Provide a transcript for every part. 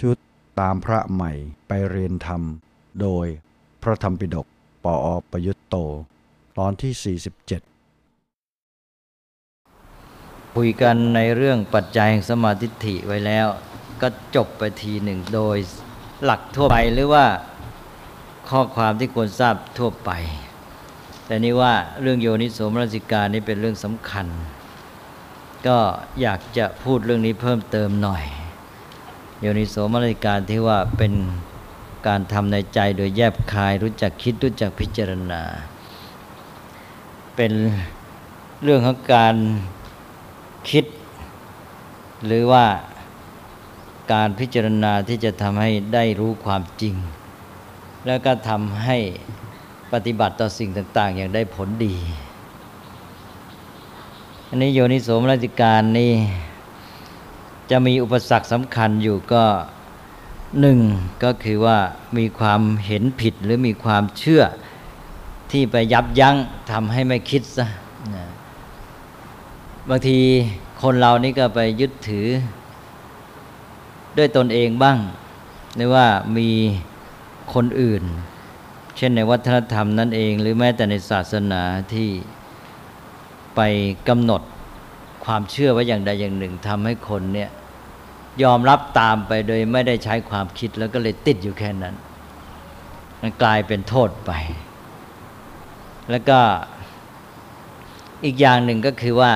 ชุดตามพระใหม่ไปเรียนธรรม โดยพระธรรมปิฎกปออประยุตโต ตอนที่ 47 คุยกันในเรื่องปัจจัยสมาธิฐิไว้แล้ว ก็จบไปทีหนึ่งโดยหลักทั่วไปหรือว่าข้อความที่ควรทราบทั่วไป แต่นี่ว่าเรื่องโยนิโสมนสิการนี่เป็นเรื่องสำคัญ ก็อยากจะพูดเรื่องนี้เพิ่มเติมหน่อย โยนิโสมนสิการที่ว่าเป็นการทำในใจโดยแยบคาย รู้จักคิดรู้จักพิจารณา เป็นเรื่องของการคิด หรือว่าการพิจารณาที่จะทำให้ได้รู้ความจริง แล้วก็ทำให้ปฏิบัติต่อสิ่งต่าง ๆ อย่างได้ผลดี อันนี้โยนิโสมนสิการนี่ จะมีอุปสรรคสำคัญอยู่ก็หนึ่งก็คือว่ามีความเห็นผิดหรือมีความเชื่อที่ไปยับยั้งทำให้ไม่คิดซะบางทีคนเรานี่ก็ไปยึดถือ ด้วยตนเองบ้าง หรือว่ามีคนอื่น เช่นในวัฒนธรรมนั่นเอง หรือแม้แต่ในศาสนาที่ไปกำหนด ความเชื่อไว้อย่างใดอย่างหนึ่งทำให้คนเนี่ยยอมรับตามไปโดยไม่ได้ใช้ความคิดแล้วก็เลยติดอยู่แค่นั้น มันกลายเป็นโทษไป แล้วก็อีกอย่างหนึ่งก็คือว่า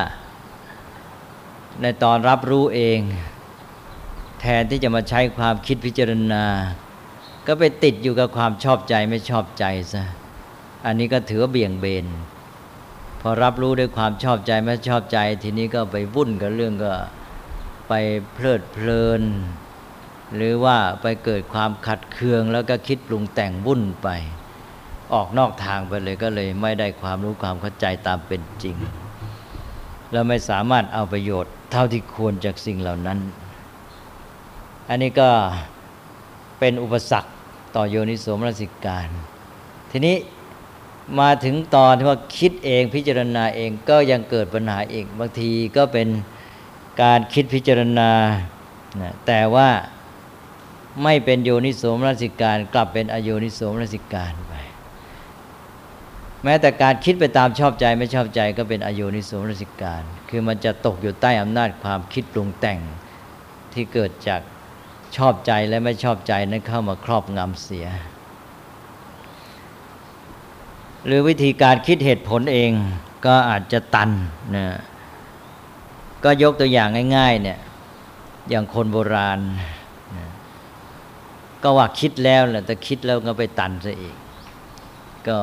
ในตอนรับรู้เอง แทนที่จะมาใช้ความคิดพิจารณา ก็ไปติดอยู่กับความชอบใจไม่ชอบใจซะอันนี้ก็ถือว่าเบี่ยงเบน พอรับรู้ด้วยความชอบใจไม่ชอบใจ ทีนี้ก็ไปวุ่นกับเรื่องก็ไปเพลิดเพลิน หรือว่าไปเกิดความขัดเคือง แล้วก็คิดปรุงแต่งวุ่นไป ออกนอกทางไปเลยก็เลยไม่ได้ความรู้ความเข้าใจตามเป็นจริงแล้วไม่สามารถเอาประโยชน์เท่าที่ควรจากสิ่งเหล่านั้น อันนี้ก็เป็นอุปสรรคต่อโยนิโสมนสิการ ทีนี้ มาถึงตอนที่ว่าคิดเองพิจารณาเองก็ยังเกิดปัญหาอีกบางทีก็เป็นการคิดพิจารณาแต่ว่าไม่เป็นโยนิสมนสิการ กลับเป็นอโยนิสมนสิการไปแม้แต่การคิดไปตามชอบใจไม่ชอบใจก็เป็นอโยนิสมนสิการ คือมันจะตกอยู่ใต้อำนาจความคิดปรุงแต่งที่เกิดจากชอบใจและไม่ชอบใจนั้นเข้ามาครอบงำเสีย หรือวิธีการคิดเหตุผลเองก็อาจจะตันนะก็ยกตัวอย่างง่าย ๆ เนี่ย อย่างคนโบราณก็ว่าคิดแล้วแหละแต่คิดแล้วก็ไปตันซะอีก ก็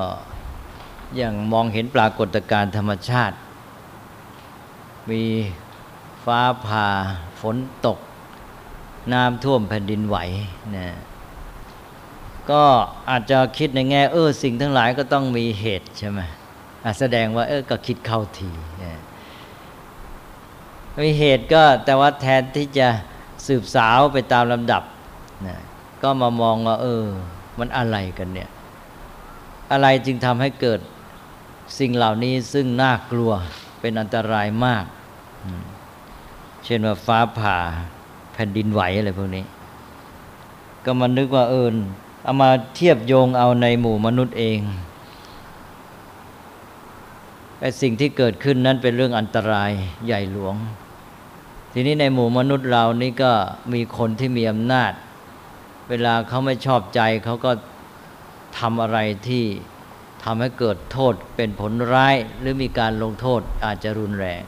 อย่างมองเห็นปรากฏการณ์ธรรมชาติ มีฟ้าผ่าฝนตก น้ำท่วมแผ่นดินไหวนะ ก็อาจจะคิดในแง่เออสิ่งทั้งหลายก็ต้องมีเหตุใช่ไหมแสดงว่าเออก็คิดเข้าทีมีเหตุก็แต่ว่าแทนที่จะสืบสาวไปตามลำดับนะก็มามองว่า เออ มันอะไรกันเนี่ย อะไรจึงทำให้เกิดสิ่งเหล่านี้ซึ่งน่ากลัวเป็นอันตรายมาก เช่นว่าฟ้าผ่าแผ่นดินไหวอะไรพวกนี้ ก็มานึกว่าเอิญ เอามาเทียบโยงเอาในหมู่มนุษย์เองไอ้สิ่งที่เกิดขึ้นนั้นเป็นเรื่องอันตรายใหญ่หลวง ทีนี้ในหมู่มนุษย์เรานี่ก็มีคนที่มีอำนาจ เวลาเขาไม่ชอบใจเขาก็ทำอะไรที่ทำให้เกิดโทษเป็นผลร้าย หรือมีการลงโทษอาจจะรุนแรง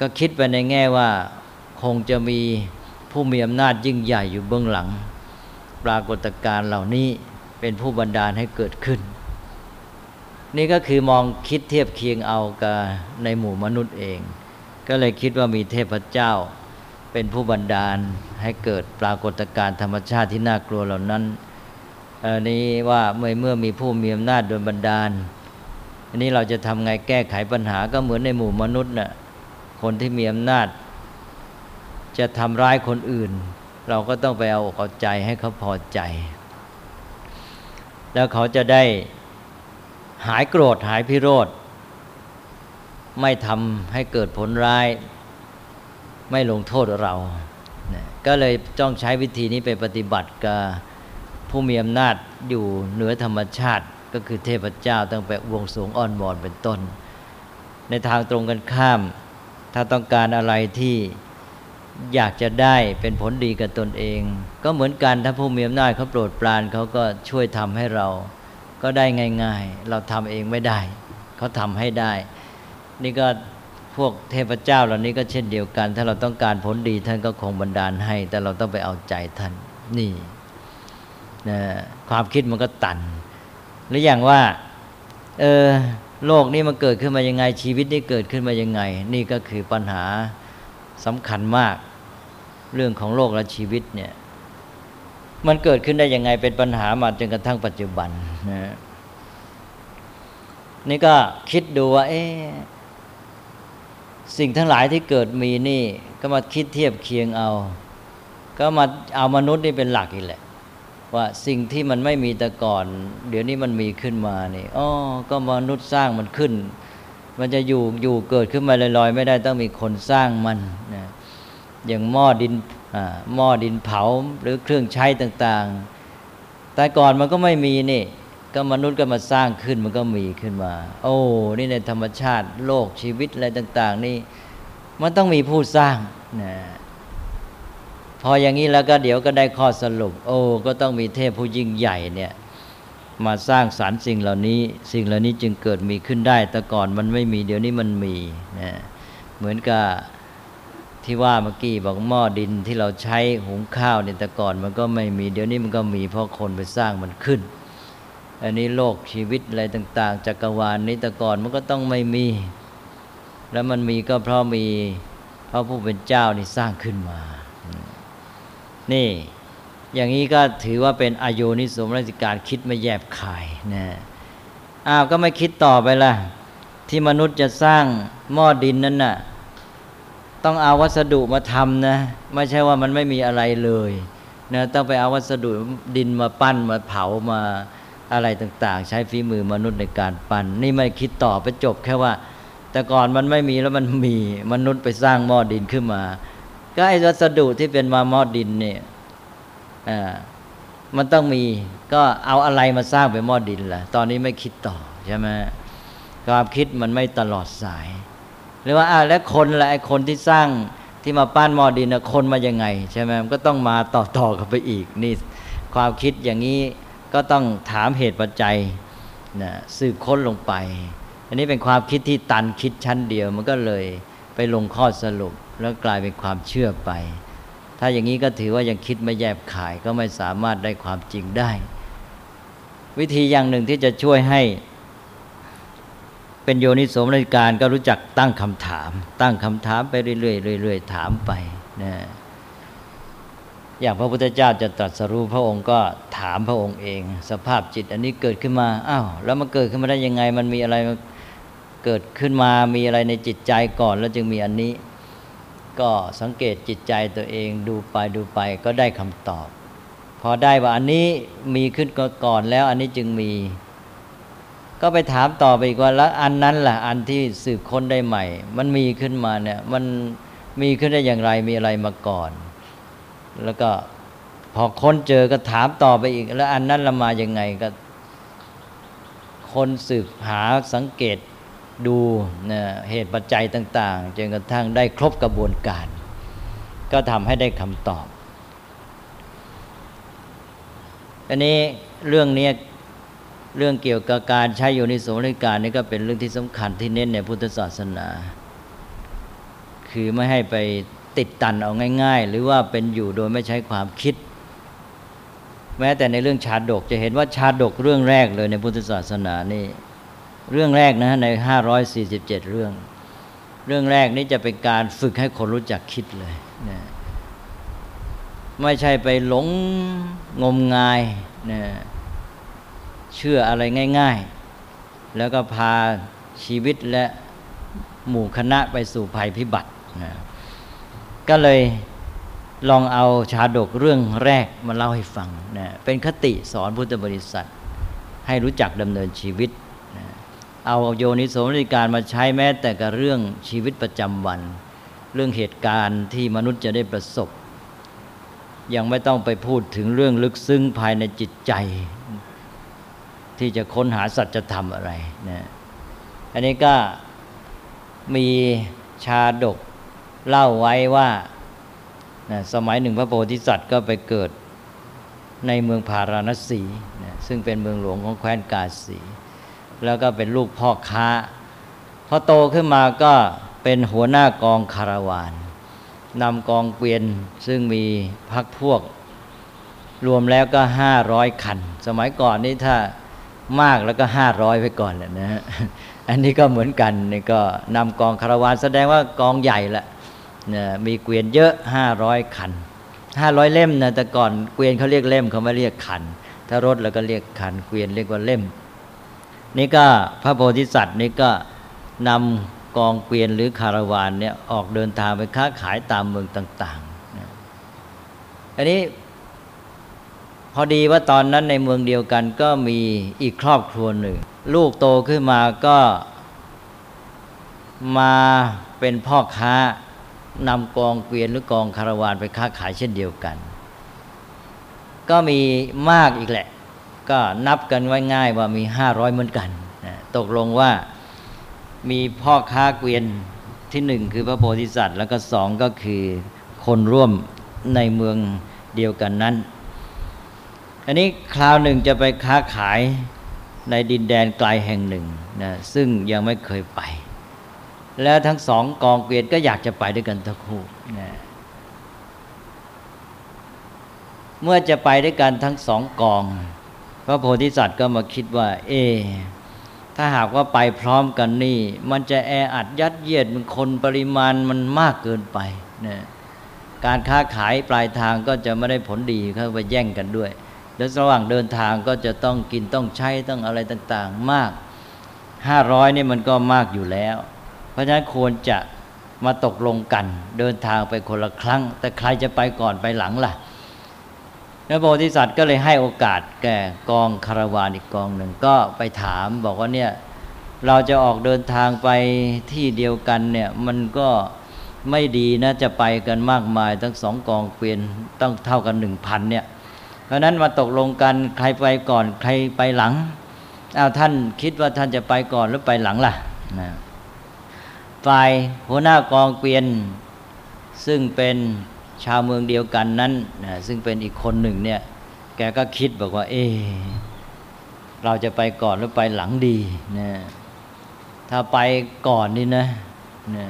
ก็คิดไปในแง่ว่าคงจะมีผู้มีอำนาจยิ่งใหญ่อยู่เบื้องหลัง ปรากฏการณ์เหล่านี้เป็นผู้บันดาลให้เกิดขึ้น นี่ก็คือมองคิดเทียบเคียงเอากับในหมู่มนุษย์เอง ก็เลยคิดว่ามีเทพเจ้า เป็นผู้บันดาลให้เกิดปรากฏการณ์ธรรมชาติที่น่ากลัวเหล่านั้นอันนี้ว่าเมื่อเมื่อมีผู้มีอำนาจโดยบันดาลอันนี้เราจะทำไงแก้ไขปัญหาก็เหมือนในหมู่มนุษย์น่ะคนที่มีอำนาจ จะทำร้ายคนอื่น เราก็ต้องไปเอาอกเอาใจให้เขาพอใจ แล้วเขาจะได้หายโกรธหายพิโรธ ไม่ทำให้เกิดผลร้าย ไม่ลงโทษเรานะก็เลยต้องใช้วิธีนี้ไปปฏิบัติกับผู้มีอำนาจอยู่เหนือธรรมชาติ ก็คือเทพเจ้าตั้งแต่วงสูงอ้อนวอนเป็นต้น ในทางตรงกันข้าม ถ้าต้องการอะไรที่ อยากจะได้เป็นผลดีกับตนเอง ก็เหมือนกันถ้าผู้มีอำนาจเขาโปรดปรานเขาก็ช่วยทำให้เรา ก็ได้ง่าย ๆ เราทำเองไม่ได้ เขาทำให้ได้ นี่ก็พวกเทพเจ้าเหล่านี้ก็เช่นเดียวกัน ถ้าเราต้องการผลดีท่านก็คงบันดาลให้ แต่เราต้องไปเอาใจท่านนี่นะความคิดมันก็ตัน หรืออย่างว่าเออโลกนี้มันเกิดขึ้นมายังไงชีวิตนี้เกิดขึ้นมายังไง นี่ก็คือปัญหาสำคัญมาก เรื่องของโลกและชีวิตเนี่ย มันเกิดขึ้นได้ยังไงเป็นปัญหามาจนกระทั่งปัจจุบันนะนี่ก็คิดดูว่า เอ๊สิ่งทั้งหลายที่เกิดมีนี่ ก็มาคิดเทียบเคียงเอา ก็มาเอามนุษย์นี่เป็นหลักอีกแหละ ว่าสิ่งที่มันไม่มีแต่ก่อน เดี๋ยวนี้มันมีขึ้นมานี่อ๋อก็มนุษย์สร้างมันขึ้น มันจะอยู่อยู่เกิดขึ้นมาลอยๆ ไม่ได้ต้องมีคนสร้างมัน อย่างหม้อดินหม้อดินเผาหรือเครื่องใช้ต่างๆ แต่ก่อนมันก็ไม่มีนี่ ก็มนุษย์ก็มาสร้างขึ้นมันก็มีขึ้นมา โอ้นี่ในธรรมชาติโลกชีวิตอะไรต่าง ๆ นี่มันต้องมีผู้สร้างนะพออย่างนี้แล้วก็เดี๋ยวก็ได้ข้อสรุป โอ้ก็ต้องมีเทพผู้ยิ่งใหญ่เนี่ยมาสร้างสารรค์สิ่งเหล่านี้ สิ่งเหล่านี้จึงเกิดมีขึ้นได้ แต่ก่อนมันไม่มีเดี๋ยวนี้มันมีนะเหมือนกับ ที่ว่าเมื่อกี้บอกหม้อดินที่เราใช้หุงข้าวเนี่ยแต่ก่อนมันก็ไม่มี เดี๋ยวนี้มันก็มีเพราะคนไปสร้างมันขึ้น อันนี้โลกชีวิตอะไรต่าง ๆจักรวาลนี้แต่ก่อนมันก็ต้องไม่มี แล้วมันมีก็เพราะมีเพราะผู้เป็นเจ้านี่สร้างขึ้นมา นี่อย่างนี้ก็ถือว่าเป็นอายุนิสมราชการคิดไม่แยบขายนะอ้าวก็ไม่คิดต่อไปละที่มนุษย์จะสร้างหม้อดินนั้นน่ะ ต้องเอาวัสดุมาทำนะ ไม่ใช่ว่ามันไม่มีอะไรเลยนะต้องไปเอาวัสดุดินมาปั้นมาเผามาอะไรต่าง ๆ ใช้ฝีมือมนุษย์ในการปั้น นี่ไม่คิดต่อไปจบแค่ว่า แต่ก่อนมันไม่มีแล้วมันมีมนุษย์ไปสร้างหม้อดินขึ้นมา ก็ไอ้วัสดุที่เป็นมาหม้อดินเนี่ยอ่ามันต้องมีก็เอาอะไรมาสร้างเป็นหม้อดินล่ะ ตอนนี้ไม่คิดต่อใช่ไหมความคิดมันไม่ตลอดสาย หรือว่าอ้าวแล้วคนละไอ้คนที่สร้างที่มาปั้นมอดินะคนมายังไงใช่ไหมมันก็ต้องมาต่อต่อกันไปอีกนี่ความคิดอย่างนี้ก็ต้องถามเหตุปัจจัยนะสืบค้นลงไป อันนี้เป็นความคิดที่ตันคิดชั้นเดียว มันก็เลยไปลงข้อสรุป แล้วกลายเป็นความเชื่อไป ถ้าอย่างนี้ก็ถือว่ายังคิดไม่แยบขายก็ไม่สามารถได้ความจริงได้ วิธีอย่างหนึ่งที่จะช่วยให้ เป็นโยนิสมนสิการก็รู้จักตั้งคำถาม ตั้งคำถามไปเรื่อยๆเรื่อยๆถามไปนะอย่างพระพุทธเจ้าจะตรัสรู้พระองค์ก็ถามพระองค์เอง สภาพจิต อันนี้เกิดขึ้นมาอ้าวแล้วมันเกิดขึ้นมาได้ยังไง มันมีอะไรเกิดขึ้นมามีอะไรในจิตใจก่อน แล้วจึงมีอันนี้ ก็สังเกตจิตใจตัวเองดูไปดูไปก็ได้คำตอบ พอได้ว่าอันนี้มีขึ้นก่อนแล้ว อันนี้จึงมี ก็ไปถามต่อไปอีกว่าแล้วอันนั้นล่ะ อันที่สืบค้นได้ใหม่ มันมีขึ้นมาเนี่ย มันมีขึ้นได้อย่างไรมีอะไรมาก่อน แล้วก็พอค้นเจอก็ถามต่อไปอีก แล้วอันนั้นละมาอย่างไงก็ คนสืบหาสังเกตดูนะเหตุปัจจัยต่าง ๆจนกระทั่งได้ครบกระบวนการ ก็ทำให้ได้คำตอบอันนี้เรื่องนี้ เรื่องเกี่ยวกับการใช้โยนิโสมนิการนี่ก็เป็นเรื่องที่สำคัญที่เน้นในพุทธศาสนา คือไม่ให้ไปติดตันเอาง่าย ๆ หรือว่าเป็นอยู่โดยไม่ใช้ความคิด แม้แต่ในเรื่องชาดกจะเห็นว่าชาดกเรื่องแรกเลยในพุทธศาสนานี่เรื่องแรกนะในห้าร้อยสี่สิบเจ็ดเรื่อง เรื่องแรกนี้จะเป็นการฝึกให้คนรู้จักคิดเลยนะไม่ใช่ไปหลงงมงายนะ เชื่ออะไรง่าย ๆ แล้วก็พาชีวิตและหมู่คณะไปสู่ภัยพิบัตินะก็เลยลองเอาชาดกเรื่องแรกมาเล่าให้ฟังนะเป็นคติสอนพุทธบริษัท ให้รู้จักดำเนินชีวิตนะเอาโยนิโสมนิการมาใช้แม้แต่กับเรื่องชีวิตประจำวัน เรื่องเหตุการณ์ที่มนุษย์จะได้ประสบ ยังไม่ต้องไปพูดถึงเรื่องลึกซึ้งภายในจิตใจ ที่จะค้นหาสัจธรรมอะไรนะอันนี้ก็มีชาดกเล่าไว้ว่านะสมัยหนึ่งพระโพธิสัตว์ก็ไปเกิดในเมืองพาราณสีนะซึ่งเป็นเมืองหลวงของแคว้นกาสี แล้วก็เป็นลูกพ่อค้า พอโตขึ้นมาก็เป็นหัวหน้ากองคาราวานนำกองเกวียนซึ่งมีพักพวก รวมแล้วก็ห้าร้อยคัน สมัยก่อนนี่ถ้า มากแล้วก็ห้าร้อยไปก่อนแหละนะฮะอันนี้ก็เหมือนกันนี่ก็นำกองคาราวานแสดงว่ากองใหญ่ละนะมีเกวียนเยอะห้าร้อยคันห้าร้อยเล่มนะแต่ก่อนเกวียนเขาเรียกเล่มเขาไม่เรียกคัน ถ้ารถแล้วก็เรียกคันเกวียนเรียกว่าเล่ม นี่ก็พระโพธิสัตว์นี่ก็นำกองเกวียนหรือคาราวานเนี่ยออกเดินทางไปค้าขายตามเมืองต่างๆอันนี้ พอดีว่าตอนนั้นในเมืองเดียวกันก็มีอีกครอบครัวหนึ่ง ลูกโตขึ้นมาก็มาเป็นพ่อค้านำกองเกวียนหรือกองคาราวานไปค้าขายเช่นเดียวกัน ก็มีมากอีกแหละ ก็นับกันไว้ง่ายว่ามีห้าร้อยเหมือนกันนะตกลงว่ามีพ่อค้าเกวียนที่หนึ่งคือพระโพธิสัตว์ แล้วก็สองก็คือคนร่วมในเมืองเดียวกันนั้น อันนี้คราวหนึ่งจะไปค้าขายในดินแดนไกลแห่งหนึ่งนะซึ่งยังไม่เคยไป แล้วทั้งสองกองเกวียนก็อยากจะไปด้วยกันทั้งคู่นะเมื่อจะไปด้วยกันทั้งสองกอง พระโพธิสัตว์ก็มาคิดว่า เอ ถ้าหากว่าไปพร้อมกันนี่ มันจะแออัดยัดเยียดมันคนปริมาณมันมากเกินไปนะการค้าขายปลายทางก็จะไม่ได้ผลดีเขาไปแย่งกันด้วย แล้วระหว่างเดินทางก็จะต้องกินต้องใช้ต้องอะไรต่างๆ มากห้าร้อยนี่มันก็มากอยู่แล้ว เพราะฉะนั้นควรจะมาตกลงกัน เดินทางไปคนละครั้ง แต่ใครจะไปก่อนไปหลังล่ะพระโพธิสัตว์ก็เลยให้โอกาสแก่กองคาราวานอีกกองหนึ่งก็ไปถามบอกว่าเนี่ยเราจะออกเดินทางไปที่เดียวกันเนี่ยมันก็ไม่ดีนะจะไปกันมากมาย ทั้งสองกองเกวียนต้องเท่ากันหนึ่งพันเนี่ย เพราะนั้นมาตกลงกันใครไปก่อนใครไปหลังเอาท่านคิดว่าท่านจะไปก่อนหรือไปหลังล่ะนะฝ่ายหัวหน้ากองเกวียน ซึ่งเป็นชาวเมืองเดียวกันนั้นนะซึ่งเป็นอีกคนหนึ่งเนี่ยแกก็คิดบอกว่า เอเราจะไปก่อนหรือไปหลังดีนะถ้าไปก่อนนี่นะนะ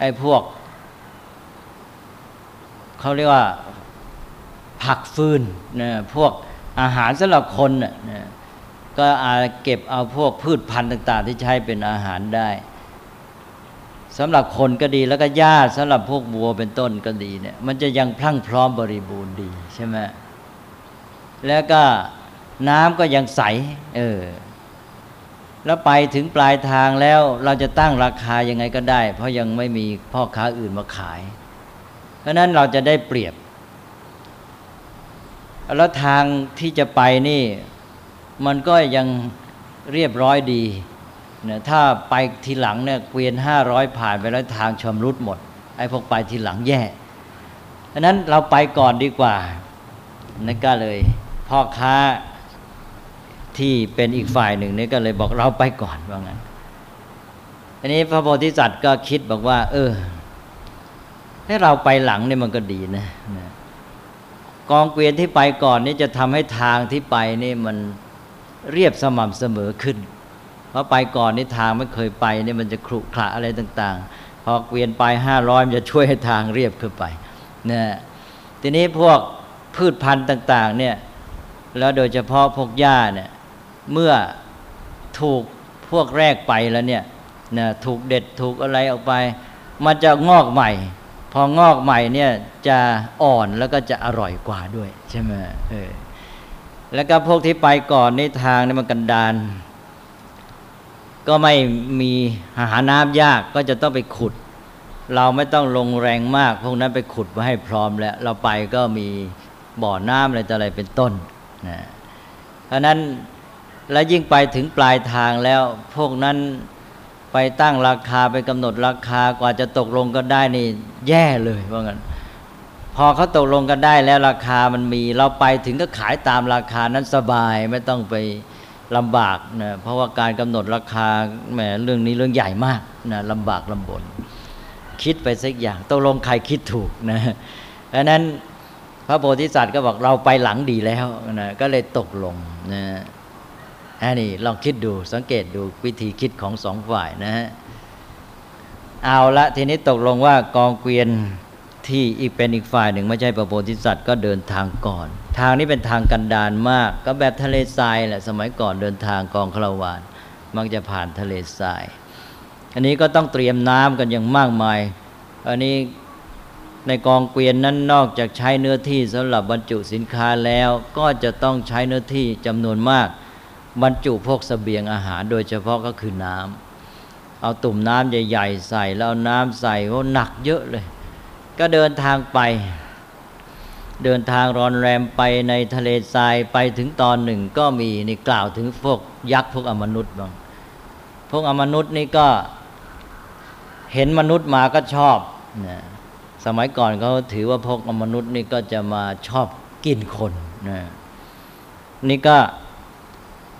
ไอ้พวกเขาเรียกว่า ผักฟืนนะพวกอาหารสำหรับคนนะก็อาเก็บเอาพวกพืชพันธุ์ต่าง ๆ ที่ใช้เป็นอาหารได้สำหรับคนก็ดีแล้วก็หญ้าสำหรับพวกบัวเป็นต้นก็ดีเนี่ย มันจะยังพลั่งพร้อมบริบูรณ์ดีใช่ไหมแล้วก็น้ำก็ยังใส เออ แล้วไปถึงปลายทางแล้วเราจะตั้งราคายังไงก็ได้ เพราะยังไม่มีพ่อค้าอื่นมาขาย เพราะนั้นเราจะได้เปรียบ แล้วทางที่จะไปนี่ มันก็ยังเรียบร้อยดีเนี่ยถ้าไปทีหลังเนี่ยเกวียนห้าร้อยผ่านไปแล้วทางชมรุดหมด ไอ้พวกไปทีหลังแย่ดังนั้นเราไปก่อนดีกว่านั่นก็เลยพ่อค้าที่เป็นอีกฝ่ายหนึ่งนี่ก็เลยบอกเราไปก่อนว่างั้นอันนี้พระโพธิสัตว์ก็คิดบอกว่า เออ ให้เราไปหลังเนี่ยมันก็ดีนะนะ กองเกวียนที่ไปก่อนนี่จะทำให้ทางที่ไปนี่มันเรียบสม่ำเสมอขึ้น เพราะไปก่อนนี่ทางไม่เคยไปนี่มันจะครุขระอะไรต่าง ๆ พอเกวียนไปห้าร้อยมันจะช่วยให้ทางเรียบขึ้นไปนะทีนี้พวกพืชพันธุ์ต่าง ๆ เนี่ยแล้วโดยเฉพาะพวกหญ้าเนี่ยเมื่อถูกพวกแรกไปแล้วเนี่ยนะถูกเด็ดถูกอะไรออกไป มันจะงอกใหม่ พองอกใหม่เนี่ยจะอ่อนแล้วก็จะอร่อยกว่าด้วย ใช่ไหมเออแล้วก็พวกที่ไปก่อนในทางในมันกันดานก็ไม่มีหาน้ำยากก็จะต้องไปขุด เราไม่ต้องลงแรงมาก พวกนั้นไปขุดมาให้พร้อมแล้ว เราไปก็มีบ่อน้ำอะไรต่ออะไรเป็นต้นนะเพราะนั้นแล้วยิ่งไปถึงปลายทางแล้วพวกนั้น ไปตั้งราคาไปกำหนดราคากว่าจะตกลงก็ได้นี่แย่เลยว่างั้นพพอเขาตกลงกันได้แล้วราคามันมี เราไปถึงก็ขายตามราคานั้นสบายไม่ต้องไปลำบากนะเพราะว่าการกำหนดราคาแหมเรื่องนี้เรื่องใหญ่มากนะลำบากลำบน คิดไปสักอย่างตกลงใครคิดถูกนะดังนั้นพระโพธิสัตว์ก็บอกเราไปหลังดีแล้วนะก็เลยตกลงนะ อันนี้ลองคิดดูสังเกตดูวิธีคิดของสองฝ่ายนะฮะเอาละทีนี้ตกลงว่ากองเกวียนที่อีกเป็นอีกฝ่ายหนึ่งไม่ใช่พระโพธิสัตว์ก็เดินทางก่อน ทางนี้เป็นทางกันดารมาก ก็แบบทะเลทรายแหละสมัยก่อนเดินทางกองคารวานมักจะผ่านทะเลทราย อันนี้ก็ต้องเตรียมน้ำกันอย่างมากมาย อันนี้ในกองเกวียนนั้นนอกจากใช้เนื้อที่สำหรับบรรจุสินค้าแล้ว ก็จะต้องใช้เนื้อที่จำนวนมาก บรรจุพวกสเสบียงอาหารโดยเฉพาะก็คือน้ำเอาตุ่มน้ำใหญ่ๆใส่แล้วน้ำใส่โอ้หนักเยอะเลย ก็เดินทางไป เดินทางรอนแรมไปในทะเลทรายไปถึงตอนหนึ่งก็มีนี่กล่าวถึงพวกยักษ์พวกอมนุษย์บ้างพวกอมนุษย์นี่ก็เห็นมนุษย์มาก็ชอบนะสมัยก่อนเขาถือว่าพวกมนุษย์นี่ก็จะมาชอบกินคนนะนี่ก็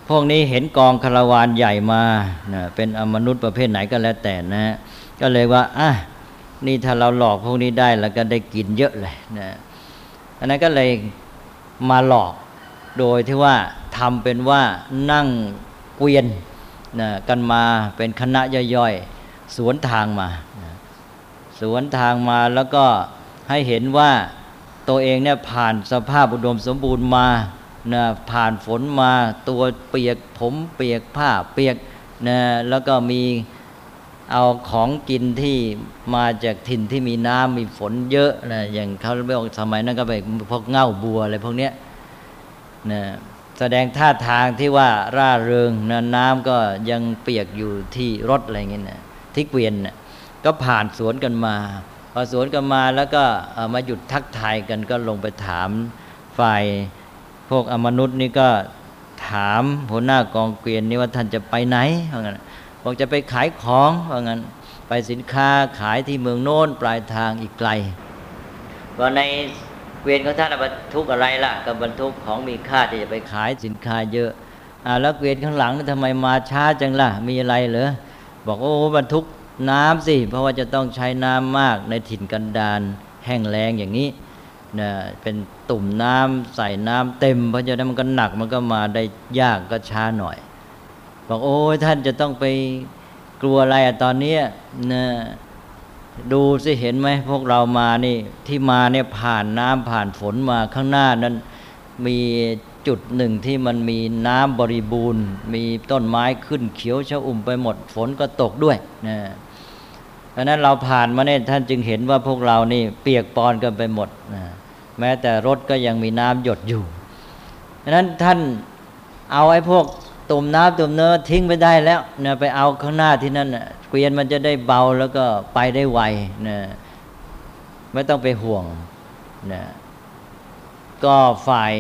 พวกนี้เห็นกองคาราวานใหญ่มานะเป็นอมนุษย์ประเภทไหนก็แล้วแต่นะ ก็เลยว่าอะนี่ถ้าเราหลอกพวกนี้ได้แล้วก็ได้กินเยอะเลยนะอันนั้นก็เลยมาหลอกโดยที่ว่าทำเป็นว่านั่งเกวียนนะกันมาเป็นคณะย่อยๆ สวนทางมานะสวนทางมาแล้วก็ให้เห็นว่าตัวเองเนี่ยผ่านสภาพอุดมสมบูรณ์มา นะผ่านฝนมาตัวเปียกผมเปียกผ้าเปียกนะแล้วก็มีเอาของกินที่มาจากถิ่นที่มีน้ำมีฝนเยอะนะอย่างเขาเรียกสมัยนั้นก็ไปพวกเง่าบัวอะไรพวกเนี้ยนะแสดงท่าทางที่ว่าร่าเริงนะน้ำก็ยังเปียกอยู่ที่รถอะไรเงี้ยนะที่เกวียนนะก็ผ่านสวนกันมาพอสวนกันมาแล้วก็มาหยุดทักทายกันก็ลงไปถามฝ่าย พวกอมนุษย์นี่ก็ถามหัวหน้ากองเกวียนนี่ว่าท่านจะไปไหนเพรางั้นบอกจะไปขายของเพรางั้นไปสินค้าขายที่เมืองโน้นปลายทางอีกไกลว่าในเกวียนของท่านบรรทุกอะไรล่ะกับบรรทุกของมีค่าที่จะไปขายสินค้าเยอะอ่าแล้วเกวียนข้างหลังทำไมมาช้าจังล่ะ มีอะไรเหรอบอกโอ้บรรทุกน้ำสิ เพราะว่าจะต้องใช้น้ำมากในถิ่นกันดารแห้งแล้งอย่างนี้ นะเป็นตุ่มน้ำใส่น้ำเต็ม เพราะฉะนั้นมันก็หนักมันก็มาได้ยากก็ช้าหน่อยบอกโอ้ยท่านจะต้องไปกลัวอะไรอะตอนนี้นะดูสิเห็นไหมพวกเรามานี่ที่มาเนี่ยผ่านน้ำผ่านฝนมาข้างหน้านั้นมีจุดหนึ่งที่มันมีน้ำบริบูรณ์ มีต้นไม้ขึ้นเขียวชอุ่มไปหมดฝนก็ตกด้วยนะ ราะนั้นเราผ่านมาเนี่ยท่านจึงเห็นว่าพวกเรานี่เปียกปอนกันไปหมดนะแม้แต่รถก็ยังมีน้ำหยดอยู่เพราะนั้นท่านเอาไอ้พวกตุ่มน้ำตุ่มเนื้อทิ้งไปได้แล้วนะไปเอาข้างหน้าที่นั่นเกวียนมันจะได้เบาแล้วก็ไปได้ไวนะไม่ต้องไปห่วงนะก็ฝ่าย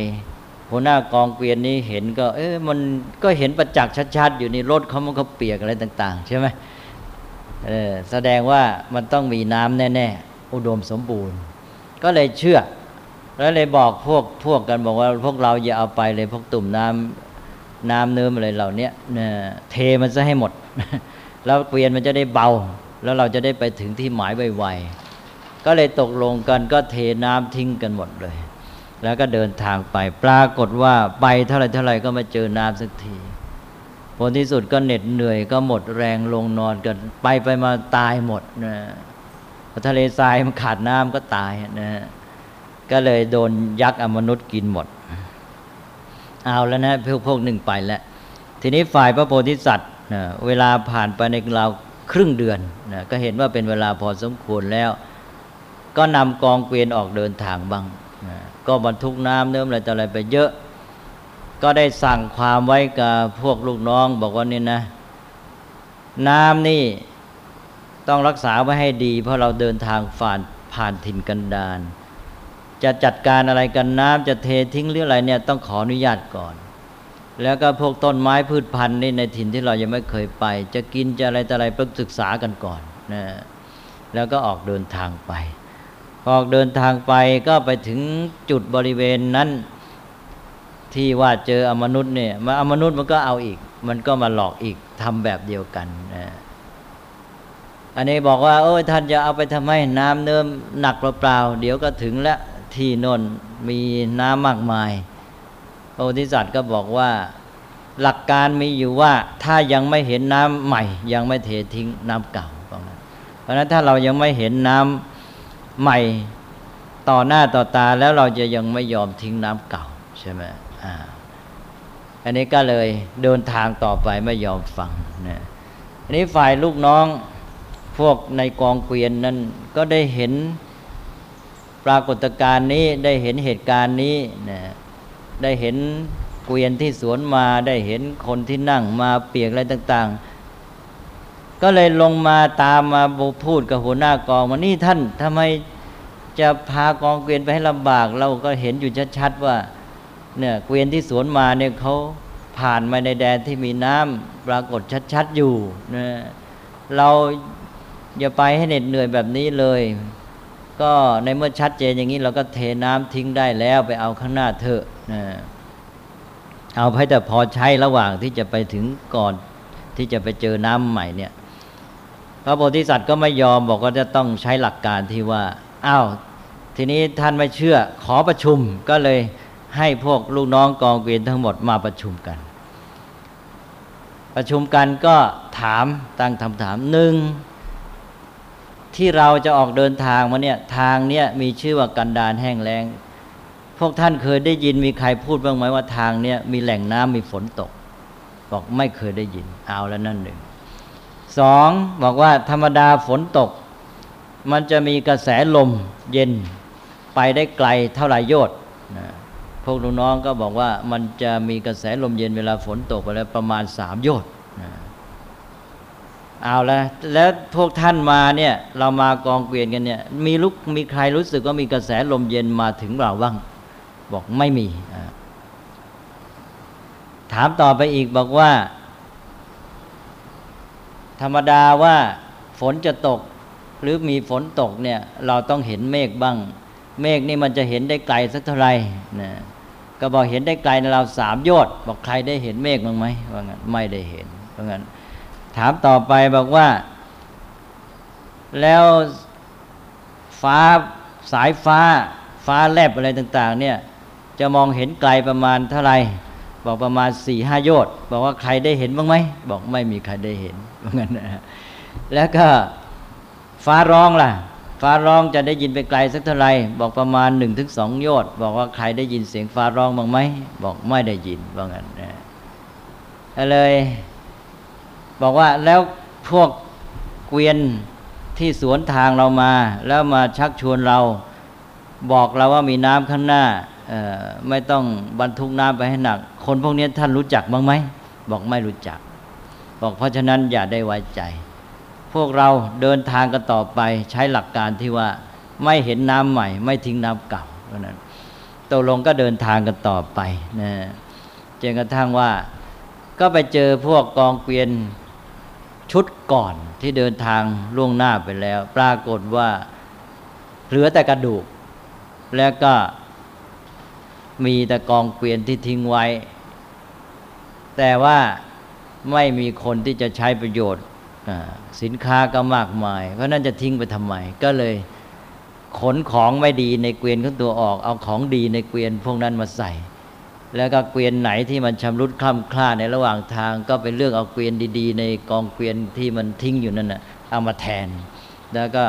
หัวหน้ากองเกวียนนี้เห็นก็ เอ๊ะมันก็เห็นประจักษ์ชัดๆ อยู่ในรถเขามันก็เปียกอะไรต่าง ๆ ใช่ไหม แสดงว่ามันต้องมีน้ำแน่ ๆ อุดมสมบูรณ์ ก็เลยเชื่อ แล้วเลยบอกพวกพวกกันบอกว่าพวกเราอย่าเอาไปเลยพวกตุ่มน้ำน้ำเนื้ออะไรเหล่านี้เนี่ยเทมันซะให้หมด แล้วเกวียนมันจะได้เบา แล้วเราจะได้ไปถึงที่หมายไวๆก็เลยตกลงกันก็เทน้ำทิ้งกันหมดเลย แล้วก็เดินทางไป ปรากฏว่าไปเท่าไรเท่าไรก็มาเจอน้ำสักที ผลที่สุดก็เหน็ดเหนื่อยก็หมดแรงลงนอนกันไปไปมาตายหมดนะทะเลทรายมันขาดน้ำก็ตายนะก็เลยโดนยักษ์อมนุษย์กินหมด เอาแล้วนะพวกพวกหนึ่งไปแล้ว ทีนี้ฝ่ายพระโพธิสัตว์นะเวลาผ่านไปในเราครึ่งเดือนนะก็เห็นว่าเป็นเวลาพอสมควรแล้ว ก็นำกองเกวียนออกเดินทางบ้างนะก็บรรทุกน้ำเนื้ออะไรต่ออะไรไปเยอะ ก็ได้สั่งความไว้กับพวกลูกน้อง บอกว่านี่นะ น้ำนี่ต้องรักษาไว้ให้ดี เพราะเราเดินทางผ่านผ่านถิ่นกันดารจะจัดการอะไรกันน้ำจะเททิ้งหรืออะไรเนี่ยต้องขออนุญาตก่อน แล้วก็พวกต้นไม้พืชพันธุ์นี่ในถิ่นที่เรายังไม่เคยไป จะกินจะอะไรแต่อะไรต้องศึกษากันก่อนนะแล้วก็ออกเดินทางไป ออกเดินทางไปก็ไปถึงจุดบริเวณนั้น ที่ว่าเจออมนุษย์เนี่ยมาอมนุษย์มันก็เอาอีก มันก็มาหลอกอีกทำแบบเดียวกันนะอันนี้บอกว่า โอ้ยท่านจะเอาไปทำให้น้ำเนิ่มหนักเปล่าๆเดี๋ยวก็ถึงแล้วที่นนมีน้ำมากมายพระโพธิสัตว์ก็บอกว่าหลักการมีอยู่ว่าถ้ายังไม่เห็นน้ำใหม่ ยังไม่เททิ้งน้ำเก่าเพราะนั้นถ้าเรายังไม่เห็นน้ำใหม่ต่อหน้าต่อตาแล้วเราจะยังไม่ยอมทิ้งน้ำเก่าใช่ไหม อันนี้ก็เลยเดินทางต่อไปไม่ยอมฟังนะอันนี้ฝ่ายลูกน้องพวกในกองเกวียนนั้นก็ได้เห็นปรากฏการณ์นี้ได้เห็นเหตุการณ์นี้นะได้เห็นเกวียนที่สวนมาได้เห็นคนที่นั่งมาเปียกอะไรต่าง ๆ ก็เลยลงมาตามมาพูดกับหัวหน้ากองว่านี่ท่านทำไมจะพากองเกวียนไปให้ลำบาก เราก็เห็นอยู่ชัดๆว่า เนี่ยเกวียนที่สวนมาเนี่ยเขาผ่านมาในแดนที่มีน้ำปรากฏชัดๆอยู่นะเราอย่าไปให้เหน็ดเหนื่อยแบบนี้เลย ก็ในเมื่อชัดเจนอย่างนี้เราก็เทน้ำทิ้งได้แล้วไปเอาข้างหน้าเถอะนะเอาให้แต่พอใช้ระหว่างที่จะไปถึงก่อนที่จะไปเจอน้ำใหม่เนี่ยพระโพธิสัตว์ก็ไม่ยอมบอกว่าจะต้องใช้หลักการที่ว่าอ้าวทีนี้ท่านไม่เชื่อขอประชุมก็เลย ให้พวกลูกน้องกองเกวียนทั้งหมดมาประชุมกัน ประชุมกันก็ถามตั้งคำถามหนึ่งที่เราจะออกเดินทางมาเนี่ยทางเนี่ยมีชื่อว่ากันดารแห้งแล้ง พวกท่านเคยได้ยินมีใครพูดบ้างไหมว่าทางเนี่ยมีแหล่งน้ำมีฝนตก บอกไม่เคยได้ยินเอาแล้วนั่นหนึ่งสองบอกว่าธรรมดาฝนตก มันจะมีกระแสลมเย็นไปได้ไกลเท่าไรโยชน์ วกลูกน้องก็บอกว่ามันจะมีกระแสลมเย็นเวลาฝนตกไปแล้วประมาณสามโยชน์เอาแล้วแล้วพวกท่านมาเนี่ย เรามากองเกวียนกันเนี่ย มีลุกมีใครรู้สึกว่ามีกระแสลมเย็นมาถึงเราบ้าง บอกไม่มี ถามต่อไปอีกบอกว่า ธรรมดาว่าฝนจะตก หรือมีฝนตกเนี่ย เราต้องเห็นเมฆบ้าง เมฆนี่มันจะเห็นได้ไกลสักเท่าไหร่นะ ก็บอกเห็นได้ไกลในเราสามโยชน์บอกใครได้เห็นเมฆบ้างไหมว่างั้นไม่ได้เห็นเพรางั้น ถามต่อไปบอกว่า แล้วฟ้าสายฟ้า ฟ้าแลบอะไรต่าง ๆ เนี่ย จะมองเห็นไกลประมาณเท่าไหร่บอกประมาณสี่ห้าโยชน์บอกว่าใครได้เห็นบ้างไหมบอกไม่มีใครได้เห็นเพรางั้นนะแล้วก็ฟ้าร้องล่ะ ฟ้าร้องจะได้ยินไปไกลสักเท่าไหร่บอกประมาณหนึ่งถึงสองโยชน์บอกว่าใครได้ยินเสียงฟ้าร้องบ้างไหมบอกไม่ได้ยินว่างั้นนะเลย บอกว่าแล้วพวกเกวียนที่สวนทางเรามา แล้วมาชักชวนเรา บอกเราว่ามีน้ำข้างหน้าไม่ต้องบรรทุกน้ำไปให้หนัก คนพวกนี้ท่านรู้จักบ้างไหมบอกไม่รู้จัก บอกเพราะฉะนั้นอย่าได้ไว้ใจ พวกเราเดินทางกันต่อไปใช้หลักการที่ว่าไม่เห็นน้ำใหม่ ไม่ทิ้งน้ำเก่าเพราะนั้นตกลงก็เดินทางกันต่อไปนะจนกระทั่งว่าก็ไปเจอพวกกองเกวียนชุดก่อนที่เดินทางล่วงหน้าไปแล้ว ปรากฏว่าเหลือแต่กระดูก แล้วก็มีแต่กองเกวียนที่ทิ้งไว้ แต่ว่าไม่มีคนที่จะใช้ประโยชน์ สินค้าก็มากมาย เพราะนั้นจะทิ้งไปทำไม ก็เลยขนของไม่ดีในเกวียนของตัวออก เอาของดีในเกวียนพวกนั้นมาใส่ แล้วก็เกวียนไหนที่มันชำรุดคล่ำคล้าในระหว่างทาง ก็เป็นเรื่องเอาเกวียนดี ๆ ในกองเกวียนที่มันทิ้งอยู่นั่นนะเอามาแทน แล้วก็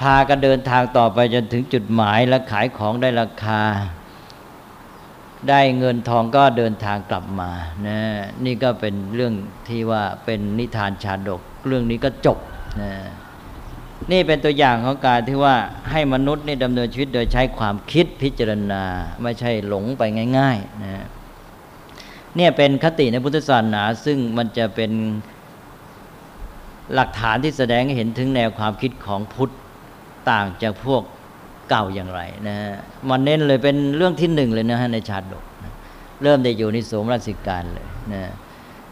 พากันเดินทางต่อไปจนถึงจุดหมายและขายของได้ราคา ได้เงินทองก็เดินทางกลับมานะนี่ก็เป็นเรื่องที่ว่าเป็นนิทานชาดก เรื่องนี้ก็จบนะนี่เป็นตัวอย่างของการที่ว่าให้มนุษย์นี่ดำเนินชีวิตโดยใช้ความคิดพิจารณา ไม่ใช่หลงไปง่ายๆนะเนี่ยเป็นคติในพุทธศาสนา ซึ่งมันจะเป็นหลักฐานที่แสดงให้เห็นถึงแนวความคิดของพุทธต่างจากพวก เก่าอย่างไรนะฮะมันเน้นเลยเป็นเรื่องที่หนึ่งเลยนะฮะในชาดกนะเริ่มได้อยู่ในสมราสิการเลยนะ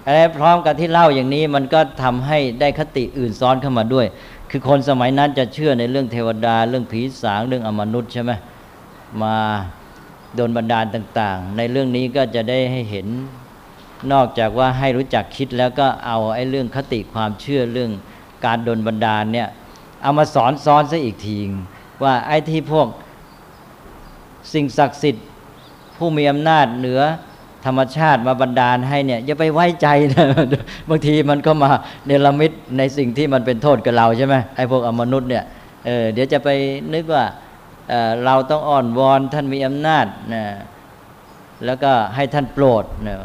อะไรพร้อมกับที่เล่าอย่างนี้มันก็ทำให้ได้คติอื่นซ้อนเข้ามาด้วย คือคนสมัยนั้นจะเชื่อในเรื่องเทวดา เรื่องผีสางเรื่องอมนุษย์ใช่ไหมมาโดนบันดาลต่าง ๆ ในเรื่องนี้ก็จะได้ให้เห็นนอกจากว่าให้รู้จักคิดแล้วก็เอาไอ้เรื่องคติความเชื่อเรื่องการโดนบันดาลเนี่ยเอามาสอนซ้อนซะอีกที ว่าไอ้ที่พวกสิ่งศักดิ์สิทธิ์ ผู้มีอำนาจเหนือธรรมชาติมาบันดาลให้เนี่ยอย่าไปไว้ใจนะบางทีมันก็มาเนรมิตในสิ่งที่มันเป็นโทษกับเราใช่ไหมไอ้พวกอมนุษย์เนี่ยเเดี๋ยวจะไปนึกว่าเเราต้องอ่อนวอนท่านมีอำนาจนะแล้วก็ให้ท่านโปรดนะ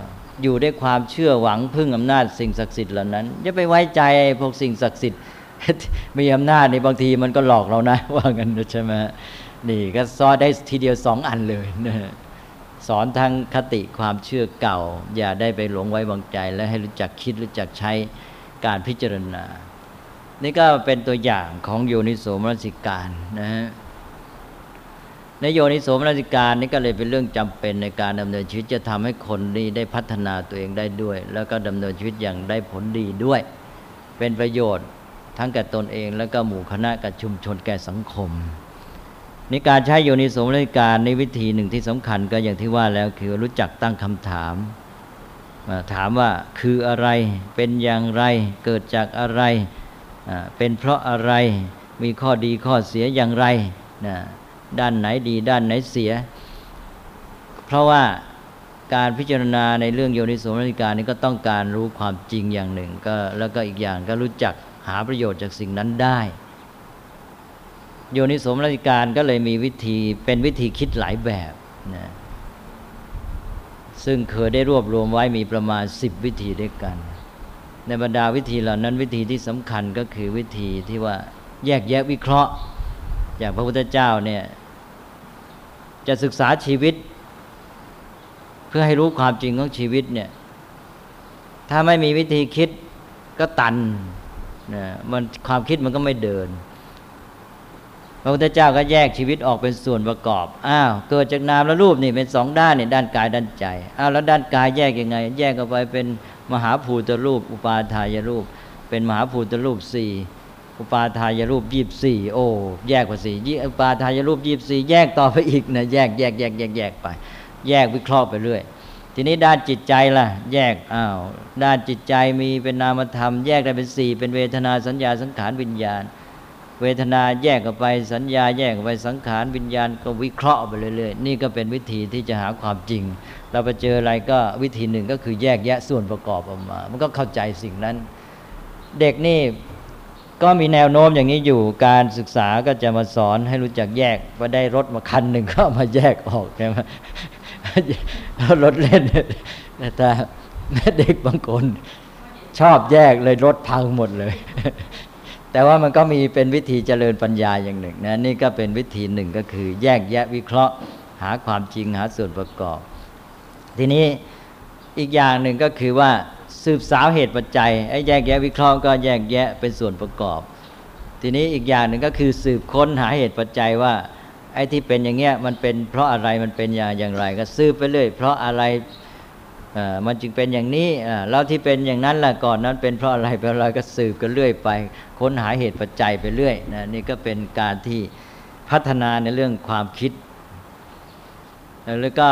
อยู่ด้วยความเชื่อหวังพึ่งอำนาจสิ่งศักดิ์สิทธิ์เหล่านั้นอย่าไปไว้ใจพวกสิ่งศักดิ์สิทธิ์ มีอำนาจในบางทีมันก็หลอกเรานะ ว่างั้นใช่ไหมนี่ก็ซอได้ทีเดียวสองอันเลยนะสอนทั้งคติความเชื่อเก่า อย่าได้ไปหลงไว้วางใจ และให้รู้จักคิดรู้จักใช้การพิจารณา นี่ก็เป็นตัวอย่างของโยนิโสมนสิการนะฮะในโยนิโสมนสิการนี่ก็เลยเป็นเรื่องจำเป็นในการดำเนินชีวิตจะทำให้คนนี้ได้พัฒนาตัวเองได้ด้วย แล้วก็ดำเนินชีวิตอย่างได้ผลดีด้วย เป็นประโยชน์ ทั้งแก่ตนเอง แล้วก็หมู่คณะกับชุมชนแก่สังคมนี่การใช้โยนิสมนสิการในวิธีหนึ่งที่สำคัญก็อย่างที่ว่าแล้วคือรู้จักตั้งคำถาม ถามว่าคืออะไรเป็นอย่างไรเกิดจากอะไร เป็นเพราะอะไรมีข้อดีข้อเสียอย่างไรด้านไหนดีด้านไหนเสีย เพราะว่าการพิจารณาในเรื่องโยนิสมนสิการนี้ก็ต้องการรู้ความจริงอย่างหนึ่งก็แล้วก็อีกอย่างก็รู้จัก หาประโยชน์จากสิ่งนั้นได้ โยนิสมรติการก็เลยมีวิธีเป็นวิธีคิดหลายแบบนะซึ่งเคยได้รวบรวมไว้มีประมาณสิบวิธีด้วยกัน ในบรรดาวิธีเหล่านั้นวิธีที่สำคัญก็คือวิธีที่ว่าแยกแยะวิเคราะห์อย่างพระพุทธเจ้าเนี่ยจะศึกษาชีวิต เพื่อให้รู้ความจริงของชีวิตเนี่ยถ้าไม่มีวิธีคิดก็ตัน นะมันความคิดมันก็ไม่เดิน พระพุทธเจ้าก็แยกชีวิตออกเป็นส่วนประกอบ อ้าวเกิดจากนามและรูปนี่เป็นสองด้านนี่ด้านกายด้านใจ อ้าวแล้วด้านกายแยกยังไง แยกออกไปเป็นมหาภูตรูป อุปาทายรูป เป็นมหาภูตรูปสี่อุปาทายรูปยี่บสี่โอ้แยกกว่าสี่อุปาทายรูปยี่บสี่แยกต่อไปอีกนะแยกแยกแยกแยกแยกไป แยกวิเคราะห์ไปเรื่อย ทีนี้ด้านจิตใจล่ะ แยกอ้าวด้านจิตใจมีเป็นนามธรรม แยกได้เป็นสี่เป็นเวทนาสัญญาสังขารวิญญาณ เวทนาแยกออกไปสัญญาแยกออกไปสังขารวิญญาณก็วิเคราะห์ไปเรื่อยๆ นี่ก็เป็นวิธีที่จะหาความจริง เราไปเจออะไรก็วิธีหนึ่งก็คือแยกแยะส่วนประกอบออกมา มันก็เข้าใจสิ่งนั้น เด็กนี่ก็มีแนวโน้มอย่างนี้อยู่การศึกษาก็จะมาสอนให้รู้จักแยกว่าได้รถมาคันหนึ่งก็มาแยกออกใช่ไหม รถเล่นแต่เด็กบางคน ชอบแยกเลยรถพังหมดเลย แต่ว่ามันก็มีเป็นวิธีเจริญปัญญาอย่างหนึ่งนะนี่ก็เป็นวิธีหนึ่งก็คือแยกแยะวิเคราะห์ หาความจริงหาส่วนประกอบ ทีนี้อีกอย่างหนึ่งก็คือว่าสืบสาวเหตุปัจจัยไอ้แยกแยะวิเคราะห์ก็แยกแยะเป็นส่วนประกอบ ทีนี้อีกอย่างหนึ่งก็คือสืบค้นหาเหตุปัจจัยว่า อ้ที่เป็นอย่างเงี้ยมันเป็นเพราะอะไรมันเป็นอย่างอย่างไร ก็สืบไปเรื่อยเพราะอะไรมันจึงเป็นอย่างนี้แล้วที่เป็นอย่างนั้นล่ะก่อนนั้นเป็นเพราะอะไรเป็นอะไรก็สืบกันเรื่อยไป ค้นหาเหตุปัจจัยไปเรื่อยนะนี่ก็เป็นการที่พัฒนาในเรื่องความคิด แล้วก็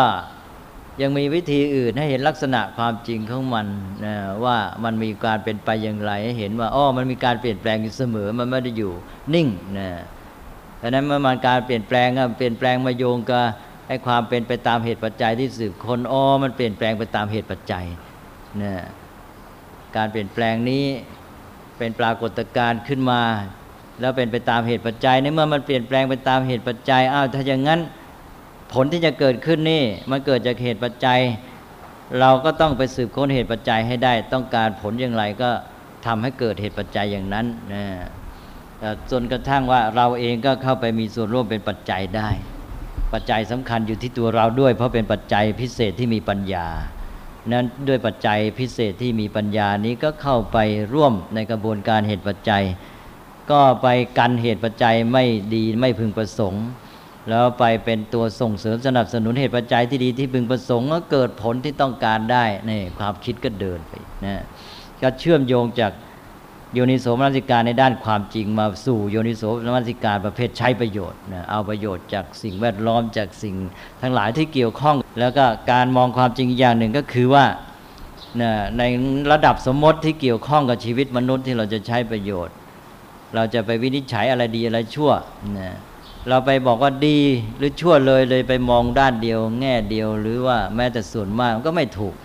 ยังมีวิธีอื่นให้เห็นลักษณะความจริงของมันนะว่ามันมีการเป็นไปอย่างไรให้เห็นว่าอ๋อมันมีการเปลี่ยนแปลงอยู่เสมอมันไม่ได้อยู่นิ่งนะ ดังนั้นเมื่อมันการเปลี่ยนแปลงก็เปลี่ยนแปลงมาโยงกับไอ้ความเป็นไปตามเหตุปัจจัยที่สืบคนอ๋อมันเปลี่ยนแปลงไปตามเหตุปัจจัยนะการเปลี่ยนแปลงนี้เป็นปรากฏการณ์ขึ้นมา แล้วเป็นไปตามเหตุปัจจัยในเมื่อมันเปลี่ยนแปลงไปตามเหตุปัจจัยอ้าวถ้าอย่างนั้นผลที่จะเกิดขึ้นนี่มันเกิดจากเหตุปัจจัย เราก็ต้องไปสืบค้นเหตุปัจจัยให้ได้ ต้องการผลอย่างไรก็ทำให้เกิดเหตุปัจจัยอย่างนั้นนะ จนกระทั่งว่าเราเองก็เข้าไปมีส่วนร่วมเป็นปัจจัยได้ ปัจจัยสำคัญอยู่ที่ตัวเราด้วย เพราะเป็นปัจจัยพิเศษที่มีปัญญา นั้นด้วยปัจจัยพิเศษที่มีปัญญานี้ก็เข้าไปร่วมในกระบวนการเหตุปัจจัย ก็ไปกันเหตุปัจจัยไม่ดีไม่พึงประสงค์ แล้วไปเป็นตัวส่งเสริมสนับสนุนเหตุปัจจัยที่ดีที่พึงประสงค์ก็เกิดผลที่ต้องการได้นี่ความคิดก็เดินไปนะก็เชื่อมโยงจาก โยนิโสมนสิการในด้านความจริงมาสู่โยนิโสมนสิการประเภทใช้ประโยชน์นะเอาประโยชน์จากสิ่งแวดล้อมจากสิ่งทั้งหลายที่เกี่ยวข้อง แล้วก็การมองความจริงอย่างหนึ่งก็คือว่านะในระดับสมมติที่เกี่ยวข้องกับชีวิตมนุษย์ที่เราจะใช้ประโยชน์ เราจะไปวินิจฉัยอะไรดีอะไรชั่วนะเราไปบอกว่าดีหรือชั่วเลยเลยไปมองด้านเดียว แง่เดียว หรือว่าแม้แต่ส่วนมากก็ไม่ถูก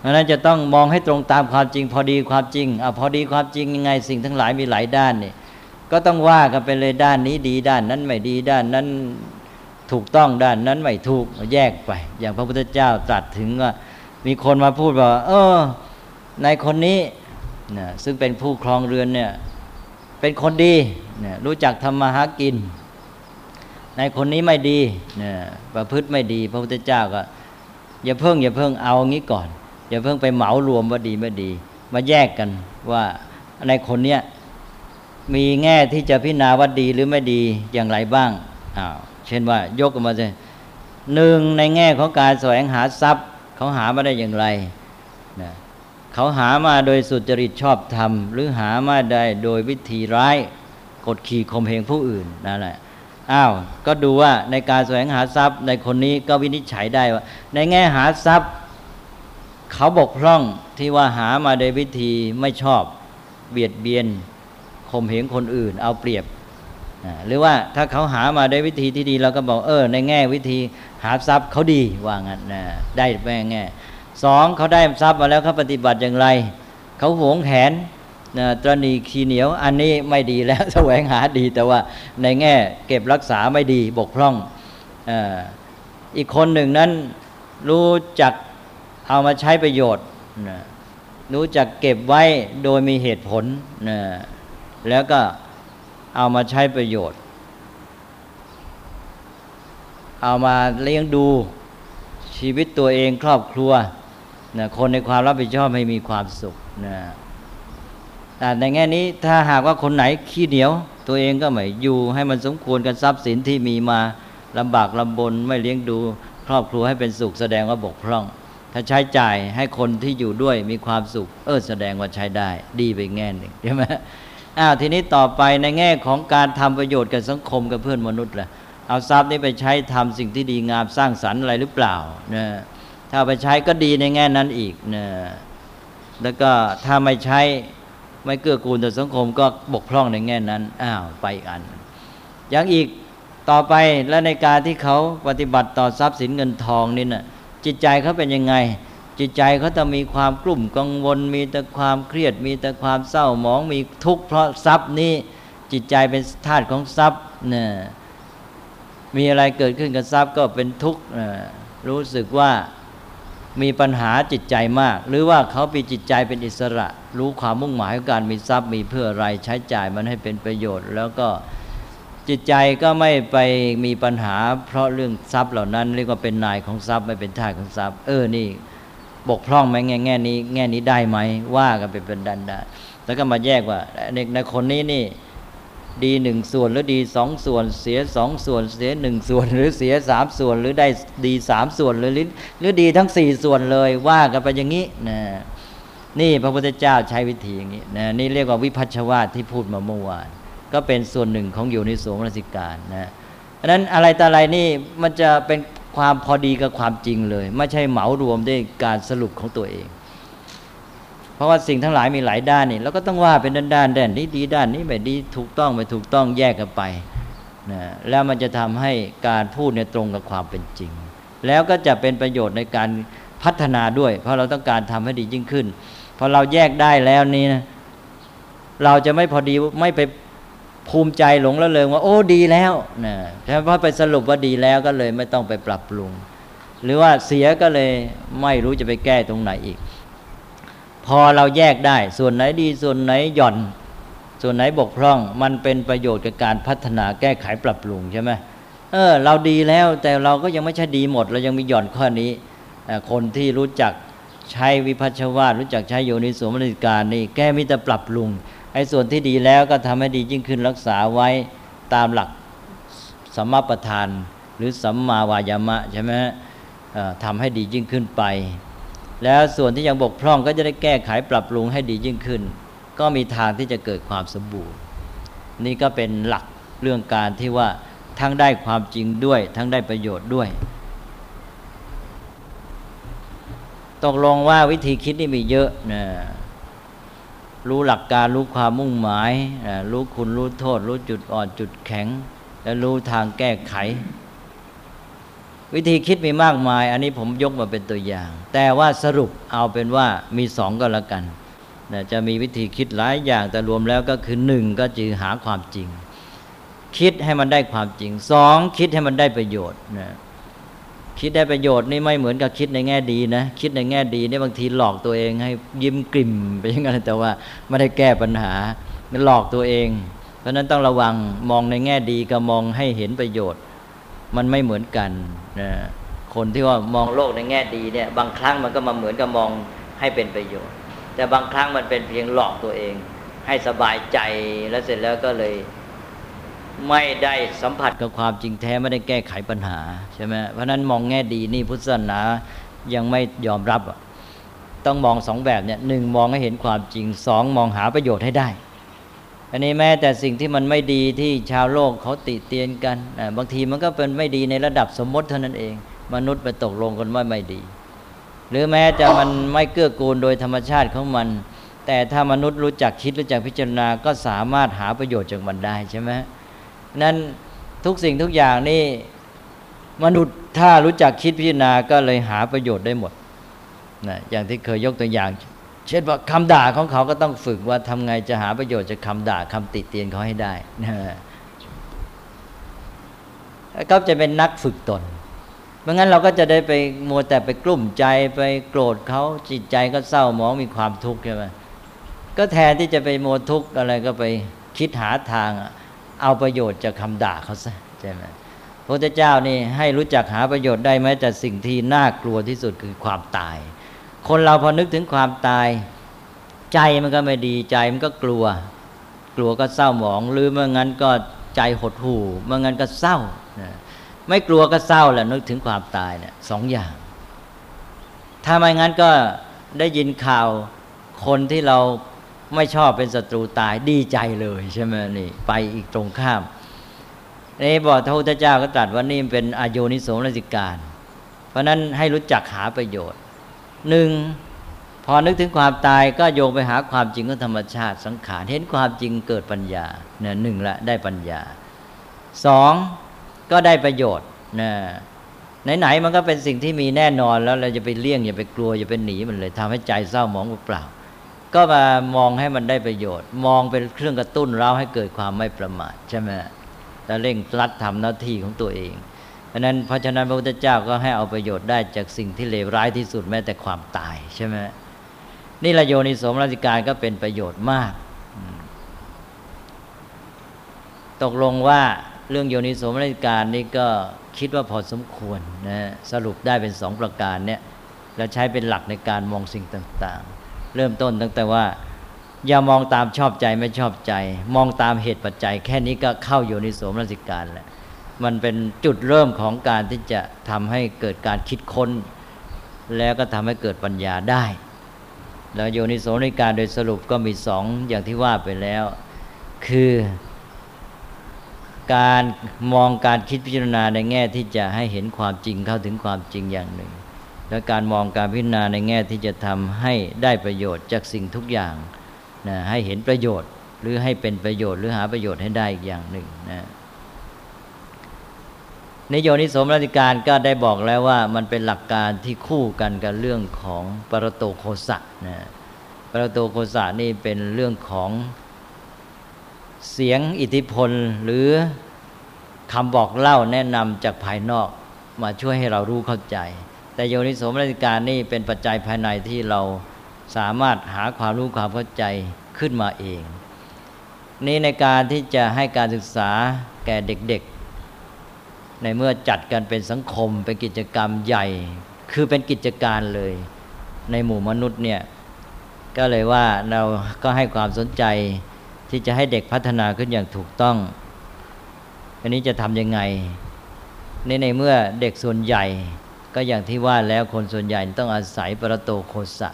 เพราะนั้นจะต้องมองให้ตรงตามความจริง พอดีความจริงอะพอดีความจริงยังไงสิ่งทั้งหลายมีหลายด้านนี่ก็ต้องว่ากันไปเลยด้านนี้ดีด้านนั้นไม่ดีด้านนั้นถูกต้องด้านนั้นไม่ถูกแยกไป อย่างพระพุทธเจ้าตรัสถึงว่ามีคนมาพูดว่า เออ ในคนนี้นะซึ่งเป็นผู้ครองเรือนเนี่ย เป็นคนดีนะรู้จักทำมาหากิน ในคนนี้ไม่ดีนะประพฤติไม่ดี พระพุทธเจ้าก็ อย่าเพิ่งอย่าเพิ่งเอางี้ก่อน อย่าเพิ่งไปเหมารวมว่าดีไม่ดี มาแยกกันว่าในคนเนี้ยมีแง่ที่จะพิจารณาว่าดีหรือไม่ดีอย่างไรบ้างอ้าวเช่นว่ายกมาเลยหนึ่งในแง่ของการแสวงหาทรัพย์ เขาหามาได้อย่างไรนะเขาหามาโดยสุจริตชอบธรรม หรือหามาได้โดยวิธีร้ายกดขี่ข่มเหงผู้อื่นนั่นแหละอ้าวก็ดูว่าในการแสวงหาทรัพย์ในคนนี้ก็วินิจฉัยได้ว่า ในแง่หาทรัพย์ เขาบกพร่องที่ว่าหามาโดยวิธีไม่ชอบเบียดเบียนข่มเหงคนอื่น เอาเปรียบ หรือว่าถ้าเขาหามาได้วิธีที่ดี เราก็บอกเออ ในแง่วิธีหาทรัพย์เขาดีว่างั้นนะได้แม่แง่สองเขาได้ทรัพย์มาแล้วเขาปฏิบัติอย่างไร เขาหวงแหนนะตรณีขีเหนียว อันนี้ไม่ดีแล้วแสวงหาดี แต่ว่าในแง่เก็บรักษาไม่ดีบกพร่องอีกคนหนึ่งนั้นรู้จัก เอามาใช้ประโยชน์นะรู้จักเก็บไว้โดยมีเหตุผลนะแล้วก็เอามาใช้ประโยชน์ เอามาเลี้ยงดูชีวิตตัวเองครอบครัวนะคนในความรับผิดชอบให้มีความสุขนะแต่ในแง่นี้ถ้าหากว่าคนไหนขี้เหนียว ตัวเองก็ไม่อยู่ให้มันสมควรกับทรัพย์สินที่มีมาลำบากลำบนไม่เลี้ยงดู ครอบครัวให้เป็นสุขแสดงว่าบกพร่อง ถ้าใช้จ่ายให้คนที่อยู่ด้วยมีความสุข เออแสดงว่าใช้ได้ ดีไปแง่หนึ่งใช่ไหมอ้าวทีนี้ต่อไปในแง่ของการทำประโยชน์กับสังคมกับเพื่อนมนุษย์ล่ะเอาทรัพย์นี้ไปใช้ทำสิ่งที่ดีงามสร้างสรรค์อะไรหรือเปล่านะถ้าไปใช้ก็ดีในแง่นั้นอีกนะแล้วก็ถ้าไม่ใช้ไม่เกื้อกูลต่อสังคมก็บกพร่องในแง่นั้นอ้าวไปอีกอันอย่างอีกต่อไปและในการที่เขาปฏิบัติต่อทรัพย์สินเงินทองนี่นะ่ะ จิตใจเขาเป็นยังไง จิตใจเขาจะมีความกลุ่มกังวล มีแต่ความเครียด มีแต่ความเศร้าหมองมีทุกข์เพราะทรัพย์นี้จิตใจเป็นธาตุของทรัพย์เนี่ยมีอะไรเกิดขึ้นกับทรัพย์ก็เป็นทุกข์รู้สึกว่ามีปัญหาจิตใจมาก หรือว่าเขาปีจิตใจเป็นอิสระ รู้ความมุ่งหมายของการมีทรัพย์มีเพื่ออะไรใช้จ่ายมันให้เป็นประโยชน์ แล้วก็ จิตใจก็ไม่ไปมีปัญหา เพราะเรื่องทรัพย์เหล่านั้น เรียกว่าเป็นนายของทรัพย์ไม่เป็นทาสของทรัพย์ เออนี่ บกพร่องไหมแง่แง่นี้ แง่นี้ได้ไหมว่ากันเป็นเป็นดันได้แล้วก็มาแยกว่าในในคนนี้นี่ดีหนึ่งส่วนหรือดีสองส่วน เสียสองส่วน เสียหนึ่งส่วน หรือเสียสามส่วน หรือได้ดีสามส่วนหรือหรือดีทั้งสี่ส่วนเลยว่ากันไปอย่างนี้นะนี่พระพุทธเจ้าใช้วิธีอย่างนี้นะนี่เรียกว่าวิพัชวาทที่พูดมาเมื่อวาน ก็เป็นส่วนหนึ่งของอยู่ในสมรสิการนะเพราะนั้นอะไรแต่อะไรนี่มันจะเป็นความพอดีกับความจริงเลย ไม่ใช่เหมารวมด้วยการสรุปของตัวเอง เพราะว่าสิ่งทั้งหลายมีหลายด้านนี่เราก็ต้องว่าเป็นด้านด้านด้านนี้ดีด้านนี้ไม่ดีถูกต้องไม่ถูกต้องแยกกันไปนะแล้วมันจะทำให้การพูดเนี่ยตรงกับความเป็นจริง แล้วก็จะเป็นประโยชน์ในการพัฒนาด้วย เพราะเราต้องการทำให้ดียิ่งขึ้นพอเราแยกได้แล้วนี่นะเราจะไม่พอดีไม่ไป ภูมิใจหลงละเลงว่าโอ้ดีแล้วนะเพราะไปสรุปว่าดีแล้วก็เลยไม่ต้องไปปรับปรุง หรือว่าเสียก็เลยไม่รู้จะไปแก้ตรงไหนอีก พอเราแยกได้ส่วนไหนดีส่วนไหนหย่อน ส่วนไหนบกพร่อง มันเป็นประโยชน์กับการพัฒนาแก้ไขปรับปรุงใช่ไหมเออเราดีแล้วแต่เราก็ยังไม่ใช่ดีหมด เรายังมีหย่อนข้อนี้ คนที่รู้จักใช้วิพัชวารู้จักใช้โยนิสมนิการนี่แก้มิตรปรับปรุง ไอ้ส่วนที่ดีแล้วก็ทำให้ดียิ่งขึ้นรักษาไว้ตามหลักสัมมาประธาน หรือสัมมาวายามะใช่ไหมทำให้ดียิ่งขึ้นไป แล้วส่วนที่ยังบกพร่องก็จะได้แก้ไขปรับปรุงให้ดียิ่งขึ้น ก็มีทางที่จะเกิดความสมบูรณ์ นี่ก็เป็นหลักเรื่องการที่ว่าทั้งได้ความจริงด้วย ทั้งได้ประโยชน์ด้วย ตกลงว่าวิธีคิดนี่มีเยอะนะ รู้หลักการรู้ความมุ่งหมาย รู้คุณรู้โทษ รู้จุดอ่อนจุดแข็ง และรู้ทางแก้ไข วิธีคิดมีมากมาย อันนี้ผมยกมาเป็นตัวอย่าง แต่ว่าสรุปเอาเป็นว่ามีสองก็แล้วกันนะจะมีวิธีคิดหลายอย่างแต่รวมแล้วก็คือหนึ่งก็จือหาความจริง คิดให้มันได้ความจริงสองคิดให้มันได้ประโยชน์นะ คิดได้ประโยชน์นี่ไม่เหมือนกับคิดในแง่ดีนะ คิดในแง่ดีนี่บางทีหลอกตัวเองให้ยิ้มกลิ่มไปอย่างนั้นแต่ว่าไม่ได้แก้ปัญหาหลอกตัวเอง เพราะนั้นต้องระวังมองในแง่ดีกับมองให้เห็นประโยชน์ มันไม่เหมือนกันนะคนที่ว่ามองโลกในแง่ดีเนี่ยบางครั้งมันก็มาเหมือนกับมองให้เป็นประโยชน์ แต่บางครั้งมันเป็นเพียงหลอกตัวเอง ให้สบายใจแล้วเสร็จแล้วก็เลย ไม่ได้สัมผัสกับความจริงแท้ไม่ได้แก้ไขปัญหาใช่ไหมเพราะนั้นมองแง่ดีนี่พุทธศาสนายังไม่ยอมรับต้องมองสองแบบเนี่ยหนึ่งมองให้เห็นความจริงสองมองหาประโยชน์ให้ได้ อันนี้แม้แต่สิ่งที่มันไม่ดีที่ชาวโลกเขาติเตียนกันบางทีมันก็เป็นไม่ดีในระดับสมมติเท่านั้นเอง มนุษย์ไปตกลงกันว่าไม่ดี หรือแม้จะมันไม่เกื้อกูลโดยธรรมชาติของมัน แต่ถ้ามนุษย์รู้จักคิดรู้จักพิจารณาก็สามารถหาประโยชน์จากมันได้ใช่ไหม นั้นทุกสิ่งทุกอย่างนี่มนุษย์ถ้ารู้จักคิดพิจารณาก็เลยหาประโยชน์ได้หมดนะอย่างที่เคยยกตัวอย่าง เช่นว่าคำด่าของเขาก็ต้องฝึกว่าทำไงจะหาประโยชน์จากคาด่าคำติเตียนเขาให้ได้นะก็จะเป็นนักฝึกตนเพราะงั้นเราก็จะได้ไปมัวแต่ไปกลุ่มใจไปโกรธเขาจิตใจก็เศร้าหมองมีความทุกข์ใช่ไหมก็แทนที่จะไปโมทุกข์อะไรก็ไปคิดหาทาง เอาประโยชน์จากคาด่าเขาซะใช่ไหมพระเจ้านี่ให้รู้จักหาประโยชน์ได้ไหมแต่สิ่งที่น่ากลัวที่สุดคือความตาย คนเราพอนึกถึงความตาย ใจมันก็ไม่ดีใจมันก็กลัว กลัวก็เศร้าหมองหรือเมื่องั้นก็ใจหดหู่เมื่องั้นก็เศร้าไม่กลัวก็เศร้าแหละนึกถึงความตายเนี่ยสองอย่าง ถ้าไม่งั้นก็ได้ยินข่าวคนที่เรา ไม่ชอบเป็นศัตรูตายดีใจเลยใช่ไหมนี่ไปอีกตรงข้ามนี่บอกพระพุทธเจ้าก็ตรัสว่านี่เป็นอโยนิสมนสิการ เพราะนั้นให้รู้จักหาประโยชน์หนึ่งพอนึกถึงความตายก็โยงไปหาความจริงของธรรมชาติสังขารเห็นความจริงเกิดปัญญาเนี่ยหนึ่งละได้ปัญญาสองก็ได้ประโยชน์นะไหนๆมันก็เป็นสิ่งที่มีแน่นอนแล้วเราจะไปเลี่ยงอย่าไปกลัวอย่าไปหนีมันเลยทำให้ใจเศร้าหมองเปล่า ก็มามองให้มันได้ประโยชน์ มองเป็นเครื่องกระตุ้นเราให้เกิดความไม่ประมาทใช่ไหมแต่เร่งรัดทำหน้าที่ของตัวเองเพราะนั้นเพราะฉะนั้นพระพุทธเจ้าก็ให้เอาประโยชน์ได้จากสิ่งที่เลวร้ายที่สุดแม้แต่ความตายใช่ไหมนี่ละโยนิสมราชการก็เป็นประโยชน์มาก ตกลงว่าเรื่องโยนิสมราชการนี่ก็คิดว่าพอสมควรนะสรุปได้เป็นสองประการเนี่ยแล้วใช้เป็นหลักในการมองสิ่งต่างๆ เริ่มต้นตั้งแต่ว่า อย่ามองตามชอบใจไม่ชอบใจ มองตามเหตุปัจจัย แค่นี้ก็เข้าโยนิโสมนสิการแล้วมันเป็นจุดเริ่มของการที่จะทำให้เกิดการคิดค้น แล้วก็ทำให้เกิดปัญญาได้ แล้วโยนิโสมนสิการโดยสรุปก็มีสองอย่างที่ว่าไปแล้ว คือการมองการคิดพิจารณาในแง่ที่จะให้เห็นความจริงเข้าถึงความจริงอย่างหนึ่ง และการมองการพิจารณาในแง่ที่จะทำให้ได้ประโยชน์จากสิ่งทุกอย่างนะให้เห็นประโยชน์หรือให้เป็นประโยชน์หรือหาประโยชน์ให้ได้อีกอย่างหนึ่งนะในโยนิสมรัติการก็ได้บอกแล้วว่ามันเป็นหลักการที่คู่กันกับเรื่องของปรโตโคสะนะปรโตโคสะนี่เป็นเรื่องของเสียงอิทธิพลหรือคำบอกเล่าแนะนำจากภายนอกมาช่วยให้เรารู้เข้าใจ แต่โยนิโสมนสิการนี่เป็นปัจจัยภายในที่เราสามารถหาความรู้ความเข้าใจขึ้นมาเอง นี่ในการที่จะให้การศึกษาแก่เด็กๆ ในเมื่อจัดกันเป็นสังคมเป็นกิจกรรมใหญ่ คือเป็นกิจการเลย ในหมู่มนุษย์เนี่ยก็เลยว่าเราก็ให้ความสนใจที่จะให้เด็กพัฒนาขึ้นอย่างถูกต้อง อันนี้จะทำยังไงในในเมื่อเด็กส่วนใหญ่ ก็อย่างที่ว่าแล้วคนส่วนใหญ่ต้องอาศัยปรโตโคสะ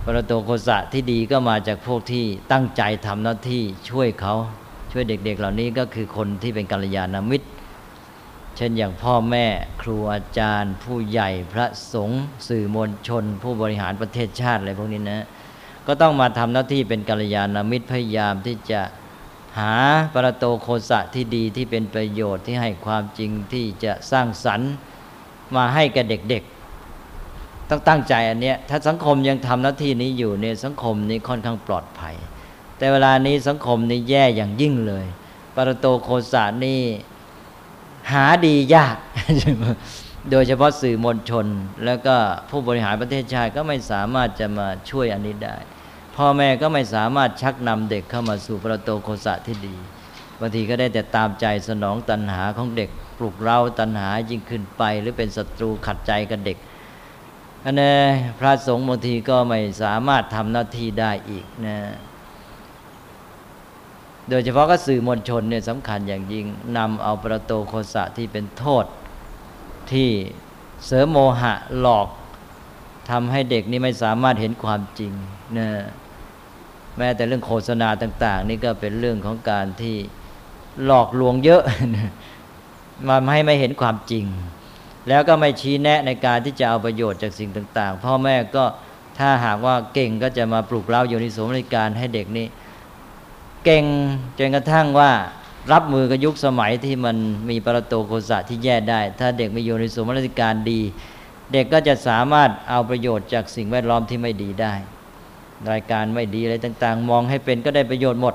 เพรโตโคสะที่ดีก็มาจากพวกที่ตั้งใจทำหน้าที่ช่วยเขาช่วยเด็กๆเหล่านี้ก็คือคนที่เป็นกัลยาณมิตร เช่นอย่างพ่อแม่ครูอาจารย์ ผู้ใหญ่พระสงฆ์สื่อมวลชน ผู้บริหารประเทศชาติอะไรพวกนี้นะก็ต้องมาทำหน้าที่เป็นกัลยาณมิตรพยายามที่จะหาปรโตโคสะที่ดีที่เป็นประโยชน์ที่ให้ความจริงที่จะสร้างสรรค์ มาให้กับเด็กๆ ต้องตั้งใจอันเนี้ยถ้าสังคมยังทำหน้าที่นี้อยู่เนี่ยสังคมนี้ค่อนข้างปลอดภัย แต่เวลานี้สังคมนี้แย่อย่างยิ่งเลย ปรโตโคสะนี่หาดียาก โดยเฉพาะสื่อมวลชน แล้วก็ผู้บริหารประเทศชาติก็ไม่สามารถจะมาช่วยอันนี้ได้ พ่อแม่ก็ไม่สามารถชักนำเด็กเข้ามาสู่ประโตโคสะที่ดี บางทีก็ได้แต่ตามใจสนองตัณหาของเด็ก ปลุกเราตัณหายิ่งขึ้นไป หรือเป็นศัตรูขัดใจกับเด็กอันนี้พระสงฆ์บางทีก็ไม่สามารถทำหน้าที่ได้อีกนะโดยเฉพาะก็สื่อมวลชนเนี่ยสำคัญอย่างยิ่งนำเอาประโตโคสะที่เป็นโทษที่เสริมโมหะหลอกทำให้เด็กนี่ไม่สามารถเห็นความจริงนะแม้แต่เรื่องโฆษณาต่าง ๆ นี่ก็เป็นเรื่องของการที่ หลอกลวงเยอะมาให้ไม่เห็นความจริง แล้วก็ไม่ชี้แนะในการที่จะเอาประโยชน์จากสิ่งต่าง ๆ พ่อแม่ก็ถ้าหากว่าเก่งก็จะมาปลุกเร้าโยนิสมนการให้เด็กนี่เก่งจนกระทั่งว่ารับมือกับยุคสมัยที่มันมีปรโตโคสะที่แย่ได้ ถ้าเด็กมีโยนิสมนิการดี เด็กก็จะสามารถเอาประโยชน์จากสิ่งแวดล้อมที่ไม่ดีได้ รายการไม่ดีอะไรต่าง ๆ มองให้เป็นก็ได้ประโยชน์หมด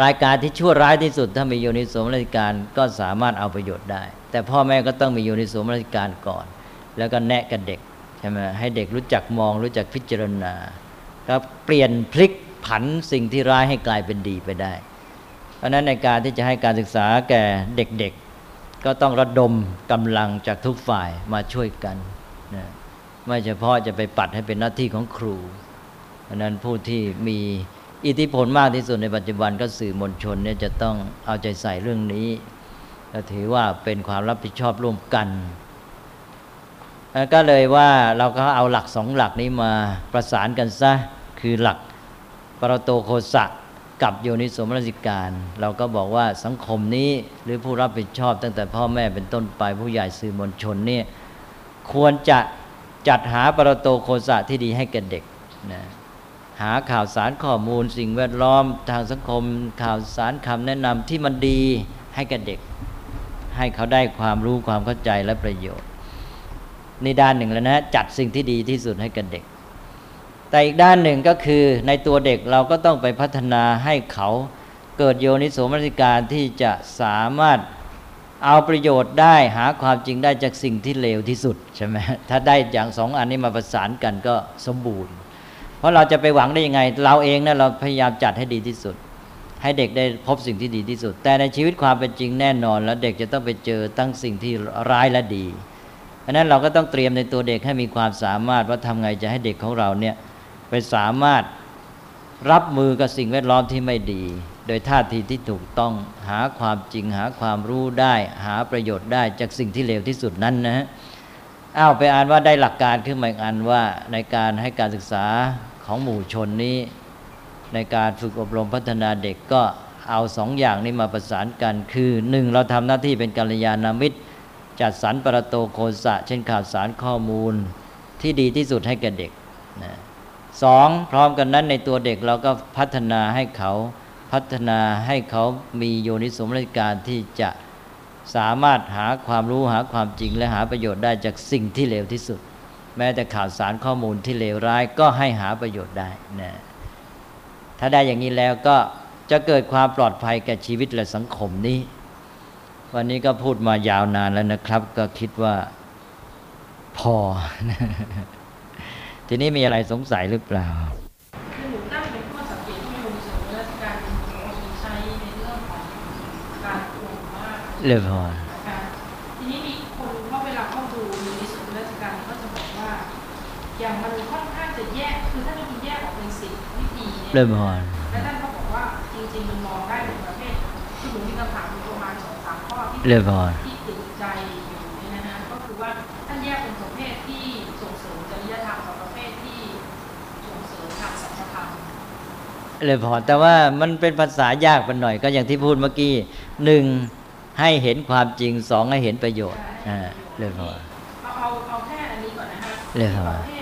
รายการที่ชั่วร้ายที่สุด ถ้ามีโยนิโสมนสิการก็สามารถเอาประโยชน์ได้ แต่พ่อแม่ก็ต้องมีโยนิโสมนสิการก่อน แล้วก็แนะกับเด็กใช่ไหมให้เด็กรู้จักมองรู้จักพิจารณาก็เปลี่ยนพลิกผันสิ่งที่ร้ายให้กลายเป็นดีไปได้ เพราะนั้นในการที่จะให้การศึกษาแก่เด็กๆ ก็ต้องระดมกำลังจากทุกฝ่ายมาช่วยกันนะไม่เฉพาะจะไปปัดให้เป็นหน้าที่ของครู เพราะนั้นผู้ที่มี อิทธิพลมากที่สุดในปัจจุบันก็สื่อมวลชนเนี่ยจะต้องเอาใจใส่เรื่องนี้และถือว่าเป็นความรับผิดชอบร่วมกัน ก็เลยว่าเราก็เอาหลักสองหลักนี้มาประสานกันซะคือหลักปรโตโคสะกับโยนิสมรสิการ เราก็บอกว่าสังคมนี้หรือผู้รับผิดชอบ ตั้งแต่พ่อแม่เป็นต้นไปผู้ใหญ่สื่อมวลชนเนี่ยควรจะจัดหาปรโตโคสะที่ดีให้แก่เด็กนะ หาข่าวสารข้อมูล สิ่งแวดล้อมทางสังคม ข่าวสารคำแนะนำที่มันดีให้แก่เด็ก ให้เขาได้ความรู้ความเข้าใจและประโยชน์ในด้านหนึ่งแล้วนะจัดสิ่งที่ดีที่สุดให้กับเด็ก แต่อีกด้านหนึ่งก็คือในตัวเด็กเราก็ต้องไปพัฒนาให้เขาเกิดโยนิโสมนสิการที่จะสามารถเอาประโยชน์ได้หาความจริงได้จากสิ่งที่เลวที่สุดใช่ไหมถ้าได้อย่างสองอันนี้มาประสานกันก็สมบูรณ์ เพราะเราจะไปหวังได้ยังไง เราเองนะเราพยายามจัดให้ดีที่สุด ให้เด็กได้พบสิ่งที่ดีที่สุด แต่ในชีวิตความเป็นจริงแน่นอน แล้วเด็กจะต้องไปเจอตั้งสิ่งที่ร้ายและดีอันนั้นเราก็ต้องเตรียมในตัวเด็กให้มีความสามารถว่าทำไงจะให้เด็กของเราเนี่ยไปสามารถรับมือกับสิ่งแวดล้อมที่ไม่ดี โดยท่าทีที่ถูกต้องหาความจริงหาความรู้ได้ หาประโยชน์ได้จากสิ่งที่เลวที่สุดนั้นนะอ้าวไปอ่านว่าได้หลักการขึ้นมาอีกอันว่าในการให้การศึกษา ของหมู่ชนนี้ ในการฝึกอบรมพัฒนาเด็กก็เอาสองอย่างนี้มาประสานกัน คือหนึ่งเราทำหน้าที่เป็นกัลยาณมิตร จัดสรรประโตโคสะ เช่นข่าวสารข้อมูลที่ดีที่สุดให้แก่เด็กนะสองพร้อมกันนั้นในตัวเด็กเราก็พัฒนาให้เขาพัฒนาให้เขามีโยนิสมรการที่จะสามารถหาความรู้หาความจริงและหาประโยชน์ได้จากสิ่งที่เลวที่สุด แม้แต่ข่าวสารข้อมูลที่เลวร้ายก็ให้หาประโยชน์ได้นะถ้าได้อย่างนี้แล้วก็จะเกิดความปลอดภัยแก่ชีวิตและสังคมนี้ วันนี้ก็พูดมายาวนานแล้วนะครับ ก็คิดว่าพอ ทีนี้มีอะไรสงสัยหรือเปล่าคือหนูตั้งเป็นข้อะมาณสองเรียบร้อยที่ติดใจอยู่นี่นะฮะก็คือว่าท่านแยกเป็นประเภทที่ส่งเสริมจริยธรรมกับประเภทที่เลยพอแต่ว่ามันเป็นภาษายากไปหน่อยก็อย่างที่พูดเมื่อกี้หนึ่งให้เห็นความจริงสองให้เห็นประโยชน์อ่าเลยพอเอาเอาเอาแค่อันนี้ก่อนนะฮะเลยครับประเภทเนี่ย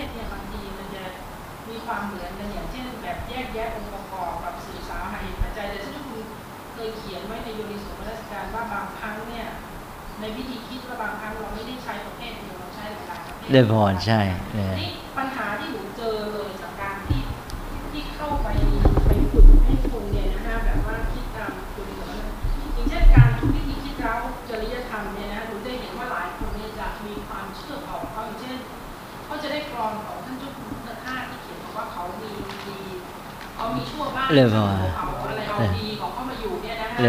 หลายๆประเภทเลยพอใช่เลยนี่ปัญหาที่หนูเจอเลยจากการที่ที่เข้าไปไปฝึกให้คนเนี่ยนะฮะแบบว่าคิดตามคุณสอนอย่างเช่นการวิธีคิดแล้วจริยธรรมเนี่ยนะหนูจะเห็นว่าหลายคนเนี่ยจะมีความเชื่อของเขาอย่างเช่นเขาจะได้กรอนของท่านเจ้าคุณพุทธทาสที่เขียนบอกว่าเขามีดีเขามีชั่วบ้างเลยพอเขาอะไรเอาดีของเขามาอยู่เนี่ยนะฮะ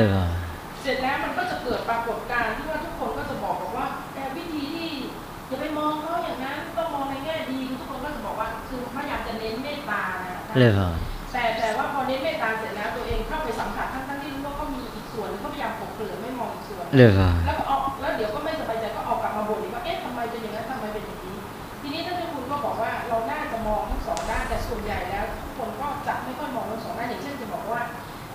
เลยพอแต่แต่ว่าพอเน้นเมตตาเสร็จแล้วตัวเองเข้าไปสัมผัสทั้งทั้งที่รู้ว่าเขามีอีกส่วนหนึ่งเขาพยายามปกเปลือกไม่มองอีกส่วนเลยพอแล้วก็เอาแล้วเดี๋ยวก็ไม่สบายใจก็เอากลับมาบ่นอีกว่าเอ๊ะทำไมเป็นอย่างนั้นทำไมเป็นอย่างนี้ ทีนี้ท่านเจ้าคุณก็บอกว่าเราน่าจะมองทั้งสองด้านแต่ส่วนใหญ่แล้วทุกคนก็จะไม่ค่อยมองทั้งสองด้านอย่างเช่นจะบอกว่า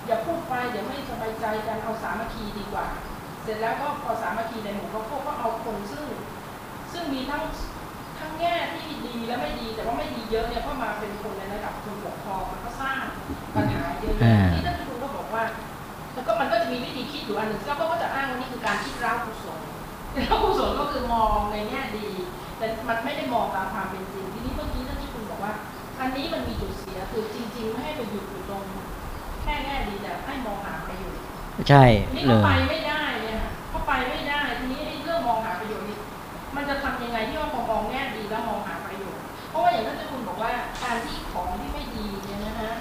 อย่าพูดไปเดี๋ยวไม่สบายใจกันเอาสามัคคีดีกว่า เสร็จแล้วก็พอสามัคคีในหมู่เขาพวกก็เอาคนซึ่ง ซึ่งมีทั้ง ทั้งแง่ที่ดีและไม่ดี แต่ว่าไม่ดีเยอะเนี่ยก็มาเป็นคนในระดับคนปกครองมันก็สร้างปัญหาเยอะอ่าๆที่ท่านคุณก็บอกว่าแล้วก็มันก็จะมีวิธีคิดอยู่อันหนึ่งแล้วก็จะอ้างว่านี่คือการคิดร้าวกุศลร้าวกุศลก็คือมองในแง่ดี แต่มันไม่ได้มองตามความเป็นจริงทีนี้เมื่อกี้ท่านที่คุณบอกว่า อันนี้มันมีจุดเสียคือจริง ๆ ไม่ให้ไปหยุดอยู่ตรงแค่แง่ดีแต่ให้มองหาประโยชน์ใช่นี่เลเขายไปไม่ได้เนี่ยค่ะเขาไปไม่ได้ทีนี้ไอ้เรื่องมองหาประโยชน์นี่มันจะทำยังไงที่ว่าพอมองแง่ดี แล้วมองหาประโยชน์ เพราะว่าอย่างที่เจ้าคุณบอกว่าการที่ของที่ไม่ดีเนี่ยนะฮะ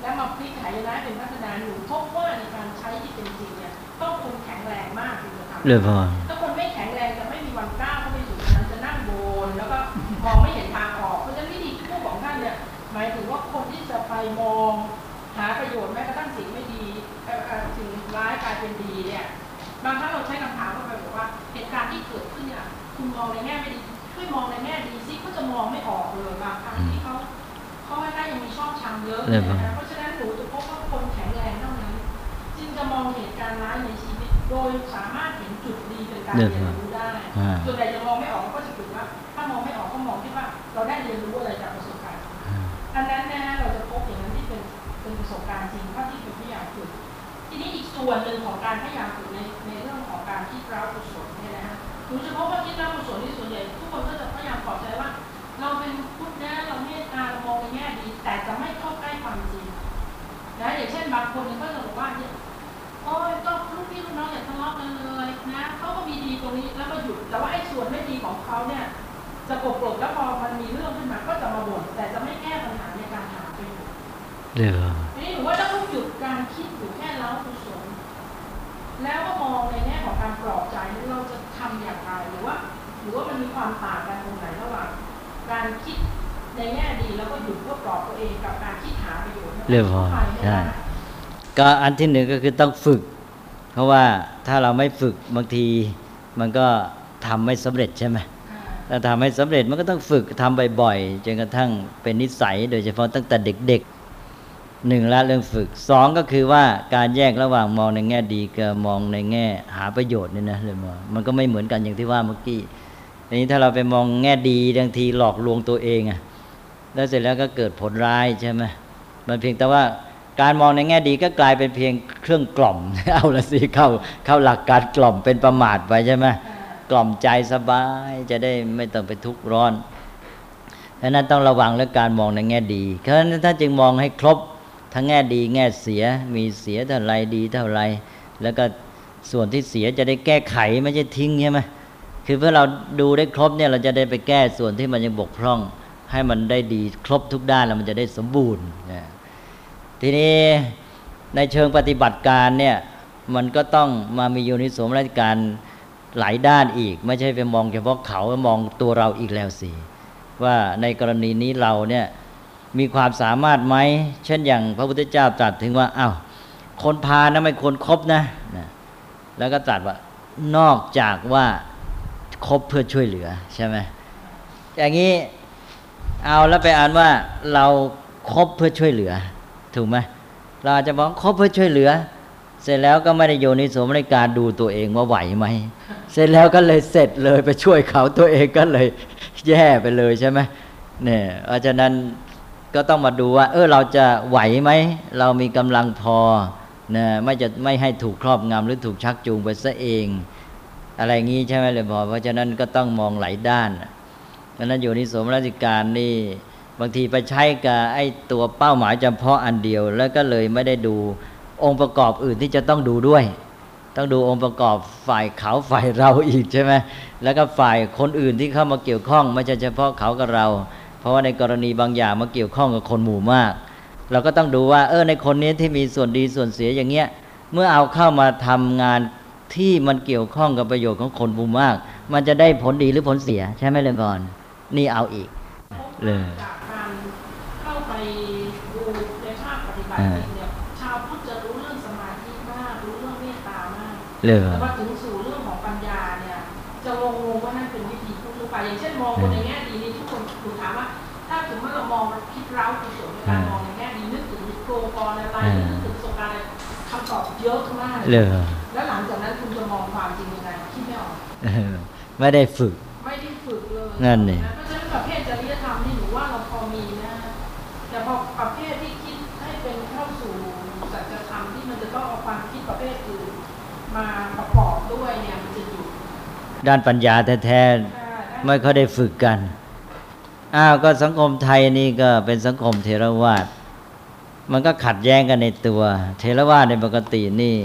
แล้วมาพลิกหายนะเป็นพัฒนาหนูพบว่าในการใช้ที่เป็นจริงเนี่ยต้องคนแข็งแรงมากถึงจะทำเลยพอถ้าคนไม่แข็งแรงจะไม่มีวันก้าวเข้าไปสู่ตรงนั้นจะนั่งโบนแล้วก็มองไม่เห็นทางออกเพราะฉะนั้นวิธีพูดของท่านเนี่ยหมายถึงว่าคนที่จะไปมองหาประโยชน์แม้กระทั่งสิ่งไม่ดีเอ่อเอ่อสิ่งร้ายกลายเป็นดีเนี่ยบางครั้งเราใช้คำถามเข้าไปบอกว่าเหตุการณ์ที่เกิดขึ้นเนี่ยคุณมองในแง่ไม่ดี ช่วยมองในแง่ดีซิเขาจะมองไม่ออกเลยบางครั้งที่เขาเขาให้ได้ยังมีชอบชังเยอะเนี่ยนะเพราะฉะนั้นหนูจะพบว่าคนแข็งแรงเท่านั้นจึงจะมองเหตุการณ์ร้ายในชีวิต โดยสามารถเห็นจุดดีเป็นการเรียนรู้ได้อ่าส่วนใหญ่จะมองไม่ออกก็จะถือว่า ถ้ามองไม่ออกก็มองที่ว่า เราได้เรียนรู้อะไรจากประสบการณ์อันนั้นนะฮะเราจะพบอย่างนั้นที่เป็นเป็นประสบการณ์จริงเท่าที่เป็นพยายามฝึกทีนี้อีกส่วนหนึ่งของการพยายามฝึกในในเรื่องของการคิดร้าวกุศลเนี่ยนะฮะ หนูจะพบว่าคิดร้าวกุศลที่ส่วนใหญ่ทุกคนก็จะพยายามปลอบใจว่า เราเป็นพุทธนะเราเมตตาเรามองในแง่ดี แต่จะไม่เข้าใกล้ความจริงนะอย่างเช่นบางคนก็จะบอกว่าเนี่ยโอ้ยก็ลูกพี่ลูกน้องอย่าทะเลาะกันเลยนะเขาก็มีดีตรงนี้แล้วก็หยุดแต่ว่าไอ้ส่วนไม่ดีของเขาเนี่ย จะกบกลบแล้วพอมันมีเรื่องขึ้นมาก็จะมาบ่นแต่จะไม่แก้ปัญหาในการหาประโยชน์เลยพอทีนี้หนูว่าต้องหยุดการคิดอยู่แค่เล้ากุศลแล้วก็มองในแง่ของการปลอบใจเราจะ ทำอย่างไรหรือว่าหรือว่ามันมีความต่างกันตรงไหนระหว่างการคิดในแง่ดีแล้วก็หยุดเพื่อปลอบตัวเองกับการคิดหาประโยชน์นี่ยเรียบร้อยไปไม่ใช่ได้ก็อันที่หนึ่งก็คือต้องฝึก เพราะว่าถ้าเราไม่ฝึกบางทีมันก็ทำไม่สำเร็จใช่ไหมอ่าถ้าทำให้สำเร็จมันก็ต้องฝึกทำบ่อยๆจนกระทั่งเป็นนิสัย โดยเฉพาะตั้งแต่เด็กๆ หนึ่งละเรื่องฝึกสองก็คือว่าการแยกระหว่างมองในแง่ดีกับมองในแง่หาประโยชน์เนี่ยนะเลยมองมันก็ไม่เหมือนกันอย่างที่ว่าเมื่อกี้ทีนี้ถ้าเราไปมองแง่ดีบางทีหลอกลวงตัวเองอะแล้วเสร็จแล้วก็เกิดผลร้ายใช่ไหมมันเพียงแต่ว่าการมองในแง่ดีก็กลายเป็นเพียงเครื่องกล่อม เอาละสิเข้าเข้าหลักการกล่อมเป็นประมาทไปใช่ไหมกล่อมใจสบายจะได้ไม่ต้องไปทุกข์ร้อนดังนั้นต้องระวังเรื่องการมองในแง่ดีเพราะฉะนั้นถ้าจึงมองให้ครบ ทั้งแง่ดีแง่เสียมีเสียเท่าไรดีเท่าไร แล้วก็ส่วนที่เสียจะได้แก้ไขไม่ใช่ทิ้งใช่ไหมคือเพื่อเราดูได้ครบเนี่ยเราจะได้ไปแก้ส่วนที่มันยังบกพร่อง ให้มันได้ดีครบทุกด้านแล้วมันจะได้สมบูรณ์นะทีนี้ในเชิงปฏิบัติการเนี่ยมันก็ต้องมามีโยนิโสมนสิการหลายด้านอีก ไม่ใช่ไปมองเฉพาะเขามองตัวเราอีกแล้วสิว่าในกรณีนี้เราเนี่ย มีความสามารถไหมเช่นอย่างพระพุทธเจ้าตรัสถึงว่าอ้าวคนพานะไม่ควรครบนะนะแล้วก็ตรัสว่านอกจากว่าคบเพื่อช่วยเหลือใช่ไหมอย่างนี้เอาแล้วไปอ่านว่าเราครบเพื่อช่วยเหลือ ถูกไหมเราอาจจะบอกคบเพื่อช่วยเหลือ เสร็จแล้วก็ไม่ได้โยนิสมในการดูตัวเองว่าไหวไหมเสร็จแล้วก็เลยเสร็จเลยไปช่วยเขาตัวเองก็เลยแย่ไปเลยใช่ไหมเนี่ยเพราะฉะนั้น ก็ต้องมาดูว่า เออเราจะไหวไหม เรามีกำลังพอนะไม่จะไม่ให้ถูกครอบงำหรือถูกชักจูงไปซะเอง อะไรงี้ใช่ไหมเลยพอเพราะฉะนั้นก็ต้องมองหลายด้านเพราะฉะนั้นโยนิโสมนสิการนี่บางทีไปใช้กับไอ้ตัวเป้าหมายจำเพาะอันเดียว แล้วก็เลยไม่ได้ดูองค์ประกอบอื่นที่จะต้องดูด้วย ต้องดูองค์ประกอบฝ่ายเขาฝ่ายเราอีกใช่ไหมแล้วก็ฝ่ายคนอื่นที่เข้ามาเกี่ยวข้องไม่ใช่เฉพาะเขากับเรา เพราะว่าในกรณีบางอย่างมาเกี่ยวข้องกับคนหมู่มาก เราก็ต้องดูว่า เออในคนนี้ที่มีส่วนดีส่วนเสียอย่างเงี้ยเมื่อเอาเข้ามาทำงานที่มันเกี่ยวข้องกับประโยชน์ของคนหมู่มาก มันจะได้ผลดีหรือผลเสีย ใช่ไหมเลยก่อน นี่เอาอีกเลยจากการเข้าไปดูในภาคปฏิบัติอ่าจริงเนี่ยชาวพุทธจะรู้เรื่องสมาธิมากรู้เรื่องเมตตามากเลยแต่ว่าถึงสู่เรื่อง ยอะมาก เลยแล้วหลังจากนั้นคุณจะมองความจริงยังไงคิดไม่ออกเออไม่ได้ฝึก ไม่ได้ฝึกเลย นั่นนี่เพราะฉะนั้นประเภทจริยธรรมนี่หนูว่าเราพอมีนะ แต่พอประเภทที่คิดให้เป็นเข้าสู่สัจธรรมที่มันจะต้องเอาความคิดประเภทอื่นมาประกอบด้วยเนี่ยมันจะอยู่ ด้านปัญญาแท้ๆไม่ค่อยได้ฝึกกัน อ้าวก็สังคมไทยนี่ก็เป็นสังคมเทรวาส มันก็ขัดแย้งกันในตัว เทรวาสในปกตินี่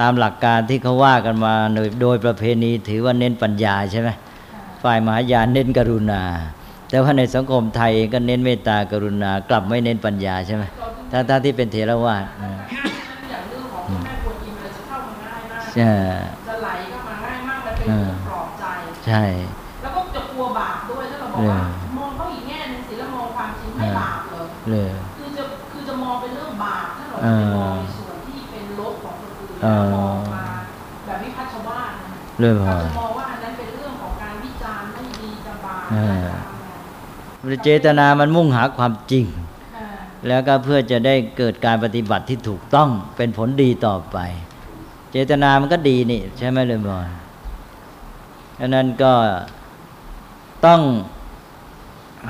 ตามหลักการที่เขาว่ากันมาโดยโดยประเพณีถือว่าเน้นปัญญาใช่ไหมฝ่ายมหายานเน้นกรุณา แต่ว่าในสังคมไทยเองก็เน้นเมตตากรุณากลับไม่เน้นปัญญาใช่ไหมถ้าถ้าที่เป็นเทรวาสอ่าอย่างเรื่องของแม่กวนอิมเลยจะเข้ามาง่ายมากใช่จะไหลเข้ามาง่ายมากมันเป็นเรื่องปลอบใจใช่ แล้วก็จะกลัวบาปด้วยถ้าเราบอกว่ามองเขาอีกแง่หนึงสิแล้วมองความจริงไม่บาปเลย เราจะไปมองในส่วนที่เป็นลบของคนอื่นเอแล้วอมองมาแบบวิพัฒน์วาสนะเลยพอเราจะมองว่าอันนั้นเป็นเรื่องของการวิจารณ์ไม่ดีจะบาปเออจะทำอะไรเจตนามันมุ่งหาความจริงอ่าแล้วก็เพื่อจะได้เกิดการปฏิบัติที่ถูกต้องเป็นผลดีต่อไป เจตนามันก็ดีนี่ใช่ไหมเลยบอยฉะนั้นก็ต้อง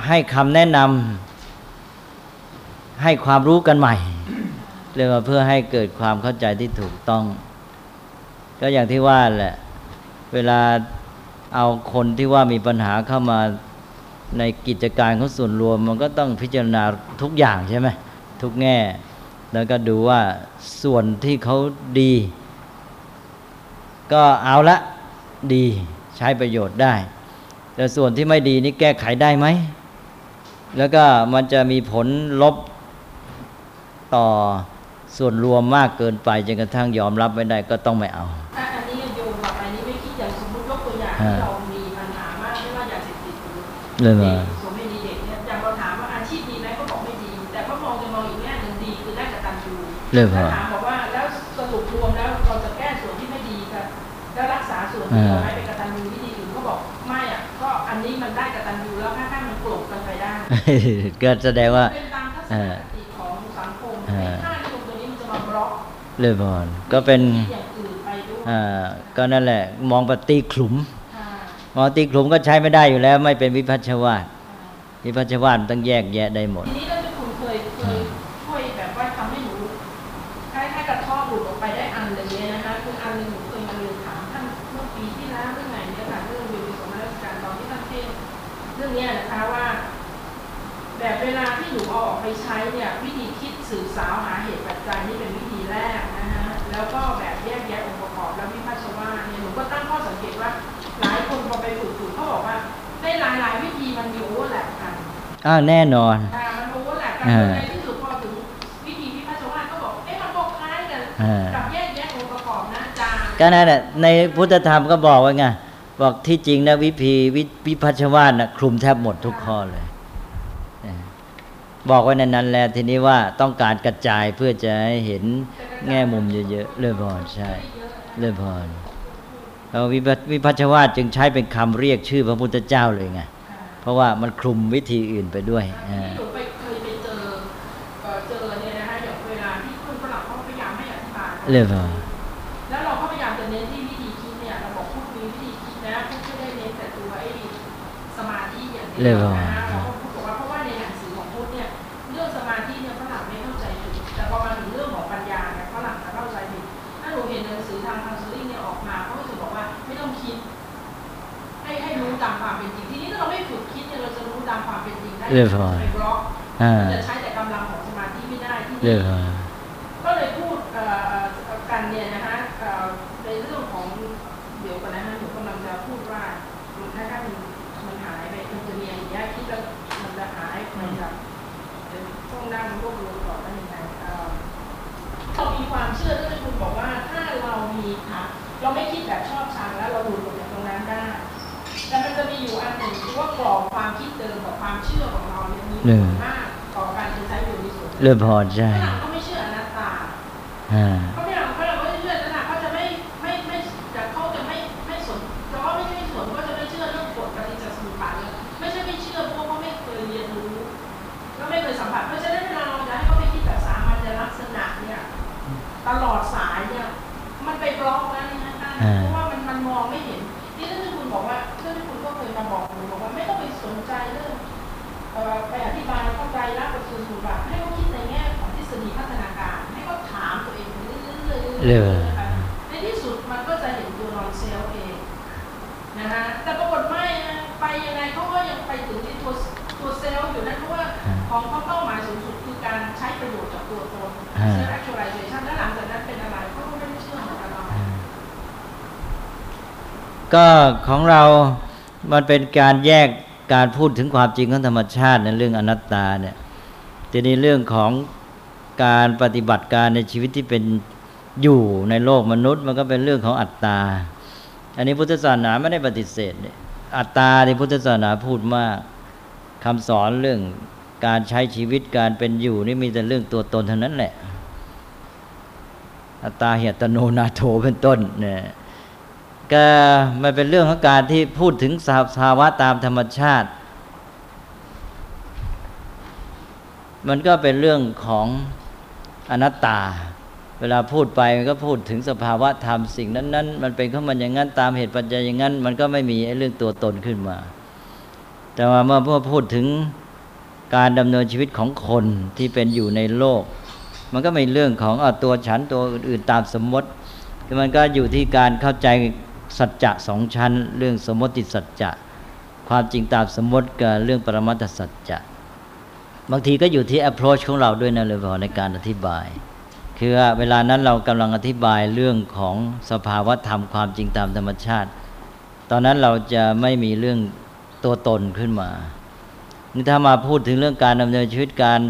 ให้คำแนะนำให้ความรู้กันใหม่ เรียกว่าเพื่อให้เกิดความเข้าใจที่ถูกต้อง ก็อย่างที่ว่าแหละ เวลาเอาคนที่ว่ามีปัญหาเข้ามาในกิจการของส่วนรวม มันก็ต้องพิจารณาทุกอย่างใช่ไหมทุกแง่ แล้วก็ดูว่าส่วนที่เขาดี ก็เอาละดีใช้ประโยชน์ได้ แต่ส่วนที่ไม่ดีนี่แก้ไขได้ไหม แล้วก็มันจะมีผลลบต่อ ส่วนรวมมากเกินไปจนกระทั่งยอมรับไม่ได้ก็ต้องไม่เอาอะอันนี้โยงกับอันนี้ไม่คิดอย่างสมมติยกตัวอย่างที่เรามีปัญหามากไม่ว่ายาเสพติดหรือเลยเด็มากสมไม่ดีเด็กเนี่ยอย่างเราถามว่าอาชีพดีไหมเขาบอกไม่ดี แต่เขามองจะมองอีกแง่หนึ่งดีคือได้กตัญญูเลยพแล้อวถามบอกว่าแล้วสรุปรวมแล้วเราจะแก้ส่วนที่ไม่ดีกันแล้วรักษาส่วนที่เราไม่เป็นกตัญญูวิธีอื่นเขาบอกไม่อะก็อันนี้มันได้กตัญญูแล้วข้างๆมันกลบกันไปได้ก็แสดงว่าเป็นตามทัศนค เลยพอก็เป็นคิดอย่างอื่นไปด้วยอ่าก็นั่นแหละ มองปฏิขลุมค่ะมองตีขลุมก็ใช้ไม่ได้อยู่แล้ว ไม่เป็นวิพัชวาทค่ะวิพัชวาทมันต้องแยกแยะได้หมด อ้าวแน่นอนค่ะมันโอเวอร์แลปกันอ่าในที่สุดพอถึงวิธีวิพากษ์ว่าก็บอกเอ๊ะมันก็คล้ายกันอ่ากับแยกแยะองค์ประกอบนะอาจารย์ก็นั่นแหละในพุทธธรรมก็บอกไว้ไงบอกที่จริงนะวิพีวิวิพัชวาทนะคลุมแทบหมดทุกข้อเลยนะบอกไว้ในนั้นแล้วทีนี้ว่าต้องการกระจายเพื่อจะให้เห็นแง่มุมเยอะๆเลยพรใช่เลยพรเราวิพัวิพัชวาทจึงใช้เป็นคำเรียกชื่อพระพุทธเจ้าเลยไงค่ะ เพราะว่ามันคลุมวิธีอื่นไปด้วยทีอ่านี้หนูไปเคยไปเจอเอ่อเจอเนี่ยนะคะอย่างเวลาที่เพื่อนเรื่องพอแล้วเราก็พยายามจะเน้นที่วิธีคิดเนี่ยเราบอกพูดมีวิธีคิดนะพูดไม่ได้เน้นแต่ตัวไอ้สมาธิอย่างเดียวนะ เป็นจริงได้เรื่องพอไปบล็อกอ่าจะใช้แต่กำลังของสมาธิไม่ได้ที่เรื่นี่องพอก็เลยพูดเอ่อเอ่อกันเนี่ยนะฮะเอ่อในเรื่องของเดี๋ยวก่อนนะฮะหนูกำลังจะพูดว่าถ้าถ้ามันมันหายไปมันจะมีอย่างเงี้ยคิดแล้วมันจะหายมันจะเดี๋ยวต้องนั่งรวบรวมก่อนว่ายังไงเอ่อเรามีความเชื่อที่คุณบอกว่าถ้าเรามีค่ะเราไม่คิดแบบชอบชังแล้วเราหลุดออกจากตรงนั้นได้แต่มันจะมีอยู่อันหนึ่งคือว่ากรอบ ความคิดเดิมกับความเชื่อของเราเนี่ยมีผลมากต่อการใช้อยู่ในส่วนเรื่องพอใช่ฝรั่งก็ไม่เชื่ออนัตตาอ่าเขาไม่เอาเขาเรา ใจรักปฏิจจสมุปบาทให้เขาคิดในแง่ของทฤษฎีพัฒนาการ ให้เขาถามตัวเองไปเรื่อยๆเรื่องนะคะในที่สุดมันก็จะเห็นตัวนอนเซลล์เองนะฮะแต่ปรากฏไม่นะไปยังไงเขาก็ยังไปถึงที่ตัวตัวเซลล์อยู่นะเพราะว่าของเขาเป้าหมายสูงสุดคือการใช้ประโยชน์จากตัวตน self actualization แล้วหลังจากนั้นเป็นอะไรเขาก็ไม่ได้เชื่อเหมือนกับเราก็ของเรามันเป็นการแยกการพูดถึงความจริงของธรรมชาติในเรื่องอนัตตาเนี่ย ทีนี้เรื่องของการปฏิบัติการในชีวิตที่เป็นอยู่ในโลกมนุษย์ มันก็เป็นเรื่องของอัตตา อันนี้พุทธศาสนาไม่ได้ปฏิเสธอัตตาที่พุทธศาสนาพูดมากคำสอนเรื่องการใช้ชีวิตการเป็นอยู่นี่มีแต่เรื่องตัวตนเท่านั้นแหละ อัตตาเหตโนนาโถเป็นต้นเนี่ยก็มันเป็นเรื่องของการที่พูดถึงสภาวะตามธรรมชาติ มันก็เป็นเรื่องของอนัตตา เวลาพูดไปมันก็พูดถึงสภาวะธรรมสิ่งนั้นๆ มันเป็นเข้ามันอย่างนั้นตามเหตุปัจจัยอย่างนั้น มันก็ไม่มีไอ้เรื่องตัวตนขึ้นมา แต่ว่าเมื่อพูดถึงการดำเนินชีวิตของคนที่เป็นอยู่ในโลก มันก็เป็นเรื่องของอตัวฉันตัวอื่นๆตามสมมติมันก็อยู่ที่การเข้าใจสัจจะสองชั้น เรื่องสมมติสัจจะ ความจริงตามสมมติกับเรื่องปรมัตถสัจจะ บางทีก็อยู่ที่ approach ของเราด้วยนะเลยพอในการอธิบาย คือเวลานั้นเรากำลังอธิบายเรื่องของสภาวะธรรมความจริงตามธรรมชาติ ตอนนั้นเราจะไม่มีเรื่องตัวตนขึ้นมา นี่ถ้ามาพูดถึงเรื่องการดำเนินชีวิตการ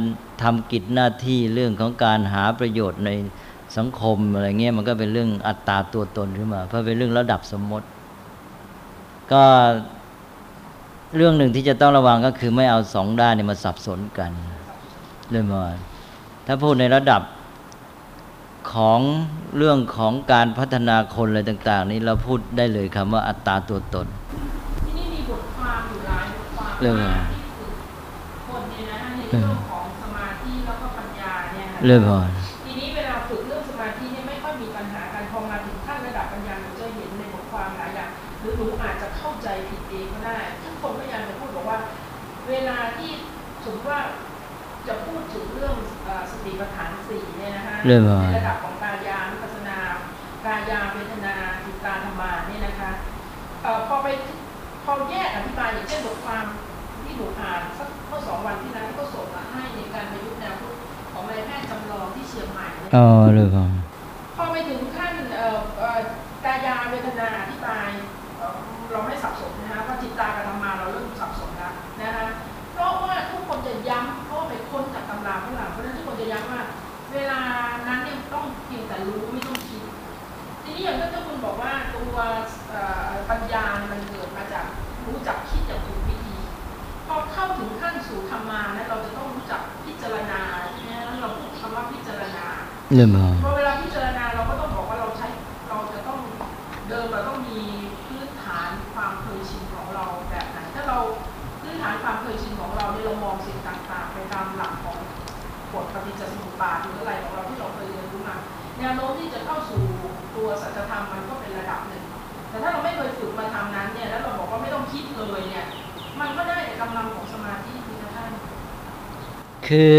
ทำกิจหน้าที่เรื่องของการหาประโยชน์ในสังคมอะไรเงี้ยมันก็เป็นเรื่องอัตตาตัวตนขึ้นมา เพราะเป็นเรื่องระดับสมมติ ก็ เรื่องหนึ่งที่จะต้องระวังก็คือไม่เอาสองด้านเนี่ยมาสับสนกันเลยมาถ้าพูดในระดับของเรื่องของการพัฒนาคนอะไรต่าง ๆ นี้เราพูดได้เลยคำว่าอัตตาตัวตนที่นี่มีบทความอยู่หลายบทความเรื่องอะไรมากที่ฝึกคนเนี่ยนะในเรื่องของสมาธิแล้วก็ปัญญาเนี่ยนะเรื่องพอทีนี้เเนี่ยนะคะเรื่องอะไรในระดับของกายานุปัสสนากายาเวทนาจิตาธรรมาเนี่ยนะคะเอ่อพอไปพอแยกอธิบายอย่างเช่นบทความที่หนูอ่านสักเมื่อสองวันที่แล้วก็ส่งมาให้ในการประยุกต์แนวพุทธของนายแพทย์จำลองที่เชียงใหม่เนี่ยอ๋อเรื่องพอ บอกว่าตัวปัญญามันเกิดมาจากรู้จักคิดอย่างถูกวิธีพอเข้าถึงขั้นสู่ธรรมานะเราจะต้องรู้จักพิจารณาใช่ไหมแล้วเราพูดคำว่าพิจารณาเรื่องพอพอเวลาพิจารณาเราก็ต้องบอกว่าเราใช้เราจะต้องเดิมเราต้องมีพื้นฐานความเคยชินของเราแบบไหนถ้าเราพื้นฐานความเคยชินของเราเนี่ยเรามองสิ่งต่างๆ ไปตามหลักของกฎปฏิจจสมุปบาทหรืออะไรของเราที่เราเคยเรียนรู้มาแนวโน้มที่จะเข้าสั จธรรมมันก็เป็นระดับหนึ่ง แต่ถ้าเราไม่เคยฝึกมาทำนั้นเนี่ย แล้วเราบอกว่าไม่ต้องคิดเลยเนี่ย มันก็ได้แต่กำลังของสมาธิคือท่านคือ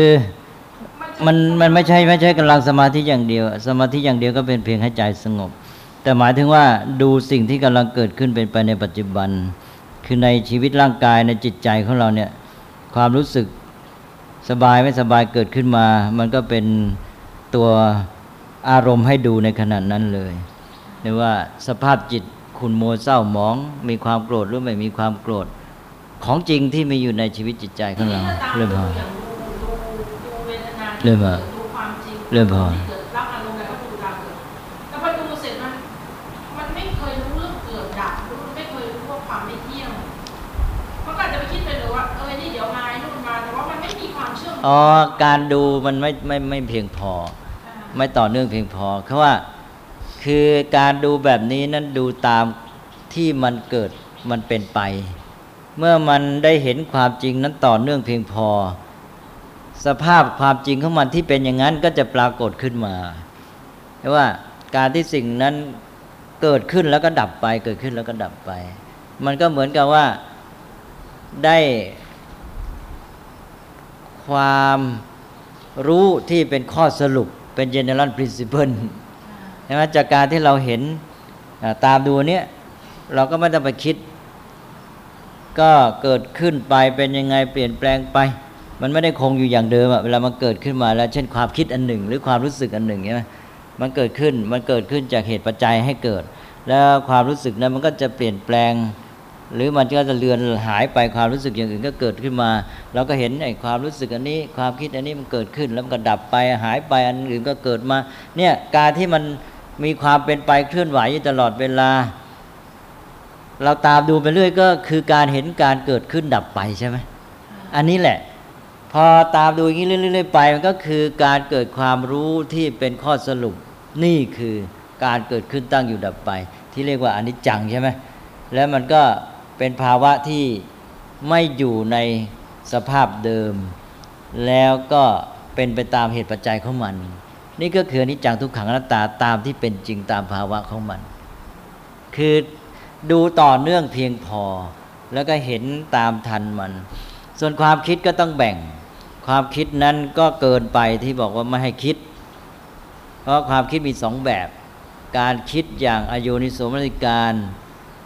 จะมันมันไม่ใช่ไม่ใช่กำลังสมาธิอย่างเดียว สมาธิอย่างเดียวก็เป็นเพียงให้ใจสงบ แต่หมายถึงว่าดูสิ่งที่กำลังเกิดขึ้นเป็นไปในปัจจุบัน คือในชีวิตร่างกายในจิตใจของเราเนี่ยความรู้สึกสบายไม่สบายเกิดขึ้นมา มันก็เป็นตัว อารมณ์ให้ดูในขณะนั้นเลยหรือว่าสภาพจิตขุนโมวเศร้าหมอง มีความโกรธหรือไม่มีความโกรธ ของจริงที่มีอยู่ในชีวิตจิตใจของเราถ้าตามเริ่มดูพออย่างดูดูดูเวทนาเริ่มพอดูความจริงเริ่มพอที่เกิดรับอารมณ์แล้วก็ดูตามเกิดแต่พอดูเสร็จมันมันไม่เคยรู้เรื่องเกิดดับรู้ไม่เคยรู้ว่าความไม่เที่ยงมันก็อาจจะไปคิดไปเลยว่าเออนี่เดี๋ยวมานู่นมาแต่ว่ามันไม่มีความเชื่อมอ๋อ การดูมันไม่ไม่ไม่เพียงพออ่า ไม่ต่อเนื่องเพียงพอเขาะว่าคือการดูแบบนี้นั้นดูตามที่มันเกิดมันเป็นไป เมื่อมันได้เห็นความจริงนั้นต่อเนื่องเพียงพอ สภาพความจริงของมันที่เป็นอย่างนั้นก็จะปรากฏขึ้นมาเพราะว่าการที่สิ่งนั้นเกิดขึ้นแล้วก็ดับไป เกิดขึ้นแล้วก็ดับไป มันก็เหมือนกับว่าได้ความรู้ที่เป็นข้อสรุป เป็น general principle ใช่ไหมจากการที่เราเห็นอ่าตามดูเนี้ยเราก็ไม่ต้องไปคิด ก็เกิดขึ้นไปเป็นยังไงเปลี่ยนแปลงไป มันไม่ได้คงอยู่อย่างเดิมอะเวลามันเกิดขึ้นมาแล้ว เช่นความคิดอันหนึ่ง หรือความรู้สึกอันหนึ่งใช่ไหมมันเกิดขึ้นมันเกิดขึ้นจากเหตุปัจจัยให้เกิด แล้วความรู้สึกนั้นมันก็จะเปลี่ยนแปลง หรือมันก็จะเลือนหายไปความรู้สึกอย่างอื่นก็เกิดขึ้นมา เราก็เห็นไอ้ความรู้สึกอันนี้ ความคิดอันนี้มันเกิดขึ้น แล้วมันก็ดับไปหายไปอันอื่นก็เกิดมาเนี่ยการที่มันมีความเป็นไปเคลื่อนไหวอยู่ตลอดเวลา เราตามดูไปเรื่อยก็คือการเห็นการเกิดขึ้นดับไปใช่ไหมอันนี้แหละ พอตามดูอย่างนี้เรื่อยๆไปมันก็คือการเกิดความรู้ที่เป็นข้อสรุป นี่คือการเกิดขึ้นตั้งอยู่ดับไป ที่เรียกว่าอนิจจังใช่ไหมแล้วมันก็ เป็นภาวะที่ไม่อยู่ในสภาพเดิม แล้วก็เป็นไปตามเหตุปัจจัยของมัน นี่ก็คืออนิจจังทุกขังอนัตตาตามที่เป็นจริงตามภาวะของมัน คือดูต่อเนื่องเพียงพอ แล้วก็เห็นตามทันมัน ส่วนความคิดก็ต้องแบ่ง ความคิดนั้นก็เกินไปที่บอกว่าไม่ให้คิด เพราะความคิดมีสองแบบ การคิดอย่างอโยนิโสมนสิการ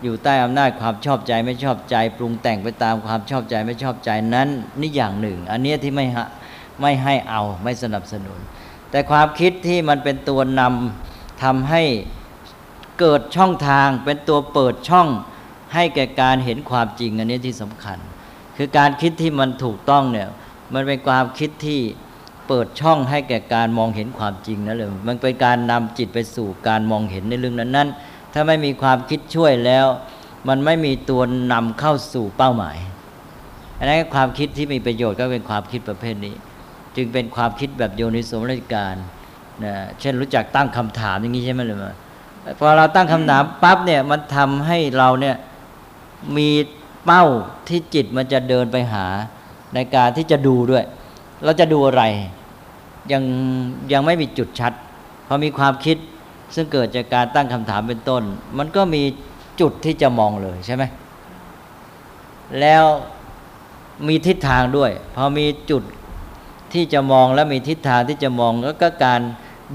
อยู่ใต้อำนาจความชอบใจไม่ชอบใจ ปรุงแต่งไปตามความชอบใจไม่ชอบใจนั้นนี่อย่างหนึ่ง อันเนี้ยที่ไม่ไม่ให้เอาไม่สนับสนุน แต่ความคิดที่มันเป็นตัวนำทำให้เกิดช่องทางเป็นตัวเปิดช่องให้แก่การเห็นความจริงอันนี้ที่สำคัญ คือการคิดที่มันถูกต้องเนี่ยมันเป็นความคิดที่เปิดช่องให้แก่การมองเห็นความจริงนั่นเลยมันเป็นการนำจิตไปสู่การมองเห็นในเรื่องนั้นๆ ถ้าไม่มีความคิดช่วยแล้ว มันไม่มีตัวนำเข้าสู่เป้าหมายอันนั้นความคิดที่มีประโยชน์ก็เป็นความคิดประเภทนี้ จึงเป็นความคิดแบบโยนิสมนสิการนะเช่นรู้จักตั้งคำถามอย่างนี้ใช่ไหมเลยมาพอเราตั้งคำถามปั๊บเนี่ยมันทำให้เราเนี่ยมีเป้าที่จิตมันจะเดินไปหาในการที่จะดูด้วย เราจะดูอะไรยังยังไม่มีจุดชัดพอมีความคิด ซึ่งเกิดจากการตั้งคำถามเป็นต้น มันก็มีจุดที่จะมองเลยใช่ไหมแล้วมีทิศทางด้วย พอมีจุดที่จะมองและมีทิศทางที่จะมองแล้วก็การ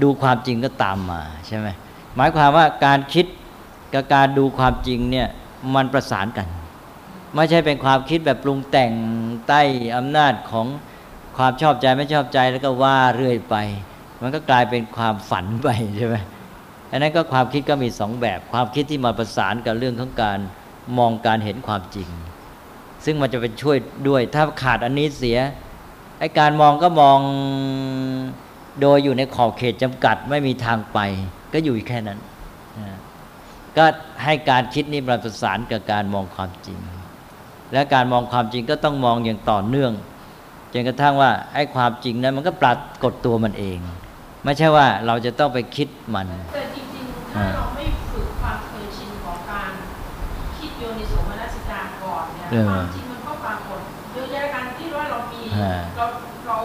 ดูความจริงก็ตามมาใช่ไหมหมายความว่าการคิดกับการดูความจริงเนี่ยมันประสานกัน ไม่ใช่เป็นความคิดแบบปรุงแต่งใต้อำนาจของความชอบใจไม่ชอบใจแล้วก็ว่าเรื่อยไป มันก็กลายเป็นความฝันไปใช่ไหม อันนั้นก็ความคิดก็มีสองแบบ ความคิดที่มาประสานกับเรื่องของการมองการเห็นความจริง ซึ่งมันจะเป็นช่วยด้วย ถ้าขาดอันนี้เสียไอการมองก็มองโดยอยู่ในขอบเขตจำกัดไม่มีทางไป ก็อยู่แค่นั้น ก็ให้การคิดนี้ประสานกับการมองความจริง และการมองความจริงก็ต้องมองอย่างต่อเนื่องจนกระทั่งว่าไอ้ความจริงนั้นมันก็ปรากฏตัวมันเอง ไม่ใช่ว่าเราจะต้องไปคิดมันแต่จริงๆถ้าเราไม่ฝึกความเคยชินของการคิดโยนิโสมนสิการก่อนเนี่ยเออความจริงมันก็ปรากฏเยอะแยะการที่ว่าเรามีอ่าเราเรา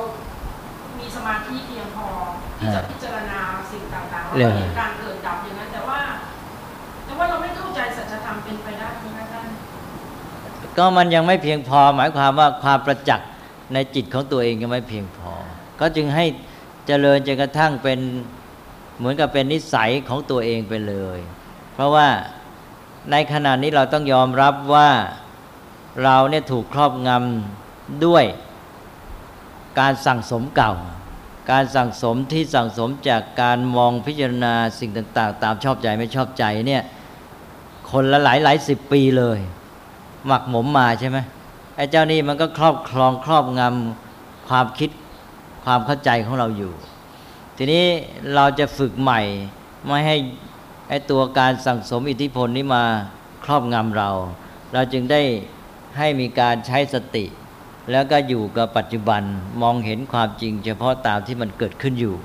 มีสมาธิเพียงพอที่จะพิจารณาสิ่งต่างๆเรื่แล้องวก็เห็นการเกิดดับอย่างนั้นแต่ว่า แต่ว่าเราไม่เข้าใจสัจธรรมเป็นไปได้ไหมคะท่านก็มันยังไม่เพียงพอ หมายความว่าความประจักษ์ในจิตของตัวเองยังไม่เพียงพอ ก็จึงให้ เจริญจนกระทั่งเป็นเหมือนกับเป็นนิสัยของตัวเองไปเลย เพราะว่าในขณะนี้เราต้องยอมรับว่าเราเนี่ยถูกครอบงำด้วยการสั่งสมเก่า การสั่งสมที่สั่งสมจากการมองพิจารณาสิ่งต่าง ๆ ตามชอบใจไม่ชอบใจเนี่ยคนละหลายหลายสิบปีเลย หมักหมมมาใช่ไหมไอ้เจ้านี่มันก็ครอบครองครอบงำความคิด ความเข้าใจของเราอยู่ ทีนี้เราจะฝึกใหม่ไม่ให้ไอตัวการสั่งสมอิทธิพลนี้มาครอบงำเรา เราจึงได้ให้มีการใช้สติ แล้วก็อยู่กับปัจจุบันมองเห็นความจริง เฉพาะตามที่มันเกิดขึ้นอยู่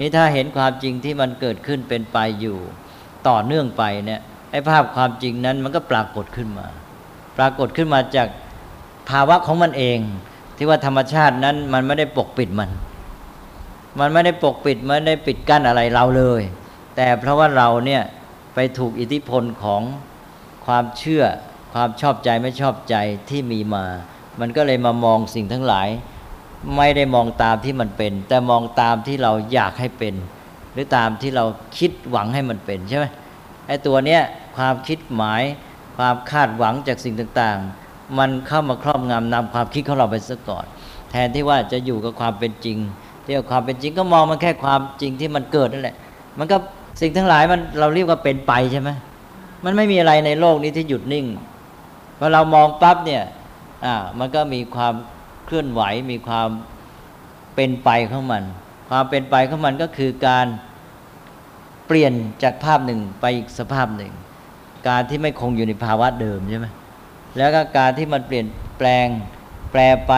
นี่ถ้าเห็นความจริงที่มันเกิดขึ้นเป็นไปอยู่ ต่อเนื่องไปเนี่ยไอ้ภาพความจริงนั้นมันก็ปรากฏขึ้นมา ปรากฏขึ้นมาจากภาวะของมันเอง ที่ว่าธรรมชาตินั้นมันไม่ได้ปกปิดมัน มันไม่ได้ปกปิดไม่ได้ปิดกั้นอะไรเราเลย แต่เพราะว่าเราเนี่ยไปถูกอิทธิพลของความเชื่อความชอบใจไม่ชอบใจที่มีมา มันก็เลยมามองสิ่งทั้งหลาย ไม่ได้มองตามที่มันเป็น แต่มองตามที่เราอยากให้เป็น หรือตามที่เราคิดหวังให้มันเป็นใช่ไหมไอ้ตัวเนี้ยความคิดหมายความคาดหวังจากสิ่งต่างๆ มันเข้ามาครอบงำนำความคิดของเราไปซะก่อน แทนที่ว่าจะอยู่กับความเป็นจริงที่ว่าความเป็นจริงก็มองมันแค่ความจริงที่มันเกิดนั่นแหละ มันก็สิ่งทั้งหลายมันเราเรียกว่าเป็นไปใช่ไหมมันไม่มีอะไรในโลกนี้ที่หยุดนิ่งพอเรามองปั๊บเนี่ยอ่ามันก็มีความเคลื่อนไหวมีความเป็นไปของมัน ความเป็นไปของมันก็คือการเปลี่ยนจากภาพหนึ่งไปอีกสภาพหนึ่ง การที่ไม่คงอยู่ในภาวะเดิมใช่ไหม แล้วก็การที่มันเปลี่ยนแปลงแปลไป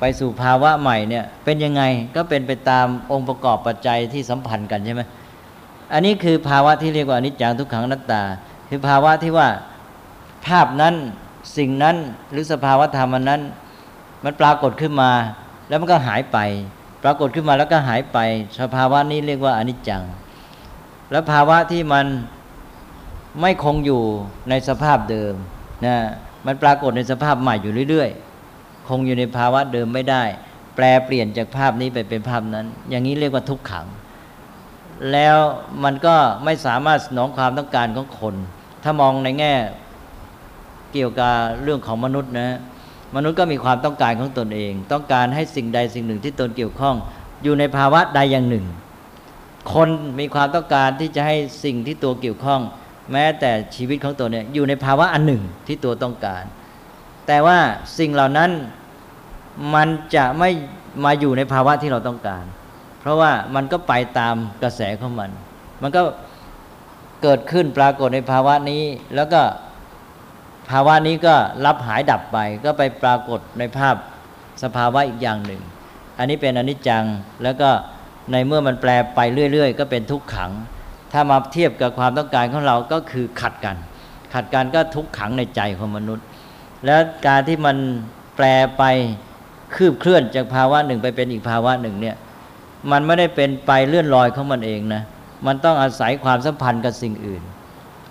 ไปสู่ภาวะใหม่เนี่ย เป็นยังไงก็เป็นไปตามองค์ประกอบปัจจัยที่สัมพันธ์กันใช่ไหมอันนี้คือภาวะที่เรียกว่าอนิจจังทุกขังนัตตา คือภาวะที่ว่าภาพนั้นสิ่งนั้นหรือสภาวะธรรมนั้น มันปรากฏขึ้นมา แล้วมันก็หายไป ปรากฏขึ้นมาแล้วก็หายไป สภาวะนี้เรียกว่าอนิจจัง แล้วภาวะที่มันไม่คงอยู่ในสภาพเดิม นะมันปรากฏในสภาพใหม่อยู่เรื่อยๆ คงอยู่ในภาวะเดิมไม่ได้ แปลเปลี่ยนจากภาพนี้ไปเป็นภาพนั้น อย่างนี้เรียกว่าทุกขัง แล้วมันก็ไม่สามารถสนองความต้องการของคน ถ้ามองในแง่เกี่ยวกับเรื่องของมนุษย์นะ มนุษย์ก็มีความต้องการของตนเอง ต้องการให้สิ่งใดสิ่งหนึ่งที่ตนเกี่ยวข้อง อยู่ในภาวะใดอย่างหนึ่ง คนมีความต้องการที่จะให้สิ่งที่ตัวเกี่ยวข้อง แม้แต่ชีวิตของตัวเนี่ยอยู่ในภาวะอันหนึ่งที่ตัวต้องการ แต่ว่าสิ่งเหล่านั้นมันจะไม่มาอยู่ในภาวะที่เราต้องการ เพราะว่ามันก็ไปตามกระแสของมัน มันก็เกิดขึ้นปรากฏในภาวะนี้ แล้วก็ภาวะนี้ก็รับหายดับไป ก็ไปปรากฏในภาพสภาวะอีกอย่างหนึ่ง อันนี้เป็นอนิจจังแล้วก็ในเมื่อมันแปลไปเรื่อย ๆ ก็เป็นทุกขัง ถ้ามาเทียบกับความต้องการของเราก็คือขัดกัน ขัดกันก็ทุกขังในใจของมนุษย์ แล้วการที่มันแปลไปคืบเคลื่อนจากภาวะหนึ่งไปเป็นอีกภาวะหนึ่งเนี่ยมันไม่ได้เป็นไปเลื่อนลอยของมันเองนะมันต้องอาศัยความสัมพันธ์กับสิ่งอื่น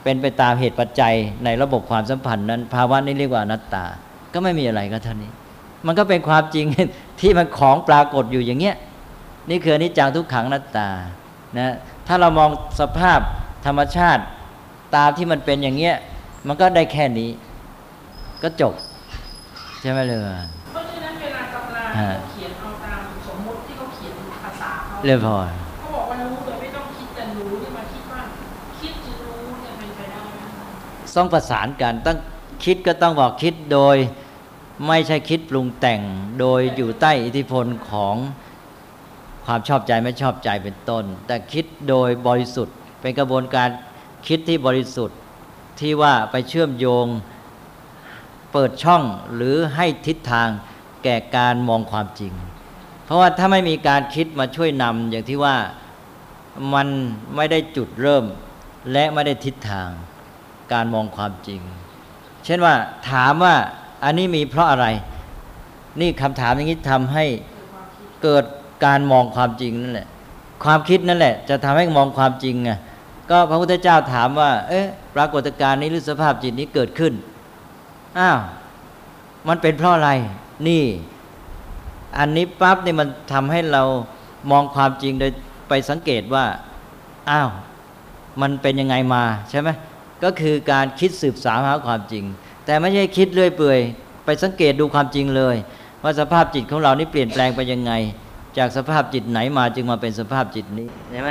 เป็นไปตามเหตุปัจจัยในระบบความสัมพันธ์นั้น ภาวะนี้เรียกว่าอนัตตา ก็ไม่มีอะไรก็เท่านี้ มันก็เป็นความจริงที่มันของปรากฏอยู่อย่างเงี้ยนี่คืออนิจจังทุกขังนัตตา นะถ้าเรามองสภาพธรรมชาติตามที่มันเป็นอย่างเงี้ย มันก็ได้แค่นี้ ก็จบ ใช่ไหมเลยเพราะฉะนั้นเวลาตำราฮะเขาเขียนเอาตามสมมุติที่เขาเขียนภาษาเขาเรียบพอเขาบอกว่ารู้โดยไม่ต้องคิดจะรู้นี่มาคิดว่าคิดจะรู้เนี่ยเป็นไปได้ไหมต้องประสานกันต้องคิดก็ต้องบอกคิดโดยไม่ใช่คิดปรุงแต่งโดยอยู่ใต้อิทธิพลของ ความชอบใจไม่ชอบใจเป็นต้น แต่คิดโดยบริสุทธิ์ เป็นกระบวนการคิดที่บริสุทธิ์ที่ว่าไปเชื่อมโยงเปิดช่องหรือให้ทิศทางแก่การมองความจริง เพราะว่าถ้าไม่มีการคิดมาช่วยนำอย่างที่ว่ามันไม่ได้จุดเริ่ม และไม่ได้ทิศทาง การมองความจริง เช่นว่าถามว่าอันนี้มีเพราะอะไร นี่คำถามอย่างนี้ทำให้เกิด การมองความจริงนั่นแหละ ความคิดนั่นแหละ จะทำให้มองความจริงไงก็พระพุทธเจ้าถามว่า เอ๊ะปรากฏการณ์นี้หรือสภาพจิตนี้เกิดขึ้นอ้าวมันเป็นเพราะอะไร นี่ อันนี้ปั๊บเนี่ยมันทำให้เรามองความจริงโดยไปสังเกตว่าอ้าวมันเป็นยังไงมาใช่ไหมก็คือการคิดสืบสาวหาความจริง แต่ไม่ใช่คิดเรื่อยเปื่อย ไปสังเกตดูความจริงเลย ว่าสภาพจิตของเรานี่เปลี่ยนแปลงไปยังไง จากสภาพจิตไหนมาจึงมาเป็นสภาพจิตนี้ใช่ไหม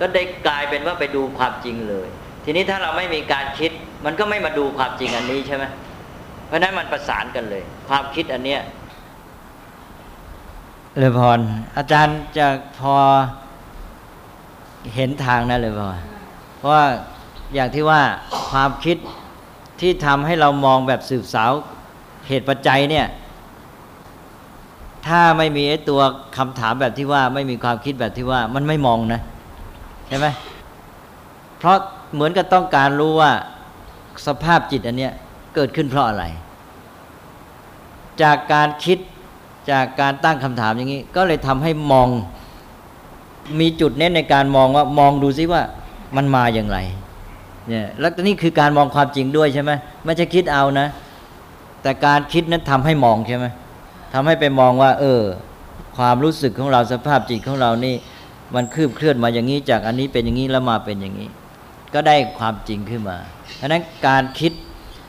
ก็ได้กลายเป็นว่าไปดูความจริงเลย ทีนี้ถ้าเราไม่มีการคิด มันก็ไม่มาดูความจริงอันนี้ใช่ไหมเพราะนั้นมันประสานกันเลย ความคิดอันเนี้ยเลยพรอาจารย์จะพอเห็นทางนะเลยพรเพราะว่าอย่างที่ว่าความคิดที่ทำให้เรามองแบบสืบสาวเหตุปัจจัยเนี่ย ถ้าไม่มีไอ้ตัวคำถามแบบที่ว่าไม่มีความคิดแบบที่ว่ามันไม่มองนะ ใช่ไหมเพราะเหมือนกับต้องการรู้ว่าสภาพจิตอันเนี้ยเกิดขึ้นเพราะอะไร จากการคิดจากการตั้งคำถามอย่างนี้ ก็เลยทำให้มอง มีจุดเน้นในการมองว่ามองดูซิว่ามันมาอย่างไรเนี่ยแล้วนี่คือการมองความจริงด้วยใช่ไหมไม่ใช่คิดเอานะ แต่การคิดนั้นทำให้มองใช่ไหม ทำให้ไปมองว่า เออ ความรู้สึกของเราสภาพจิตของเรานี่ มันคืบเคลื่อนมาอย่างนี้จากอันนี้เป็นอย่างนี้แล้วมาเป็นอย่างนี้ ก็ได้ความจริงขึ้นมาเพราะฉะนั้นการคิด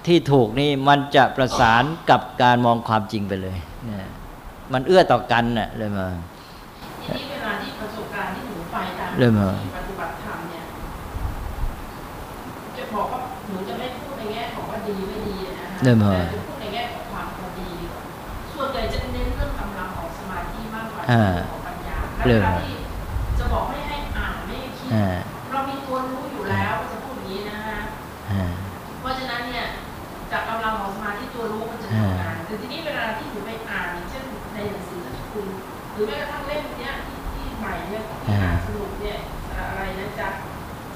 ที่ถูกนี่มันจะประสานกับการมองความจริงไปเลยเนี่ยมันเอื้อต่อกันน่ะเลยมาทีนี้เวลาที่ประสบการณ์ที่หนูไปตามเริ่มเหรอปฏิบัติธรรมเนี่ยจะบอกว่าหนูจะไม่พูดในแง่ของว่าดีไม่ดีนะฮะเริ่มเอ่าเรื่องของปัญญาและเริ่เวมลาที่จะบอกไม่ให้อ่านไม่ให้คิดอ่าเรามีตัวรู้อยู่แล้วจะพูดอย่างนี้นะฮะอ่าเพราะฉะนั้นเนี่ยจากกำลังของสมาธิตัวรู้มันจะทำงานแต่ทีนี้เวลาที่หนูไปอ่านอย่างเช่นในหนังสือท่านคุณหรือแม้กระทั่งเล่มเนี้ยที่ที่ใหม่เนี่ยที่อ่านสรุปเนี่ยอะไรนะจา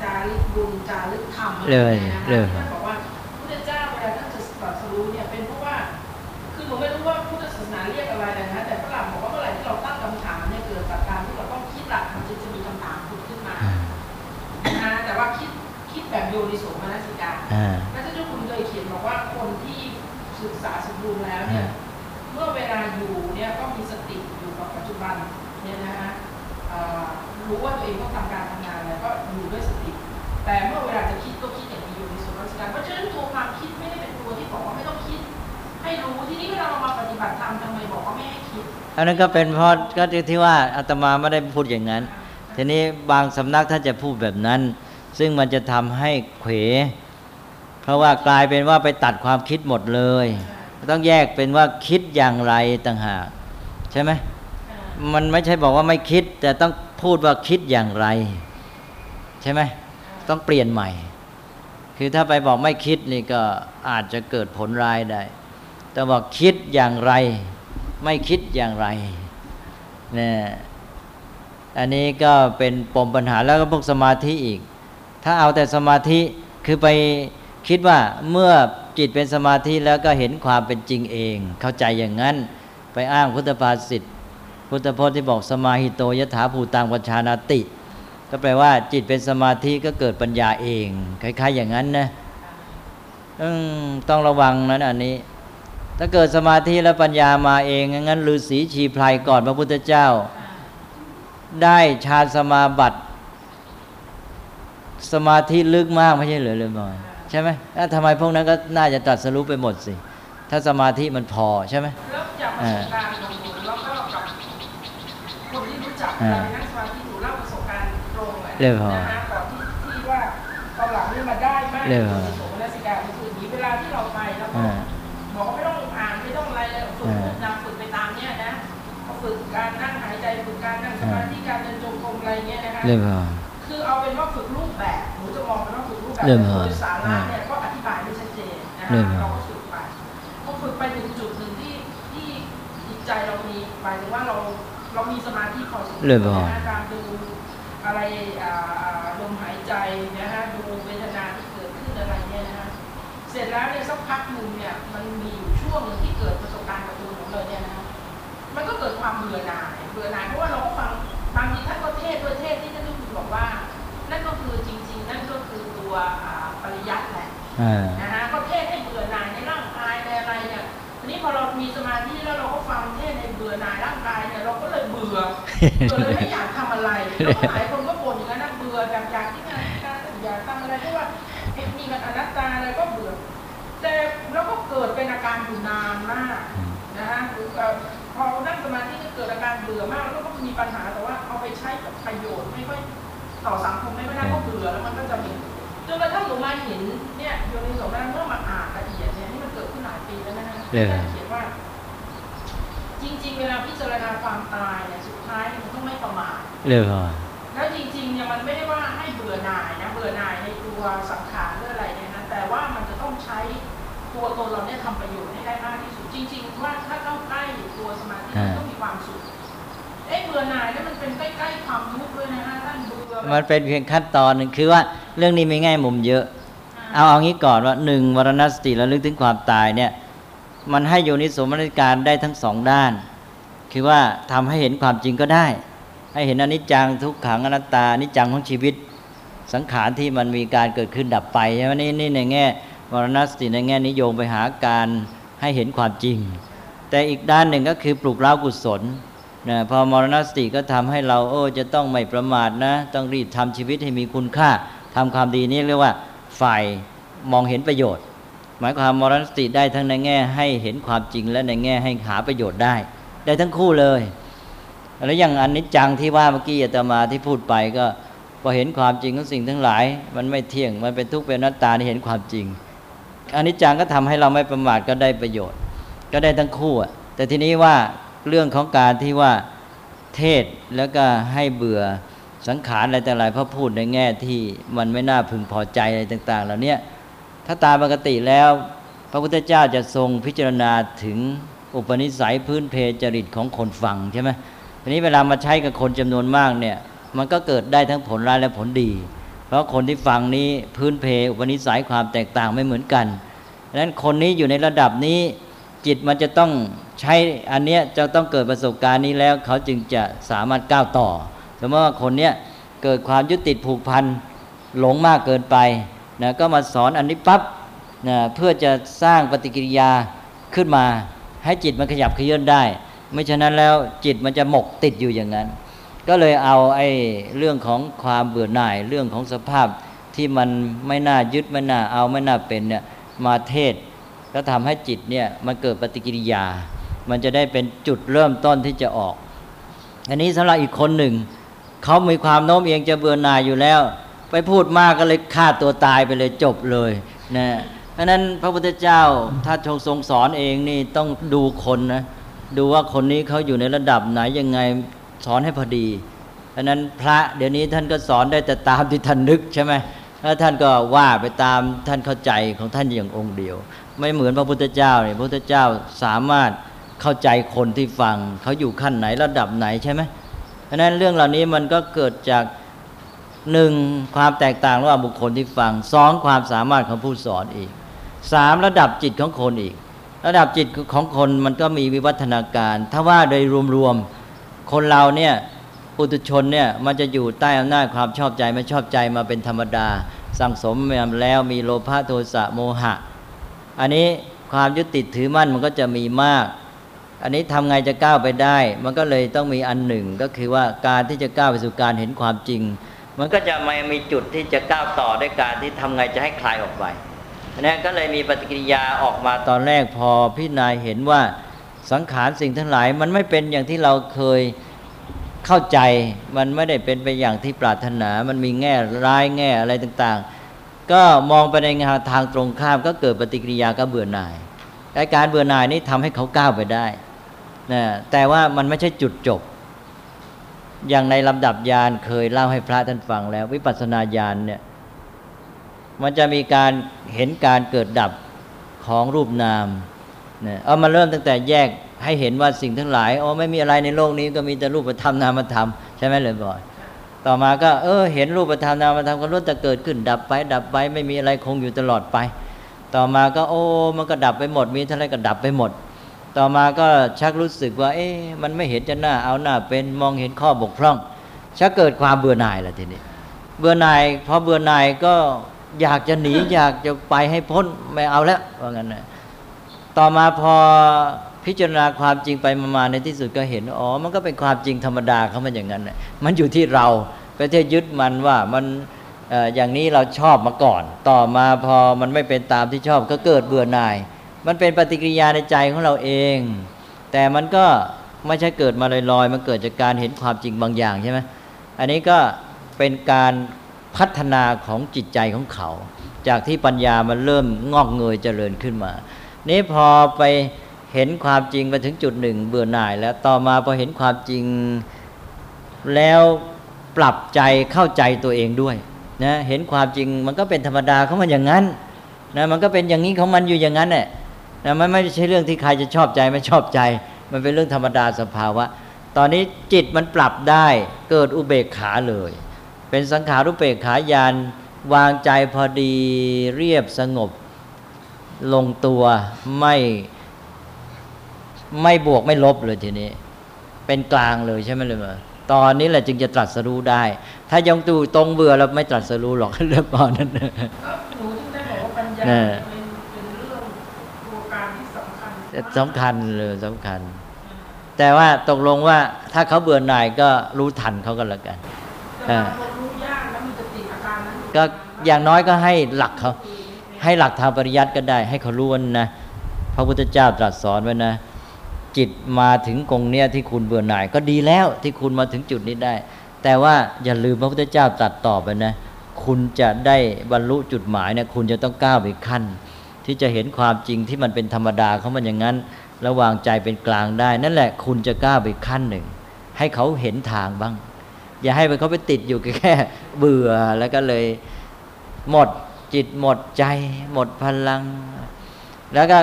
จารึกบุญจารึกธรรมอะไรเลยนี่นะคะเลยที่ท่านบอกว่าพระเจ้าเวลาท่านจะตรัสรู้เนี่ยเป็นเพราะว่าคือหนูไม่รู้ว่าพุทธศาสนาเรียกอะไรนะแต่ฝรั่งบอกว่า แบบโยนิโสมนสิการอ่าและท่านเจ้าคุณเคยเขียนบอกว่าคนที่ศึกษาสมบูรณ์แล้วเนี่ย เมื่อเวลาอยู่เนี่ยก็มีสติอยู่กับปัจจุบันเนี่ยนะฮะเอ่อรู้ว่าตัวเองต้องทำการทำงานแล้วก็อยู่ด้วยสติ แต่เมื่อเวลาจะคิดก็คิดอย่างมีอยู่ในส่วนราชการเพราะฉะนั้นตัวความคิดไม่ได้เป็นตัวที่บอกว่าไม่ต้องคิด ให้รู้ทีนี้เวลาเรามาปฏิบัติธรรมทำไมบอกว่าไม่ให้คิดอันนั้นก็เป็นเพราะก็ที่ว่าอาตมาไม่ได้พูดอย่างนั้น ทีนี้บางสำนักท่านจะพูดแบบนั้น ซึ่งมันจะทำให้เขว เพราะว่ากลายเป็นว่าไปตัดความคิดหมดเลย ต้องแยกเป็นว่าคิดอย่างไรต่างหากใช่ไหมมันไม่ใช่บอกว่าไม่คิด แต่ต้องพูดว่าคิดอย่างไร ใช่ไหมต้องเปลี่ยนใหม่ คือถ้าไปบอกไม่คิดนี่ก็อาจจะเกิดผลร้ายได้ แต่บอกคิดอย่างไร ไม่คิดอย่างไรเนี่ยอันนี้ก็เป็นปมปัญหาแล้วก็พวกสมาธิอีก ถ้าเอาแต่สมาธิคือไปคิดว่าเมื่อจิตเป็นสมาธิแล้วก็เห็นความเป็นจริงเอง เข้าใจอย่างนั้น ไปอ้างพุทธภาษิตพุทธพจน์ที่บอกสมาหิโตยถาภูตังวัชานาติ ก็แปลว่าจิตเป็นสมาธิก็เกิดปัญญาเองคล้ายๆอย่างนั้นนะต้องระวังนะอันนี้ ถ้าเกิดสมาธิแล้วปัญญามาเองงั้นฤาษีชีไพรก่อนพระพุทธเจ้า ได้ฌานสมาบัติ สมาธิลึกมากไม่ใช่เหรอเลยบอยใช่ไหมแล้วทำไมพวกนั้นก็น่าจะตรัดสรู้ไปหมดสิ ถ้าสมาธิมันพอใช่ไหมแล้วจากประสบการณ์ของหนูแล้วก็กับคนที่รู้จักอ่าเราในนั่งสมาธิหนูเล่าประสบการณ์ตรงเลยเร็วพอนะฮะก่อนที่ที่ว่าตอนหลังนี่มาได้มากเร็วพอในโสมนัสิการคืออย่างนี้เวลาที่เราไปแล้วก็อ่าบอกว่าไม่ต้องอ่านไม่ต้องอะไรเลยฝึกอ่านำฝึกไปตามเนี่ยนะก็ฝึกการนั่งหายใจฝึกการนั่งสมาธิการเดินจงกรมอะไรเงี้ยนะคะ เป็นว่าฝึกรูปแบบเริ่มโดพอยสาระเนี่ยก็อธิบายไม่ชัดเจนนะเริ่คะมพอเราก็ฝึกไปพอฝึกไปถึงจุดหนึ่งที่ที่จิตใจเรามีหมายถึงว่าเราเรามีสมาธิพอสมควรเริ่มพอนะการดูอะไรอ่าอ่าลมหายใจนะฮะดูเวทนาที่เกิดขึ้นอะไรเนี่ยนะฮะเสร็จแล้วเนี่ยสักพักหนึ่งเนี่ยมันมีอยู่ช่วงหนึ่งที่เกิดประสบการณ์กับตัวหนูเลยเนี่ยนะฮะมันก็เกิดความเบื่อหน่ายเบื่อหน่ายเพราะว่าเราก็ฟังบางทีท่านก็เทศด้วยเทศที่ท่านก็คือบอกว่า นั่นก็คือจริงๆนั่นก็คือ ตัวอ่าปริยัติแหละอ่านะฮะก็เทศให้เบื่อหน่ายในร่างกายในอะไรเนี่ยทีนี้พอเรามีสมาธิแล้วเราก็ฟังเทศในเบื่อหน่ายร่างกายเนี่ยเราก็เลยเบื่อเบื่อเลยไม่อยากทำอะไรแล้วก็หลายคนก็บ่นอย่างนั้นนะเบื่ออยากอยากที่งานการอยากทำอะไรเพราะว่าเทคนิคมันอนัตตาอะไรก็เบื่อ แต่แล้วก็เกิดเป็นอาการอยู่นานมากนะฮะหรือเอ่อพอนั่งสมาธิก็เกิดอาการเบื่อมากแล้วก็มีปัญหาแต่ว่าเอาไปใช้กับประโยชน์ไม่ค่อยต่อสังคมไม่ค่อยได้ก็เบื่อแล้วมันก็จะมี จนกระทั่งหนูมาเห็นเนี่ยโยนิโสมนเมื่อมาอ่านละเอียดเนี่ยนี่มันเกิดขึ้นหลายปีแล้วนะฮะเออท่านเขียนว่า จริง ๆ เวลาพิจารณาความตายเนี่ยสุดท้ายเนี่ยมันต้องไม่ประมาทเร็วพอแล้วจริงๆเนี่ยมันไม่ได้ว่าให้เบื่อหน่ายนะเบื่อหน่ายในตัวสังขารหรืออะไรเนี่ยนะแต่ว่ามันจะต้องใช้ตัวตนเราเนี่ยทำประโยชน์ให้ได้มากที่สุดจริง ๆ ว่าถ้าเข้าใกล้ตัวสมาธิมันต้องมีความสุขเอ้เบื่อหน่ายเนี่ยมันเป็นใกล้ๆความทุกข์ด้วยนะฮะท่านเบื่อแบบมันเป็นเพียงขั้นตอนหนึ่งคือว่า เรื่องนี้มีแง่มุมเยอะ เอาเอางี้ก่อนว่าหนึ่งวรณสติระลึกถึงความตายเนี่ย มันให้โยนิสมนสิการได้ทั้งสองด้าน คือว่าทำให้เห็นความจริงก็ได้ ให้เห็นอนิจจังทุกขังอนัตตาอนิจจังของชีวิต สังขารที่มันมีการเกิดขึ้นดับไปใช่ไหมนี่นี่ในแง่วรณสติในแง่นิยมไปหาการให้เห็นความจริง แต่อีกด้านหนึ่งก็คือปลูกเร้ากุศลนะพอมรณสติก็ทำให้เราโอ้จะต้องไม่ประมาทนะ ต้องรีบทำชีวิตให้มีคุณค่า ทำความดีนี่เรียกว่าฝ่ายมองเห็นประโยชน์ หมายความมรณสติได้ทั้งในแง่ให้เห็นความจริงและในแง่ให้หาประโยชน์ได้ ได้ทั้งคู่เลย แล้วอย่างอันนิจจังที่ว่าเมื่อกี้อาตมาที่พูดไปก็พอเห็นความจริงของสิ่งทั้งหลาย มันไม่เที่ยงมันเป็นทุกข์เป็นนัตตาที่เห็นความจริงอันนิจจังก็ทำให้เราไม่ประมาทก็ได้ประโยชน์ ก็ได้ทั้งคู่แต่ทีนี้ว่าเรื่องของการที่ว่าเทศแล้วก็ให้เบื่อ สังขารอะไรต่างๆเพราะพูดในแง่ที่มันไม่น่าพึงพอใจอะไรต่าง ๆ เหล่าเนี้ยถ้าตามปกติแล้ว พระพุทธเจ้าจะทรงพิจารณาถึงอุปนิสัยพื้นเพจริตของคนฟังใช่ไหมทีนี้เวลามาใช้กับคนจำนวนมากเนี่ยมันก็เกิดได้ทั้งผลร้ายและผลดี เพราะคนที่ฟังนี้พื้นเพอุปนิสัยความแตกต่างไม่เหมือนกันดังนั้นคนนี้อยู่ในระดับนี้จิตมันจะต้องใช้อันเนี้ยจะต้องเกิดประสบการณ์นี้แล้ว เขาจึงจะสามารถก้าวต่อ มมติว่าคนเนี้ยเกิดความยึดติดผูกพันหลงมากเกินไปนะก็มาสอนอันนี้ปั๊บนะเพื่อจะสร้างปฏิกิริยาขึ้นมา ให้จิตมันขยับขยื่นได้ ไม่ฉะนั้นแล้วจิตมันจะหมกติดอยู่อย่างนั้น ก็เลยเอาไอ้เรื่องของความเบื่อหน่ายเรื่องของสภาพที่มันไม่น่ายึดไม่น่าเอาไม่น่าเป็นเนี่ยมาเทศก็ทำให้จิตเนี่ยมันเกิดปฏิกิริยา มันจะได้เป็นจุดเริ่มต้นที่จะออก อันนี้สำหรับอีกคนหนึ่ง เขามีความโน้มเอียงจะเบื่อหน่ายอยู่แล้ว ไปพูดมากก็เลยฆ่าตัวตายไปเลยจบเลยนะเพราะนั้นพระพุทธเจ้าถ้าทรงทรงสอนเองนี่ต้องดูคนนะดูว่าคนนี้เขาอยู่ในระดับไหนยังไงสอนให้พอดี เพราะนั้นพระเดี๋ยวนี้ท่านก็สอนได้แต่ตามที่ท่านนึกใช่ไหมแล้วท่านก็ว่าไปตามท่านเข้าใจของท่านอย่างองค์เดียว ไม่เหมือนพระพุทธเจ้าเนี่ยพระพุทธเจ้าสามารถเข้าใจคนที่ฟังเขาอยู่ขั้นไหนระดับไหนใช่ไหม เพราะนั้นเรื่องเหล่านี้มันก็เกิดจากหนึ่งความแตกต่างระหว่างบุคคลที่ฟังสองความสามารถของผู้สอนอีกสามระดับจิตของคนอีก ระดับจิตของคนมันก็มีวิวัฒนาการ ถ้าว่าโดยรวมๆคนเราเนี่ยปุถุชนเนี่ยมันจะอยู่ใต้อำนาจความชอบใจไม่ชอบใจมาเป็นธรรมดา สั่งสมมาแล้วมีโลภะโทสะโมหะ อันนี้ความยึดติดถือมั่นมันก็จะมีมาก อันนี้ทำไงจะก้าวไปได้ มันก็เลยต้องมีอันหนึ่งก็คือว่าการที่จะก้าวไปสู่การเห็นความจริง มันก็จะไม่มีจุดที่จะก้าวต่อด้วยการที่ทำไงจะให้คลายออกไปอันนี้ก็เลยมีปฏิกิริยาออกมาตอนแรกพอพี่นายเห็นว่าสังขารสิ่งทั้งหลาย มันไม่เป็นอย่างที่เราเคยเข้าใจ มันไม่ได้เป็นไปอย่างที่ปรารถนา มันมีแง่ร้ายแง่อะไรต่างๆ ก็มองไปในทางตรงข้ามก็เกิดปฏิกิริยาก็เบื่อหน่ายอการเบื่อหน่ายนี้ทำให้เขาก้าวไปได้ นะแต่ว่ามันไม่ใช่จุดจบ อย่างในลำดับญาณเคยเล่าให้พระท่านฟังแล้ว วิปัสสนาญาณเนี่ยมันจะมีการเห็นการเกิดดับของรูปนามเนี่ยเอามาเริ่มตั้งแต่แยกให้เห็นว่าสิ่งทั้งหลายอ๋อไม่มีอะไรในโลกนี้ก็มีแต่รูปธรรมนามธรรมใช่ไหมเลยบ่อยต่อมาก็เออเห็นรูปธรรมนามธรรมก็ล้วนแต่เกิดขึ้น ดับไป ดับไปไม่มีอะไรคงอยู่ตลอดไป ต่อมาก็โอ้มันก็ดับไปหมด มีเท่าไรก็ดับไปหมด ต่อมาก็ชักรู้สึกว่า เอ๊ะมันไม่เห็นจะหน้าเอาหน้าเป็นมองเห็นข้อบกพร่อง ชักเกิดความเบื่อหน่ายละทีนี้ เบื่อหน่ายพอเบื่อหน่ายก็อยากจะหนีอยากจะไปให้พ้นไม่เอาแล้วว่างั้นนะต่อมาพอพิจารณาความจริงไปมาในที่สุดก็เห็นอ๋อมันก็เป็นความจริงธรรมดาเขามันอย่างนั้นนะมันอยู่ที่เราไปเที่ยึดมันว่ามันเอ่ออย่างนี้เราชอบมาก่อน ต่อมาพอมันไม่เป็นตามที่ชอบก็เกิดเบื่อหน่าย มันเป็นปฏิกิริยาในใจของเราเอง แต่มันก็ไม่ใช่เกิดมาลอยๆ มันเกิดจากการเห็นความจริงบางอย่างใช่ไหมอันนี้ก็เป็นการพัฒนาของจิตใจของเขา จากที่ปัญญามันเริ่มงอกเงยเจริญขึ้นมา นี้พอไปเห็นความจริงมาถึงจุดหนึ่งเบื่อหน่าย แล้วต่อมาพอเห็นความจริงแล้วปรับใจเข้าใจตัวเองด้วยนะเห็นความจริงมันก็เป็นธรรมดาของมันอย่างนั้นนะมันก็เป็นอย่างนี้ของมันอยู่อย่างนั้นแหละ นะมันไม่ใช่เรื่องที่ใครจะชอบใจไม่ชอบใจ มันเป็นเรื่องธรรมดาสภาวะ ตอนนี้จิตมันปรับได้เกิดอุเบกขาเลย เป็นสังขารุเบกขายานวางใจพอดีเรียบสงบ ลงตัวไม่ไม่บวกไม่ลบเลยทีนี้ เป็นกลางเลยใช่ไหมเลยมาตอนนี้แหละจึงจะตรัสรู้ได้ ถ้ายังตูตรงเบื่อเราไม่ตรัสรู้หรอกเรื่องตอนนั้นก็หนูถึงได้บอกว่าปัญญา แน่ เป็นเป็นเรื่องตัวการที่ สำคัญสำคัญเลยสำคัญ แต่ว่าตกลงว่าถ้าเขาเบื่อหน่ายก็รู้ทันเขากันแล้วกันแต่บางคนรู้ยากแล้วมันจะติดอาการนั้นก็อย่างน้อยก็ให้หลักเขาให้หลักทางปริยัติก็ได้ ให้เขารู้ว่านะพระพุทธเจ้าตรัสสอนไว้นะจิตมาถึงกรงเนี้ยที่คุณเบื่อหน่าย ก็ดีแล้วที่คุณมาถึงจุดนี้ได้ แต่ว่าอย่าลืมพระพุทธเจ้าตรัสต่อไปนะ คุณจะได้บรรลุจุดหมายเนี่ยคุณจะต้องก้าวไปอีกขั้น ที่จะเห็นความจริงที่มันเป็นธรรมดาเขามันอย่างนั้น ระวางใจเป็นกลางได้ นั่นแหละคุณจะก้าวไปขั้นหนึ่ง ให้เขาเห็นทางบ้าง อย่าให้เขาไปติดอยู่แค่เบื่อแล้วก็เลยหมดจิตหมดใจ หมดพลัง แล้วก็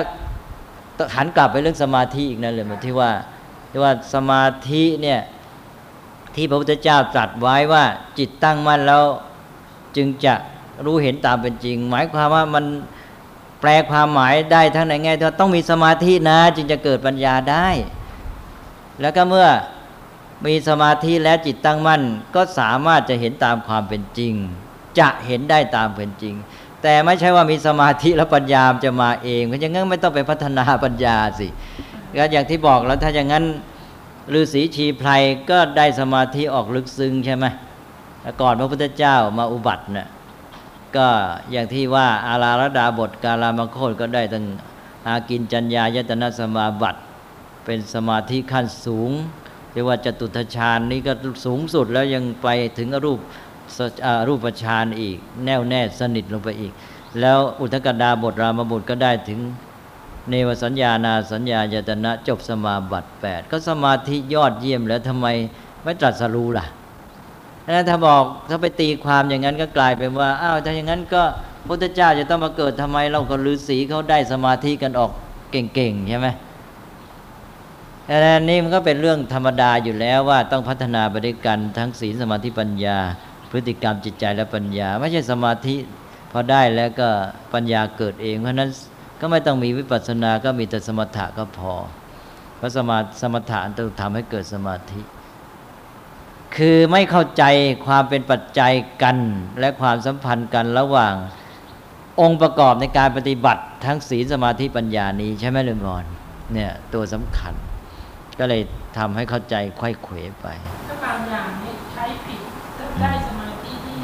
หันกลับไปเรื่องสมาธิอีกนั่นเลยหมือนที่ว่าที่ว่าสมาธิเนี่ยที่พระพุทธเจ้าตรัสไว้ว่าจิตตั้งมั่นแล้วจึงจะรู้เห็นตามเป็นจริง หมายความว่ามัน แปลความหมายได้ทั้งในแง่ที่ว่าต้องมีสมาธินะ จึงจะเกิดปัญญาได้ แล้วก็เมื่อมีสมาธิแล้วจิตตั้งมั่น ก็สามารถจะเห็นตามความเป็นจริง จะเห็นได้ตามเป็นจริง แต่ไม่ใช่ว่ามีสมาธิแล้วปัญญามจะมาเองเพราะอย่างนั้นไม่ต้องไปพัฒนาปัญญาสิก็อย่างที่บอกแล้วถ้าอย่างนั้นฤาษีชีไพรก็ได้สมาธิออกลึกซึ้งใช่ไหมก่อนพระพุทธเจ้ามาอุบัติเนะ่ย ก็อย่างที่ว่าอาราลดาบทกาลามโคตก็ได้ตั้งอากินจัญญายตนะสมาบัติ เป็นสมาธิขั้นสูงเรียกว่าจตุทชาญนี้ก็สูงสุดแล้วยังไปถึงรูปรูปฌานอีก แน่วแน่สนิทลงไปอีก แล้วอุทกดาบทรามบุตรก็ได้ถึงเนวสัญญานาสัญญายตนะจบสมาบัติ8ก็สมาธิยอดเยี่ยมแล้วทำไมไม่ตรัสรู้ล่ะ นะถ้าบอกถ้าไปตีความอย่างนั้นก็กลายเป็นว่าอ้าวถ้าอย่างนั้นก็พระเจ้าจะต้องมาเกิดทำไมเราก็ฤาษีเขาได้สมาธิกันออกเก่งๆใช่ไหมอันนี้มันก็เป็นเรื่องธรรมดาอยู่แล้วว่าต้องพัฒนาไปด้วยกันทั้งศีลสมาธิปัญญา พฤติกรรมจิตใจและปัญญา ไม่ใช่สมาธิพอได้แล้วก็ปัญญาเกิดเอง เพราะฉะนั้นก็ไม่ต้องมีวิปัสสนาก็มีแต่สมถะก็พอเพราะสมาสมถะต้องทำให้เกิดสมาธิ คือไม่เข้าใจความเป็นปัจจัยกัน และความสัมพันธ์กันระหว่างองค์ประกอบในการปฏิบัติทั้งศีลสมาธิปัญญานี้ใช่ไหมลุงกรเนี่ยตัวสำคัญ ก็เลยทำให้เข้าใจไขว้เขวไปถ้าบางอย่างเนี่ยใช้ผิดถ้าได้สมาธิที่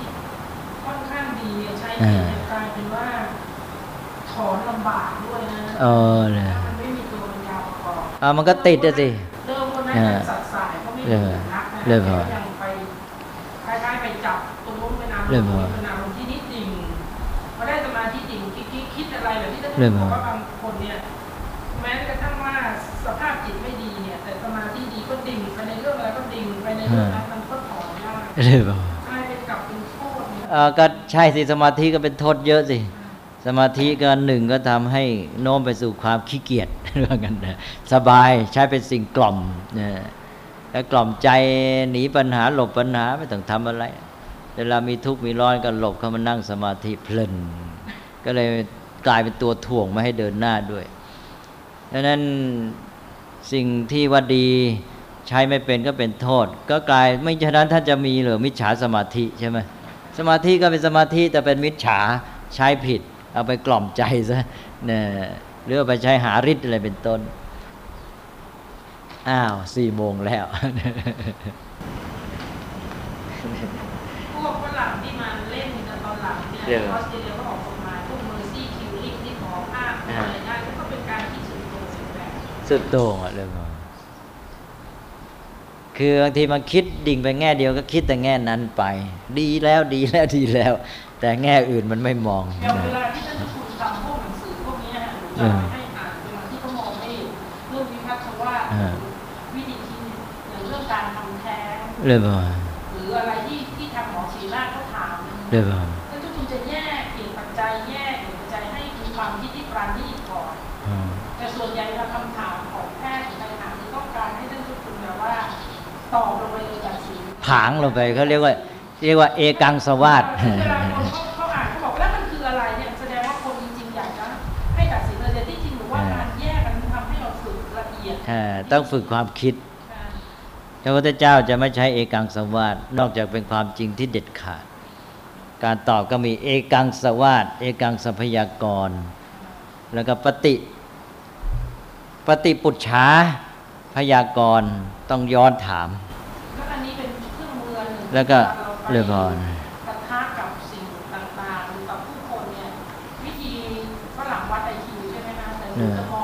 ค่อนข้างดีเนี่ยใช้ผิดเนี่ยกลายเป็นว่าถอนลำบากด้วยนะเออเลยถ้ามันไม่มีตัวปัญญาประกอบอ่ามันก็ติดอะสิเริ่มก็น่าจะสัดสายก็ไม่เอถึองนักนะ เริ่มพอยังไปคล้ายๆไปจับตรงนู้นเป็นอารมณ์เริ่มพอเป็นอารมณ์ที่นิดดิ่งพอได้สมาธิดิ่งคิดคิดคิดอะไรแบบที่ท่านเริ่มพบออกว่าบางคนเนี่ยแม้กระทั่งว่าสภาพจิตไม่ดีเนี่ย แต่สมาธิดีก็ดิ่งไปในเรื่องอะไรก็ดิ่งไปในเรื่องนั้นมันก็ถอนยากเลยบอกกลายเป็นกลับเป็นโทษเนี่ยเออก็ใช่สิสมาธิก็เป็นโทษเยอะสิสมาธิก็หนึ่งก็ทำให้โน้มไปสู่ความขี้เกียจเรื่องกันนะสบายใช้เป็นสิ่งกล่อมนะ แล้วกล่อมใจหนีปัญหาหลบปัญหาไม่ต้องทำอะไร เวลามีทุกข์มีร้อนก็หลบเข้ามานั่งสมาธิเพลิน ก็เลยกลายเป็นตัวถ่วงไม่ให้เดินหน้าด้วยดังนั้นสิ่งที่ว่าดีใช้ไม่เป็นก็เป็นโทษ ก็กลายไม่ฉะนั้นท่านจะมีหรือมิจฉาสมาธิใช่ไหมสมาธิก็เป็นสมาธิแต่เป็นมิจฉาใช้ผิด เอาไปกล่อมใจซะเนี่ยหรือเอาไปใช้หาฤทธิ์อะไรเป็นต้น อ้าวสี่โมงแล้วพวกฝรั่งที่มาเล่นกันตอนหลังเนี่ยเดี๋ยวออสเตรเลียก็ออกกฎหมายพวกเมอร์ซี่คิวลิงที่ขอภาพอะไรได้ก็เป็นการคิดสุดโต่งสุดแบบสุดโต่งอะเรื่องของคือบางทีมันคิดดิ่งไปแง่เดียวก็คิดแต่แง่นั้นไป ดีแล้วดีแล้วดีแล้ว แต่แง่อื่นมันไม่มองอย่างเวลาที่ท่านเจ้าคุณทำพวกหนังสือพวกนี้นะฮะหนูจะเอาไปให้อ่านเวลาที่เขามองไม่เรื่องวิพัฒน์ว่า เรื่องของหรืออะไรที่ที่ทางหมอศรีราชเขาถามนะเรื่องของท่านเจ้าคุณจะแยกเหตุปัจจัยแยกเหตุปัจจัยให้มีความคิดที่ปราณีตก่อนอืมแต่ส่วนใหญ่เวลาคำถามของแพทย์หรืออะไรถามคือต้องการให้ท่านเจ้าคุณแบบว่าตอบลงไปเลยจากสีผางลงไปเขาเรียกว่า เรียกว่าเอกังสวาสเวลาคนเขาเขาอ่านเขาบอกแล้วมันคืออะไรเนี่ยแสดงว่าคนจริงๆอยากจะให้ตัดสินเลยแต่ที่จริงหรือว่าการแยกกันทำให้เราฝึกละเอียดอ่าต้องฝึกความคิดค่ะพ ระพุทธเจ้าจะไม่ใช้เอกังสวาสนอกจากเป็นความจริงที่เด็ดขาด การตอบก็มีเอกังสวาสเอกังสัพยากร แล้วก็ปฏิปฏิปุจฉาพยากรณ์ต้องย้อนถามแล้วอันนี้เป็นเครื่องมือหนึ่งแล้วก็ที่เรื่องก่อนปะทะกับสิ่งต่างๆหรือกับผู้คนเนี่ยวิธีฝรั่งวัดไอคิวใช่ไหมคะแต่หนูจะม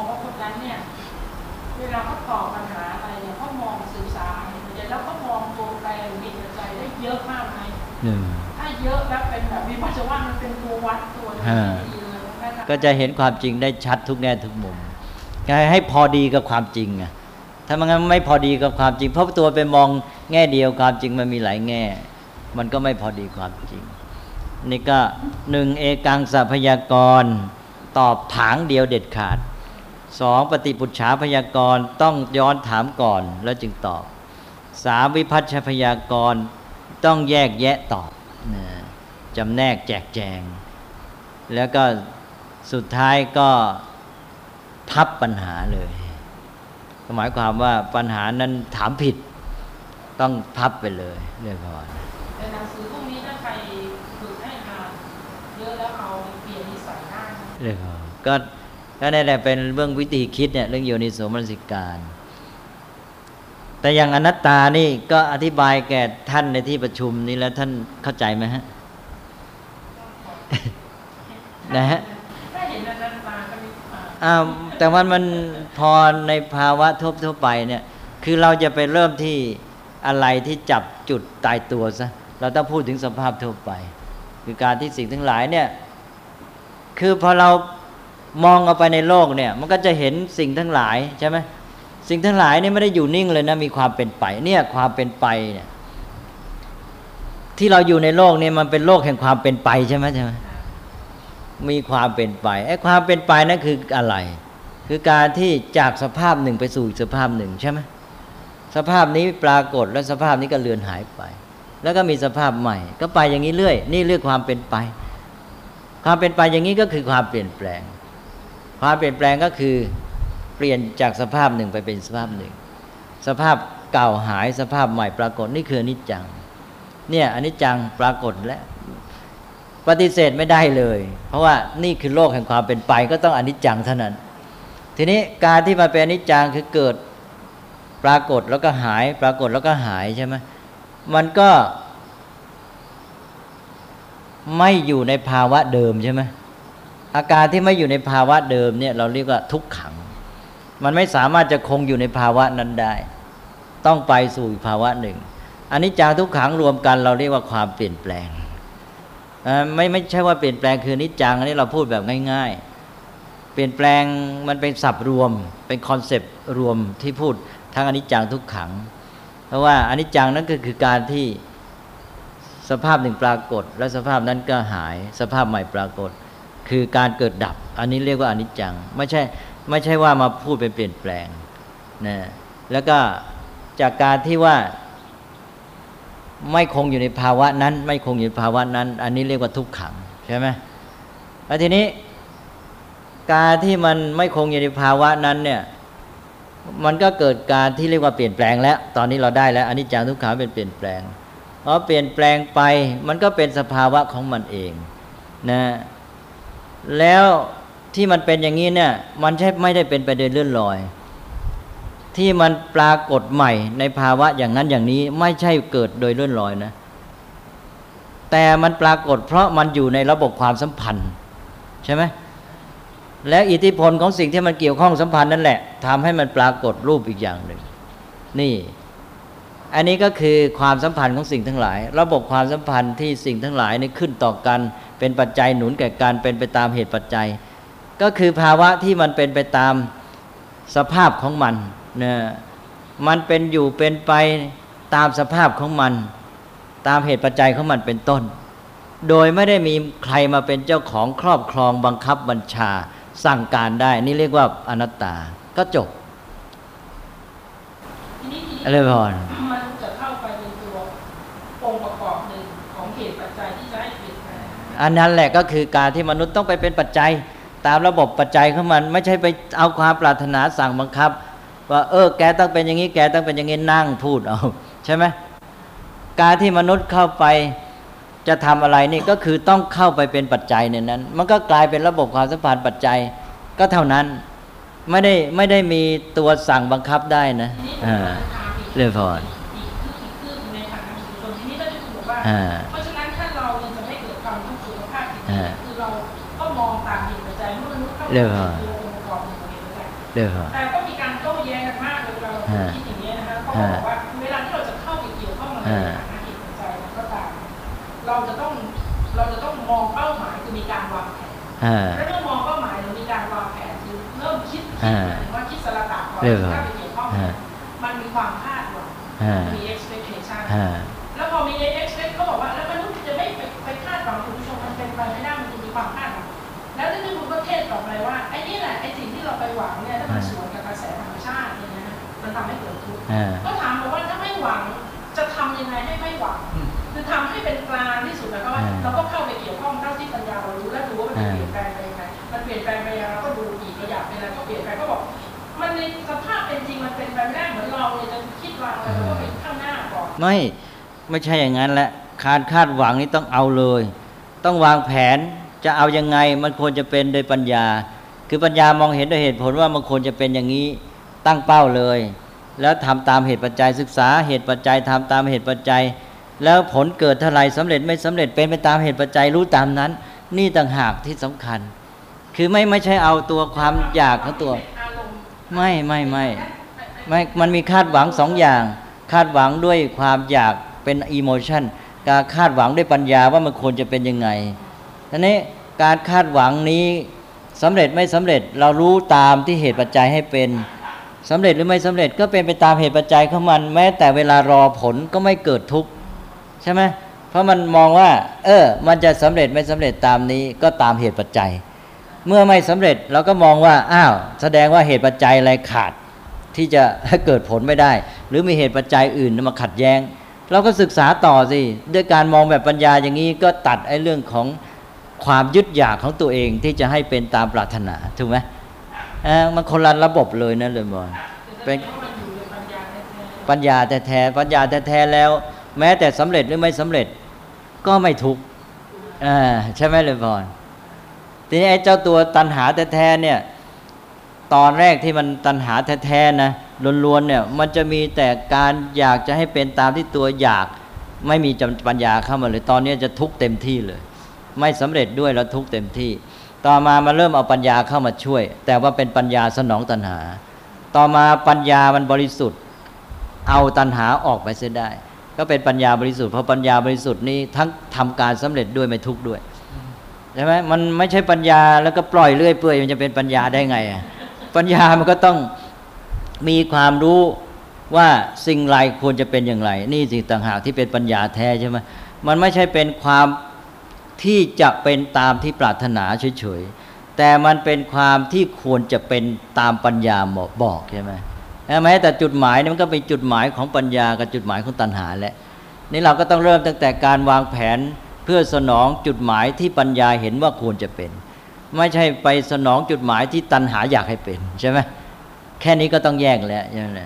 ถ้าเยอะแล้วเป็นแบบวิปัสสนามันเป็นตัววัดตัวหนึงอ่าที่ดีเลยนะคะก็จะเห็นความจริงได้ชัดทุกแง่ทุกมุมให้พอดีกับความจริงอะถ้ามันงั้นไม่พอดีกับความจริง เพราะตัวไปมองแง่เดียวความจริงมันมีหลายแง่ มันก็ไม่พอดีความจริง นี่ก็หนึ่งเอกังสัพยากร ตอบถางเดียวเด็ดขาดสองปฏิปุจฉาพยากรต้องย้อนถามก่อนแล้วจึงตอบสามวิพัฒชพยากร ต้องแยกแยะตอบนะจำแนกแจกแจง แล้วก็สุดท้ายก็พับปัญหาเลยก็หมายความว่าปัญหานั้นถามผิดต้องพับไปเลยเรื่องก่อนแต่หนังสือพวกนี้ถ้าใครฝึกให้อ่านเยอะแล้วเอาไปเปลี่ยนนิสัยได้นะเรื่องก่อนก็ก็นี่นแหละเป็นเรื่องวิธีคิดเนี่ยเรื่องโยนิโสมนสิการ แต่อย่างอนัตตานี่ก็อธิบายแก่ท่านในที่ประชุมนี้แล้วท่านเข้าใจไหมฮะนะฮะถ้าเห็นอนันตาก็มีอ่าอ้าวแต่ว่ามันพอในภาวะทั่วทั่วไปเนี่ย คือเราจะไปเริ่มที่อะไรที่จับจุดตายตัวซะเราต้องพูดถึงสภาพทั่วไป คือการที่สิ่งทั้งหลายเนี่ย คือพอเรามองเอาไปในโลกเนี่ย มันก็จะเห็นสิ่งทั้งหลายใช่ไหม สิ่งทั้งหลายนี่ไม่ได้อยู่นิ่งเลยนะมีความเป็นไป เนี่ยความเป็นไปเนี่ยที่เราอยู่ในโลกเนี่ยมันเป็นโลกแห่งความเป็นไปใช่ไหมใช่ไหมมีความเป็นไปไอ้ความเป็นไปนั่นคืออะไร คือการที่จากสภาพหนึ่งไปสู่อีกสภาพหนึ่งใช่ไหมสภาพนี้ปรากฏแล้วสภาพนี้ก็เลือนหายไป แล้วก็มีสภาพใหม่ ก็ไปอย่างนี้เรื่อย นี่เรื่องความเป็นไป ความเป็นไปอย่างนี้ก็คือความเปลี่ยนแปลง ความเปลี่ยนแปลงก็คือ เปลี่ยนจากสภาพหนึ่งไปเป็นสภาพหนึ่ง สภาพเก่าหายสภาพใหม่ปรากฏนี่คืออนิจจัง เนี่ยอนิจจังปรากฏแล้วปฏิเสธไม่ได้เลย เพราะว่านี่คือโลกแห่งความเป็นไปก็ต้องอนิจจังเท่านั้น ทีนี้การที่มาเป็นอนิจจังคือเกิดปรากฏแล้วก็หาย ปรากฏแล้วก็หายใช่ไหมมันก็ ไม่อยู่ในภาวะเดิมใช่ไหมอาการที่ไม่อยู่ในภาวะเดิมเนี่ย เราเรียกว่าทุกขัง มันไม่สามารถจะคงอยู่ในภาวะนั้นได้ ต้องไปสู่ภาวะหนึ่ง อันนี้จังทุกขังรวมกันเราเรียกว่าความเปลี่ยนแปลงไม่ไม่ใช่ว่าเปลี่ยนแปลงคือนิจจังอันนี้เราพูดแบบง่าย ๆ เปลี่ยนแปลงมันเป็นศัพท์รวม เป็นคอนเซปต์รวมที่พูดทั้งอนิจจังทุกขัง เพราะว่าอนิจจังนั้นก็คือการที่สภาพหนึ่งปรากฏ แล้วสภาพนั้นก็หาย สภาพใหม่ปรากฏ คือการเกิดดับ อันนี้เรียกว่าอนิจจัง ไม่ใช่ ไม่ใช่ว่ามาพูดเป็นเปลี่ยนแปลงนะแล้วก็จากการที่ว่า ไม่คงอยู่ในภาวะนั้น ไม่คงอยู่ในภาวะนั้น อันนี้เรียกว่าทุกขังใช่ไหมแล้วทีนี้การที่มันไม่คงอยู่ในภาวะนั้นเนี่ย มันก็เกิดการที่เรียกว่าเปลี่ยนแปลงแล้ว ตอนนี้เราได้แล้วอันนี้จังทุกขังเป็นเปลี่ยนแปลงพอเปลี่ยนแปลงไป มันก็เป็นสภาวะของมันเองนะแล้ว ที่มันเป็นอย่างนี้เนี่ย มันใช่ไม่ได้เป็นไปโดยเลื่อนลอย ที่มันปรากฏใหม่ในภาวะอย่างนั้นอย่างนี้ไม่ใช่เกิดโดยเลื่อนลอยนะ แต่มันปรากฏเพราะมันอยู่ในระบบความสัมพันธ์ ใช่ไหมและอิทธิพลของสิ่งที่มันเกี่ยวข้องสัมพันธ์นั่นแหละทำให้มันปรากฏรูปอีกอย่างหนึ่ง นี่ อันนี้ก็คือความสัมพันธ์ของสิ่งทั้งหลาย ระบบความสัมพันธ์ที่สิ่งทั้งหลายนี่ขึ้นต่อกัน เป็นปัจจัยหนุนแก่การเป็นไปตามเหตุปัจจัย ก็คือภาวะที่มันเป็นไปตามสภาพของมันนะมันเป็นอยู่เป็นไปตามสภาพของมัน ตามเหตุปัจจัยของมันเป็นต้น โดยไม่ได้มีใครมาเป็นเจ้าของครอบครองบังคับบัญชาสั่งการได้ นี่เรียกว่าอนัตตาก็จบทีนี้ทีนี้อะไรพรมันจะเข้าไปเป็นตัวองค์ประกอบหนึ่งของเหตุปัจจัยที่จะให้เปลี่ยนแปลงอันนั้นแหละก็คือการที่มนุษย์ต้องไปเป็นปัจจัย ตามระบบปัจจัยของมัน ไม่ใช่ไปเอาความปรารถนาสั่งบังคับ ว่าเออแกต้องเป็นอย่างนี้แกต้องเป็นอย่างนี้นั่งพูดเอาใช่ไหมการที่มนุษย์เข้าไปจะทำอะไรนี่ก็คือต้องเข้าไปเป็นปัจจัยในนั้น มันก็กลายเป็นระบบความสัมพันธ์ปัจจัยก็เท่านั้น ไม่ได้ไม่ได้มีตัวสั่งบังคับได้นะทีนี้อ่าทางอีกเรื่องพรอีกคืออีกคือในทางการสุขชนทีนี้ก็จะถูกบอกว่าอ่าเพราะฉะนั้นถ้าเรายังจะไม่เกิดความทุกข์สุขภาพจิต เมื่อมนุษย์เข้าเรื่องไปพรคือองค์ประกอบหนึ่งของเหตุปัจจัยเรื่องพรแต่ก็มีการโต้แย้งกันมากเลยเวลาเราอ่าคิดอย่างนี้ยนะคะเขาบอกว่าเวลาที่เราจะเข้าไปเกี่ยวข้องกับอ่าเหตุปัจจัยมันก็ตามเราจะต้องเราจะต้องมองเป้าหมายคือมีการวางแผนอ่าแล้วเมื่อมองเป้าหมายเรามีการวางแผนคือเริ่มคิดคิดอ่าหมายถึงว่าคิดสลัดตก่อนเรียบร้อยถ้าไปเกี่ยวข้องอ่ามันมีความคาดหวังอ่ามี expectation กิดทุกข์อ่าก็ถามบอกว่าถ้าไม่หวังจะทำยังไงให้ไม่หวัง คือทำให้เป็นกลางที่สุดแล้วก็ว่าอ่าเราก็เข้าไปเกี่ยวข้องเท่าที่ปัญญาเรารู้และดูว่ามันจะเปลี่ยนแปลงไปยังไงมันเปลี่ยนแปลงไปยังไงเราก็ดูอีกเราอยากเป็นอะไรก็เปลี่ยนแปลงก็บอก มันในสภาพเป็นจริงมันเป็นไปไม่ได้เหมือนเราเลยจะคิดวางอะไรเราก็ไปข้างหน้าก่อนไม่ไม่ใช่อย่างนั้นแหละการคาดหวังนี่ต้องเอาเลย ต้องวางแผนจะเอายังไงมันควรจะเป็นโดยปัญญา คือปัญญามองเห็นโดยเหตุผลว่ามันควรจะเป็นอย่างนี้ตั้งเป้าเลย แล้วทำตามเหตุปัจจัยศึกษาเหตุปัจจัยทำตามเหตุปัจจัย แล้วผลเกิดเท่าไรสำเร็จไม่สำเร็จเป็นไปตามเหตุปัจจัยรู้ตามนั้น นี่ต่างหากที่สำคัญ คือไม่ไม่ใช่เอาตัวความอยากของตัว ไม่ไม่ไม่ไม่มันมีคาดหวังสองอย่าง คาดหวังด้วยความอยากเป็นอิโมชันการคาดหวังด้วยปัญญาว่ามันควรจะเป็นยังไงทีนี้การคาดหวังนี้สำเร็จไม่สำเร็จเรารู้ตามที่เหตุปัจจัยให้เป็น สำเร็จหรือไม่สำเร็จก็เป็นไปตามเหตุปัจจัยของมัน แม้แต่เวลารอผลก็ไม่เกิดทุกข์ใช่ไหมเพราะมันมองว่า เออ มันจะสำเร็จไม่สำเร็จตามนี้ก็ตามเหตุปัจจัย เมื่อไม่สำเร็จเราก็มองว่าอ้าวแสดงว่าเหตุปัจจัยอะไรขาดที่จะเกิดผลไม่ได้ หรือมีเหตุปัจจัยอื่นมาขัดแย้ง เราก็ศึกษาต่อสิด้วยการมองแบบปัญญาอย่างนี้ก็ตัดไอ้เรื่องของความยึดอยากของตัวเองที่จะให้เป็นตามปรารถนาถูกไหม เออมันคนละระบบเลยนะเลยมอนเป็เป็นปัญญาแท้ๆปัญญาแท้ปัญญาแต่แท้แล้ว แม้แต่สำเร็จหรือไม่สำเร็จ ก็ไม่ทุกข์อ่าใช่ไหมเลยพรทีนี้ไอ้เจ้าตัวตัณหาแท้ๆเนี่ย ตอนแรกที่มันตัณหาแท้ๆนะล้วนๆเนี่ย มันจะมีแต่การอยากจะให้เป็นตามที่ตัวอยาก ไม่มีจำปัญญาเข้ามาเลย ตอนนี้จะทุกข์เต็มที่เลย ไม่สำเร็จด้วยแล้วทุกข์เต็มที่ ต่อมามาเริ่มเอาปัญญาเข้ามาช่วย แต่ว่าเป็นปัญญาสนองตัณหา ต่อมาปัญญามันบริสุทธิ์ เอาตัณหาออกไปเสียได้ ก็เป็นปัญญาบริสุทธิ์เพราะปัญญาบริสุทธิ์นี้ทั้งทำการสำเร็จด้วยไม่ทุกข์ด้วยใช่ไหมมันไม่ใช่ปัญญาแล้วก็ปล่อยเรื่อยเปื่อยมันจะเป็นปัญญาได้ไงอะปัญญามันก็ต้องมีความรู้ว่าสิ่งไรควรจะเป็นอย่างไร นี่สิ่งต่างหากที่เป็นปัญญาแท้ใช่ไหมมันไม่ใช่เป็นความ ที่จะเป็นตามที่ปรารถนาเฉยๆ แต่มันเป็นความที่ควรจะเป็นตามปัญญาบอกใช่ไหมแม้แต่จุดหมายนี่มันก็เป็นจุดหมายของปัญญากับจุดหมายของตัณหาแหละนี่เราก็ต้องเริ่มตั้งแต่การวางแผนเพื่อสนองจุดหมายที่ปัญญาเห็นว่าควรจะเป็น ไม่ใช่ไปสนองจุดหมายที่ตัณหาอยากให้เป็นใช่ไหมแค่นี้ก็ต้องแยกแล้วใช่ไหม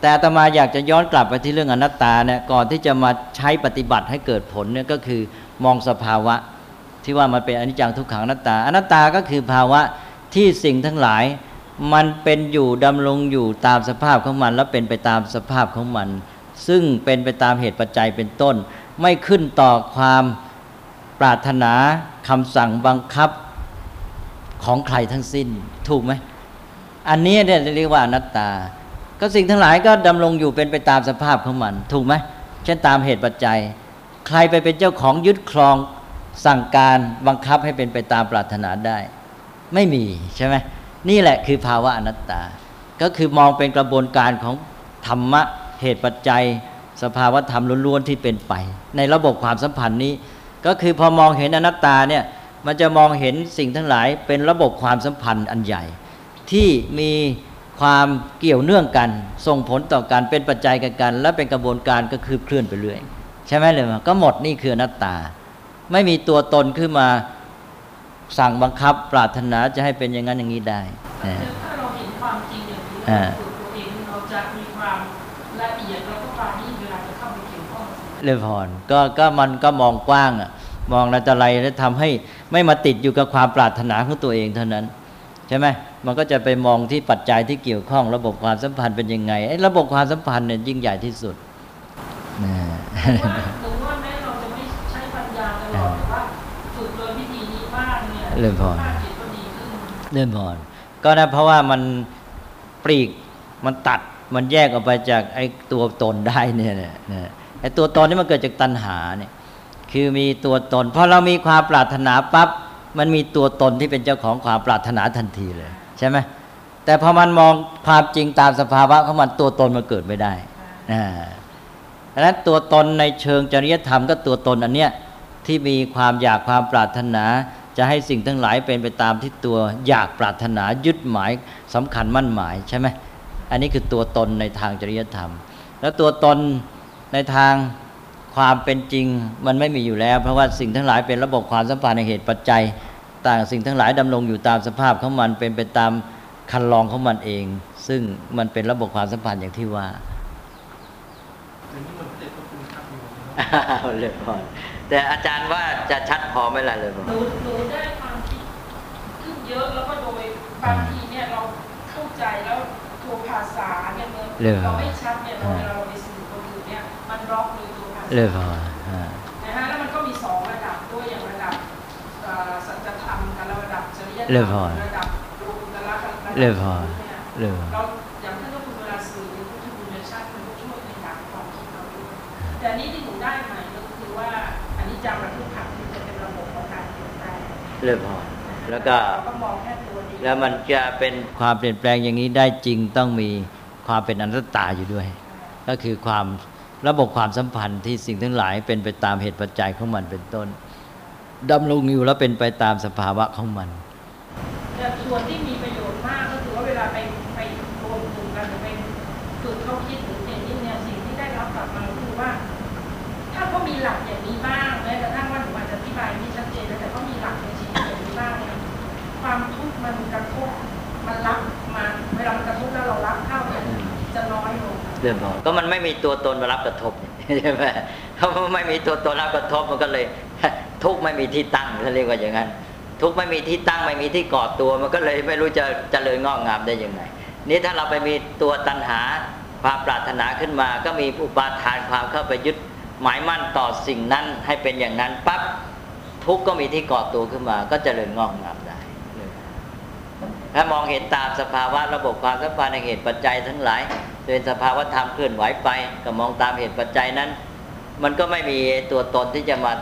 แต่อาตมาอยากจะย้อนกลับไปที่เรื่องอนัตตาเนี่ยก่อนที่จะมาใช้ปฏิบัติให้เกิดผลเนี่ยก็คือ มองสภาวะ ที่ว่ามันเป็นอนิจจังทุกขังอนัตตา อนัตตาก็คือภาวะที่สิ่งทั้งหลาย มันเป็นอยู่ดำรงอยู่ตามสภาพของมัน แล้วเป็นไปตามสภาพของมัน ซึ่งเป็นไปตามเหตุปัจจัยเป็นต้น ไม่ขึ้นต่อความปรารถนาคำสั่งบังคับของใครทั้งสิ้นถูกไหมอันนี้เนี่ยเรียกว่าอนัตตา ก็สิ่งทั้งหลายก็ดำรงอยู่เป็นไปตามสภาพของมัน ถูกไหมเช่นตามเหตุปัจจัย ใครไปเป็นเจ้าของยึดครองสั่งการบังคับให้เป็นไปตามปรารถนาได้ ไม่มีใช่ไหมนี่แหละคือภาวะอนัตตา ก็คือมองเป็นกระบวนการของธรรมะเหตุปัจจัย สภาวะธรรมล้วนๆที่เป็นไป ในระบบความสัมพันธ์นี้ ก็คือพอมองเห็นอนัตตาเนี่ยมันจะมองเห็นสิ่งทั้งหลายเป็นระบบความสัมพันธ์อันใหญ่ ที่มีความเกี่ยวเนื่องกัน ส่งผลต่อการเป็นปัจจัยกันกัน และเป็นกระบวนการก็คือเคลื่อนไปเรื่อย ใช่ไหมเลยมาก็หมดนี่คืออนัตตา ไม่มีตัวตนขึ้นมาสั่งบังคับปรารถนาจะให้เป็นอย่างนั้นอย่างนี้ได้คือถ้าเราเห็นความจริงอย่างนี้อ่าเราฝึกตัวเองเราจะมีความละเอียดแล้วก็ปราณีตเวลาจะเข้าไปเกี่ยวข้องกับสิ่งเลยพรก็ก็มันก็มองกว้างอะมองอะไรต่ออะไรแล้วทำให้ไม่มาติดอยู่กับความปรารถนาของตัวเองเท่านั้นใช่ไหมมันก็จะไปมองที่ปัจจัยที่เกี่ยวข้อง ระบบความสัมพันธ์เป็นยังไงไอ้ระบบความสัมพันธ์เนี่ยยิ่งใหญ่ที่สุด นะว่าถึงว่าแม้เราจะไม่ใช้ปัญญาตลอดแต่ว่าฝึกโดยวิธีนี้บ้างเนี่ยเริ่มพอภาพจิตก็ดีขึ้นเริ่มพรก็นะเพราะว่ามันปลีกมันตัดมันแยกออกไปจากไอ้ตัวตนได้เนี่ยนะนะไอ้ตัวตนนี่มันเกิดจากตัณหาเนี่ยคือมีตัวตนพอเรามีความปรารถนาปั๊บมันมีตัวตนที่เป็นเจ้าของความปรารถนาทันทีเลย ใช่ไหมแต่พอมันมองความจริงตามสภาวะของมันตัวตนมันเกิดไม่ได้นะ ดังนั้นตัวตนในเชิงจริยธรรมก็ตัวตนอันเนี้ยที่มีความอยากความปรารถนา จะให้สิ่งทั้งหลายเป็นไปตามที่ตัวอยากปรารถนายึดหมายสำคัญมั่นหมายใช่ไหมอันนี้คือตัวตนในทางจริยธรรม แล้วตัวตนในทางความเป็นจริงมันไม่มีอยู่แล้ว เพราะว่าสิ่งทั้งหลายเป็นระบบความสัมพันธ์ในเหตุปัจจัย ต่างสิ่งทั้งหลายดำรงอยู่ตามสภาพของมันเป็นไปตามคันลองของมันเอง ซึ่งมันเป็นระบบความสัมพันธ์อย่างที่ว่า แต่นี่มันไม่ได้ควบคุมชัดอยู่นะ เลยพอแต่อาจารย์ว่าจะชัดพอไหมล่ะเลยพอหนูหนูได้ความคิดขึ้นเยอะแล้วก็โดยบางทีเนี่ยเราเข้าใจแล้วตัวภาษาเนี่ยเมื่อเราไม่ชัดเนี่ยเราเวลาเราไปสื่อคนอื่นเนี่ยมันบล็อกเลยตัวภาษาเลยพออ่านะฮะแล้วมันก็มีสองระดับด้วยอย่างระดับเอ่อสัจธรรมกับระดับจริยธรรเริ่มพอมระดับโลกุตระกับระดับเริ่มพอเนี่ยเลยพอเราอย่างท่านเจ้าคุณเวลาสื่อเนี่ยพุทธคุณชาติมันก็ช่วยในทางความคิดเราด้วยแต่อันนี้ที่หนู ได้ใหม่ก็คือว่าอันนี้จำแบบทุกขังมันจะเป็นระบบของการเปลี่ยนแปลงเลยพอแล้วก็เราก็มองแค่ตัวเดียวแล้วมันจะเป็นความเปลี่ยนแปลงอย่างนี้ได้จริงต้องมีความเป็นอนัตตาอยู่ด้วย ก็คือความระบบความสัมพันธ์ที่สิ่งทั้งหลายเป็นไปตามเหตุปัจจัยของมันเป็นต้นดำรงอยู่แล้วเป็นไปตามสภาวะของมันแต่ส่วนที่มี เรื่องบอกก็มันไม่มีตัวตนมารับกระทบใช่ไหมเขาไม่มีตัวตนรับกระทบมันก็เลย ทุกไม่มีที่ตั้งเขาเรียกว่าอย่างนั้น ทุกไม่มีที่ตั้งไม่มีที่ก่อตัว มันก็เลยไม่รู้จะเจริญงอกงามได้ยังไง นี่ถ้าเราไปมีตัวตัณหาความปรารถนาขึ้นมา ก็มีอุปาทานความเข้าไปยึดหมายมั่นต่อสิ่งนั้นให้เป็นอย่างนั้นปั๊บทุกก็มีที่ก่อตัวขึ้นมา ก็เจริญงอกงาม ถ้ามองเห็นตามสภาวะระบบความสัมพันธ์ในเหตุปัจจัยทั้งหลายเป็นสภาวะธรรมเคลื่อนไหวไปก็มองตามเหตุปัจจัยนั้น มันก็ไม่มีตัวตนที่จะมา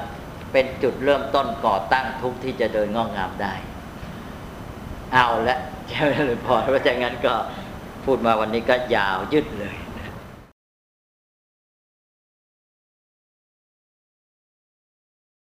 เป็นจุดเริ่มต้นก่อตั้งทุกที่จะเดินงอกงามได้ เอาละใช่ไหมหรือพอเพราะฉะนั้นก็พูดมาวันนี้ก็ยาวยืดเลย